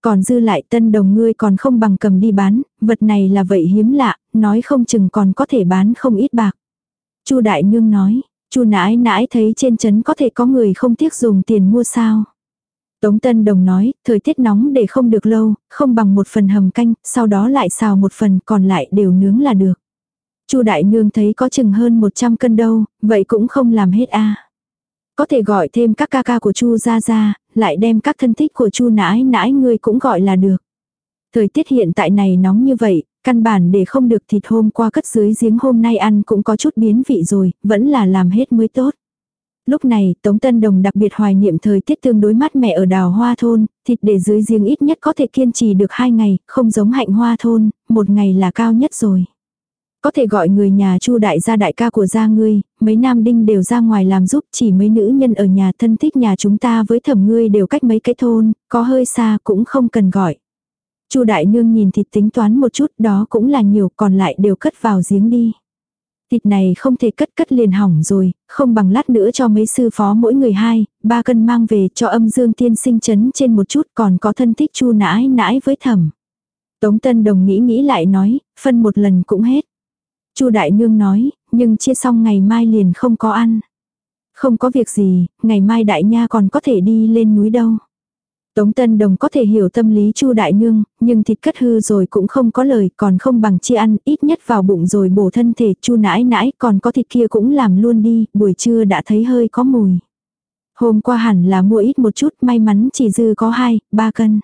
Còn dư lại tân đồng ngươi còn không bằng cầm đi bán, vật này là vậy hiếm lạ, nói không chừng còn có thể bán không ít bạc. Chu đại nương nói, chu nãi nãi thấy trên trấn có thể có người không tiếc dùng tiền mua sao. Tống Tân Đồng nói, thời tiết nóng để không được lâu, không bằng một phần hầm canh, sau đó lại xào một phần còn lại đều nướng là được. Chu đại nương thấy có chừng hơn 100 cân đâu, vậy cũng không làm hết a. Có thể gọi thêm các ca ca của Chu Ra Ra, lại đem các thân thích của Chu nãi nãi ngươi cũng gọi là được. Thời tiết hiện tại này nóng như vậy, căn bản để không được thịt hôm qua cất dưới giếng hôm nay ăn cũng có chút biến vị rồi, vẫn là làm hết mới tốt. Lúc này, Tống Tân Đồng đặc biệt hoài niệm thời tiết tương đối mát mẻ ở đào hoa thôn, thịt để dưới giếng ít nhất có thể kiên trì được hai ngày, không giống hạnh hoa thôn, một ngày là cao nhất rồi. Có thể gọi người nhà chu đại gia đại ca của gia ngươi, mấy nam đinh đều ra ngoài làm giúp, chỉ mấy nữ nhân ở nhà thân thích nhà chúng ta với thẩm ngươi đều cách mấy cái thôn, có hơi xa cũng không cần gọi. chu đại nương nhìn thịt tính toán một chút đó cũng là nhiều còn lại đều cất vào giếng đi. Thịt này không thể cất cất liền hỏng rồi, không bằng lát nữa cho mấy sư phó mỗi người hai, ba cân mang về cho âm dương tiên sinh chấn trên một chút còn có thân thích chu nãi nãi với thẩm. Tống Tân Đồng nghĩ nghĩ lại nói, phân một lần cũng hết. Chu Đại Nương nói, nhưng chia xong ngày mai liền không có ăn. Không có việc gì, ngày mai Đại Nha còn có thể đi lên núi đâu. Tống Tân Đồng có thể hiểu tâm lý Chu Đại Nương, nhưng thịt cất hư rồi cũng không có lời, còn không bằng chia ăn, ít nhất vào bụng rồi bổ thân thể, Chu nãi nãi, còn có thịt kia cũng làm luôn đi, buổi trưa đã thấy hơi có mùi. Hôm qua hẳn là mua ít một chút, may mắn chỉ dư có 2, 3 cân.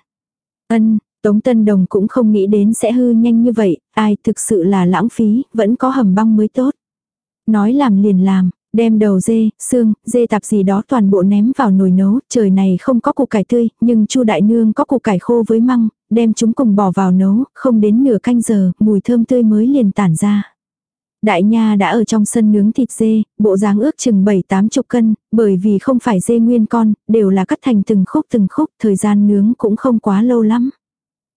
Ân, Tống Tân Đồng cũng không nghĩ đến sẽ hư nhanh như vậy, ai thực sự là lãng phí, vẫn có hầm băng mới tốt. Nói làm liền làm, đem đầu dê, xương, dê tạp gì đó toàn bộ ném vào nồi nấu, trời này không có củ cải tươi, nhưng Chu đại nương có củ cải khô với măng, đem chúng cùng bỏ vào nấu, không đến nửa canh giờ, mùi thơm tươi mới liền tản ra. Đại nha đã ở trong sân nướng thịt dê, bộ dáng ước chừng 7-8 chục cân, bởi vì không phải dê nguyên con, đều là cắt thành từng khúc từng khúc, thời gian nướng cũng không quá lâu lắm.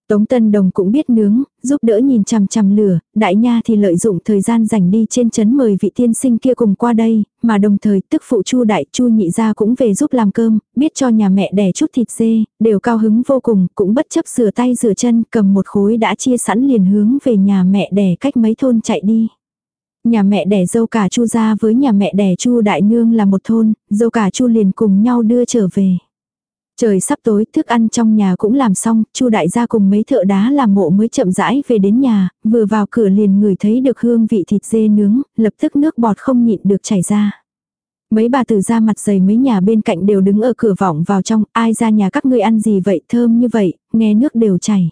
Tống Tân Đồng cũng biết nướng, giúp đỡ nhìn chằm chằm lửa, đại nha thì lợi dụng thời gian rảnh đi trên chấn mời vị tiên sinh kia cùng qua đây, mà đồng thời tức phụ chu đại chu nhị gia cũng về giúp làm cơm, biết cho nhà mẹ đẻ chút thịt dê, đều cao hứng vô cùng, cũng bất chấp rửa tay rửa chân, cầm một khối đã chia sẵn liền hướng về nhà mẹ đẻ cách mấy thôn chạy đi. Nhà mẹ đẻ dâu cả chu gia với nhà mẹ đẻ chu đại nương là một thôn, dâu cả chu liền cùng nhau đưa trở về. Trời sắp tối, thức ăn trong nhà cũng làm xong, Chu đại gia cùng mấy thợ đá làm mộ mới chậm rãi về đến nhà, vừa vào cửa liền ngửi thấy được hương vị thịt dê nướng, lập tức nước bọt không nhịn được chảy ra. Mấy bà tử ra mặt dày mấy nhà bên cạnh đều đứng ở cửa vọng vào trong, ai ra nhà các ngươi ăn gì vậy, thơm như vậy, nghe nước đều chảy.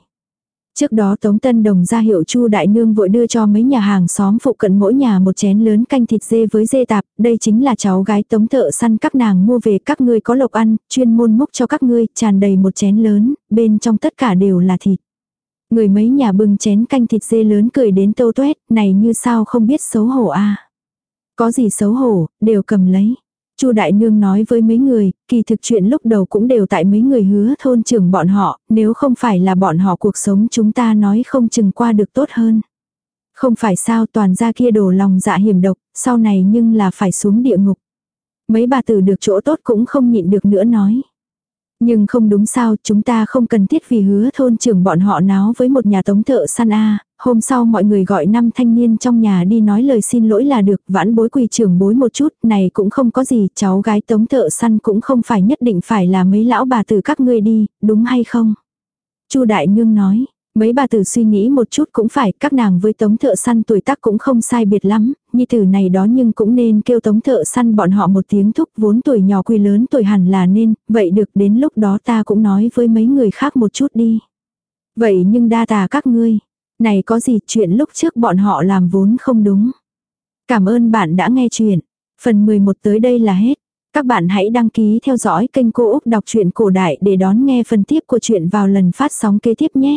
Trước đó Tống Tân Đồng ra hiệu Chu Đại Nương vội đưa cho mấy nhà hàng xóm phụ cận mỗi nhà một chén lớn canh thịt dê với dê tạp, đây chính là cháu gái Tống thợ săn các nàng mua về các ngươi có lộc ăn, chuyên môn múc cho các ngươi, tràn đầy một chén lớn, bên trong tất cả đều là thịt. Người mấy nhà bưng chén canh thịt dê lớn cười đến tâu tuét, này như sao không biết xấu hổ a Có gì xấu hổ, đều cầm lấy. Chu đại nương nói với mấy người, kỳ thực chuyện lúc đầu cũng đều tại mấy người hứa thôn trưởng bọn họ, nếu không phải là bọn họ cuộc sống chúng ta nói không chừng qua được tốt hơn. Không phải sao toàn ra kia đổ lòng dạ hiểm độc, sau này nhưng là phải xuống địa ngục. Mấy bà tử được chỗ tốt cũng không nhịn được nữa nói. Nhưng không đúng sao, chúng ta không cần thiết vì hứa thôn trưởng bọn họ náo với một nhà tống thợ săn A, hôm sau mọi người gọi năm thanh niên trong nhà đi nói lời xin lỗi là được, vãn bối quỳ trưởng bối một chút, này cũng không có gì, cháu gái tống thợ săn cũng không phải nhất định phải là mấy lão bà từ các ngươi đi, đúng hay không? Chu Đại Nương nói, Mấy bà tử suy nghĩ một chút cũng phải, các nàng với tống thợ săn tuổi tác cũng không sai biệt lắm, nhi tử này đó nhưng cũng nên kêu tống thợ săn bọn họ một tiếng thúc vốn tuổi nhỏ quy lớn tuổi hẳn là nên, vậy được đến lúc đó ta cũng nói với mấy người khác một chút đi. Vậy nhưng đa tà các ngươi, này có gì chuyện lúc trước bọn họ làm vốn không đúng. Cảm ơn bạn đã nghe chuyện. Phần 11 tới đây là hết. Các bạn hãy đăng ký theo dõi kênh Cô Úc Đọc truyện Cổ Đại để đón nghe phần tiếp của chuyện vào lần phát sóng kế tiếp nhé.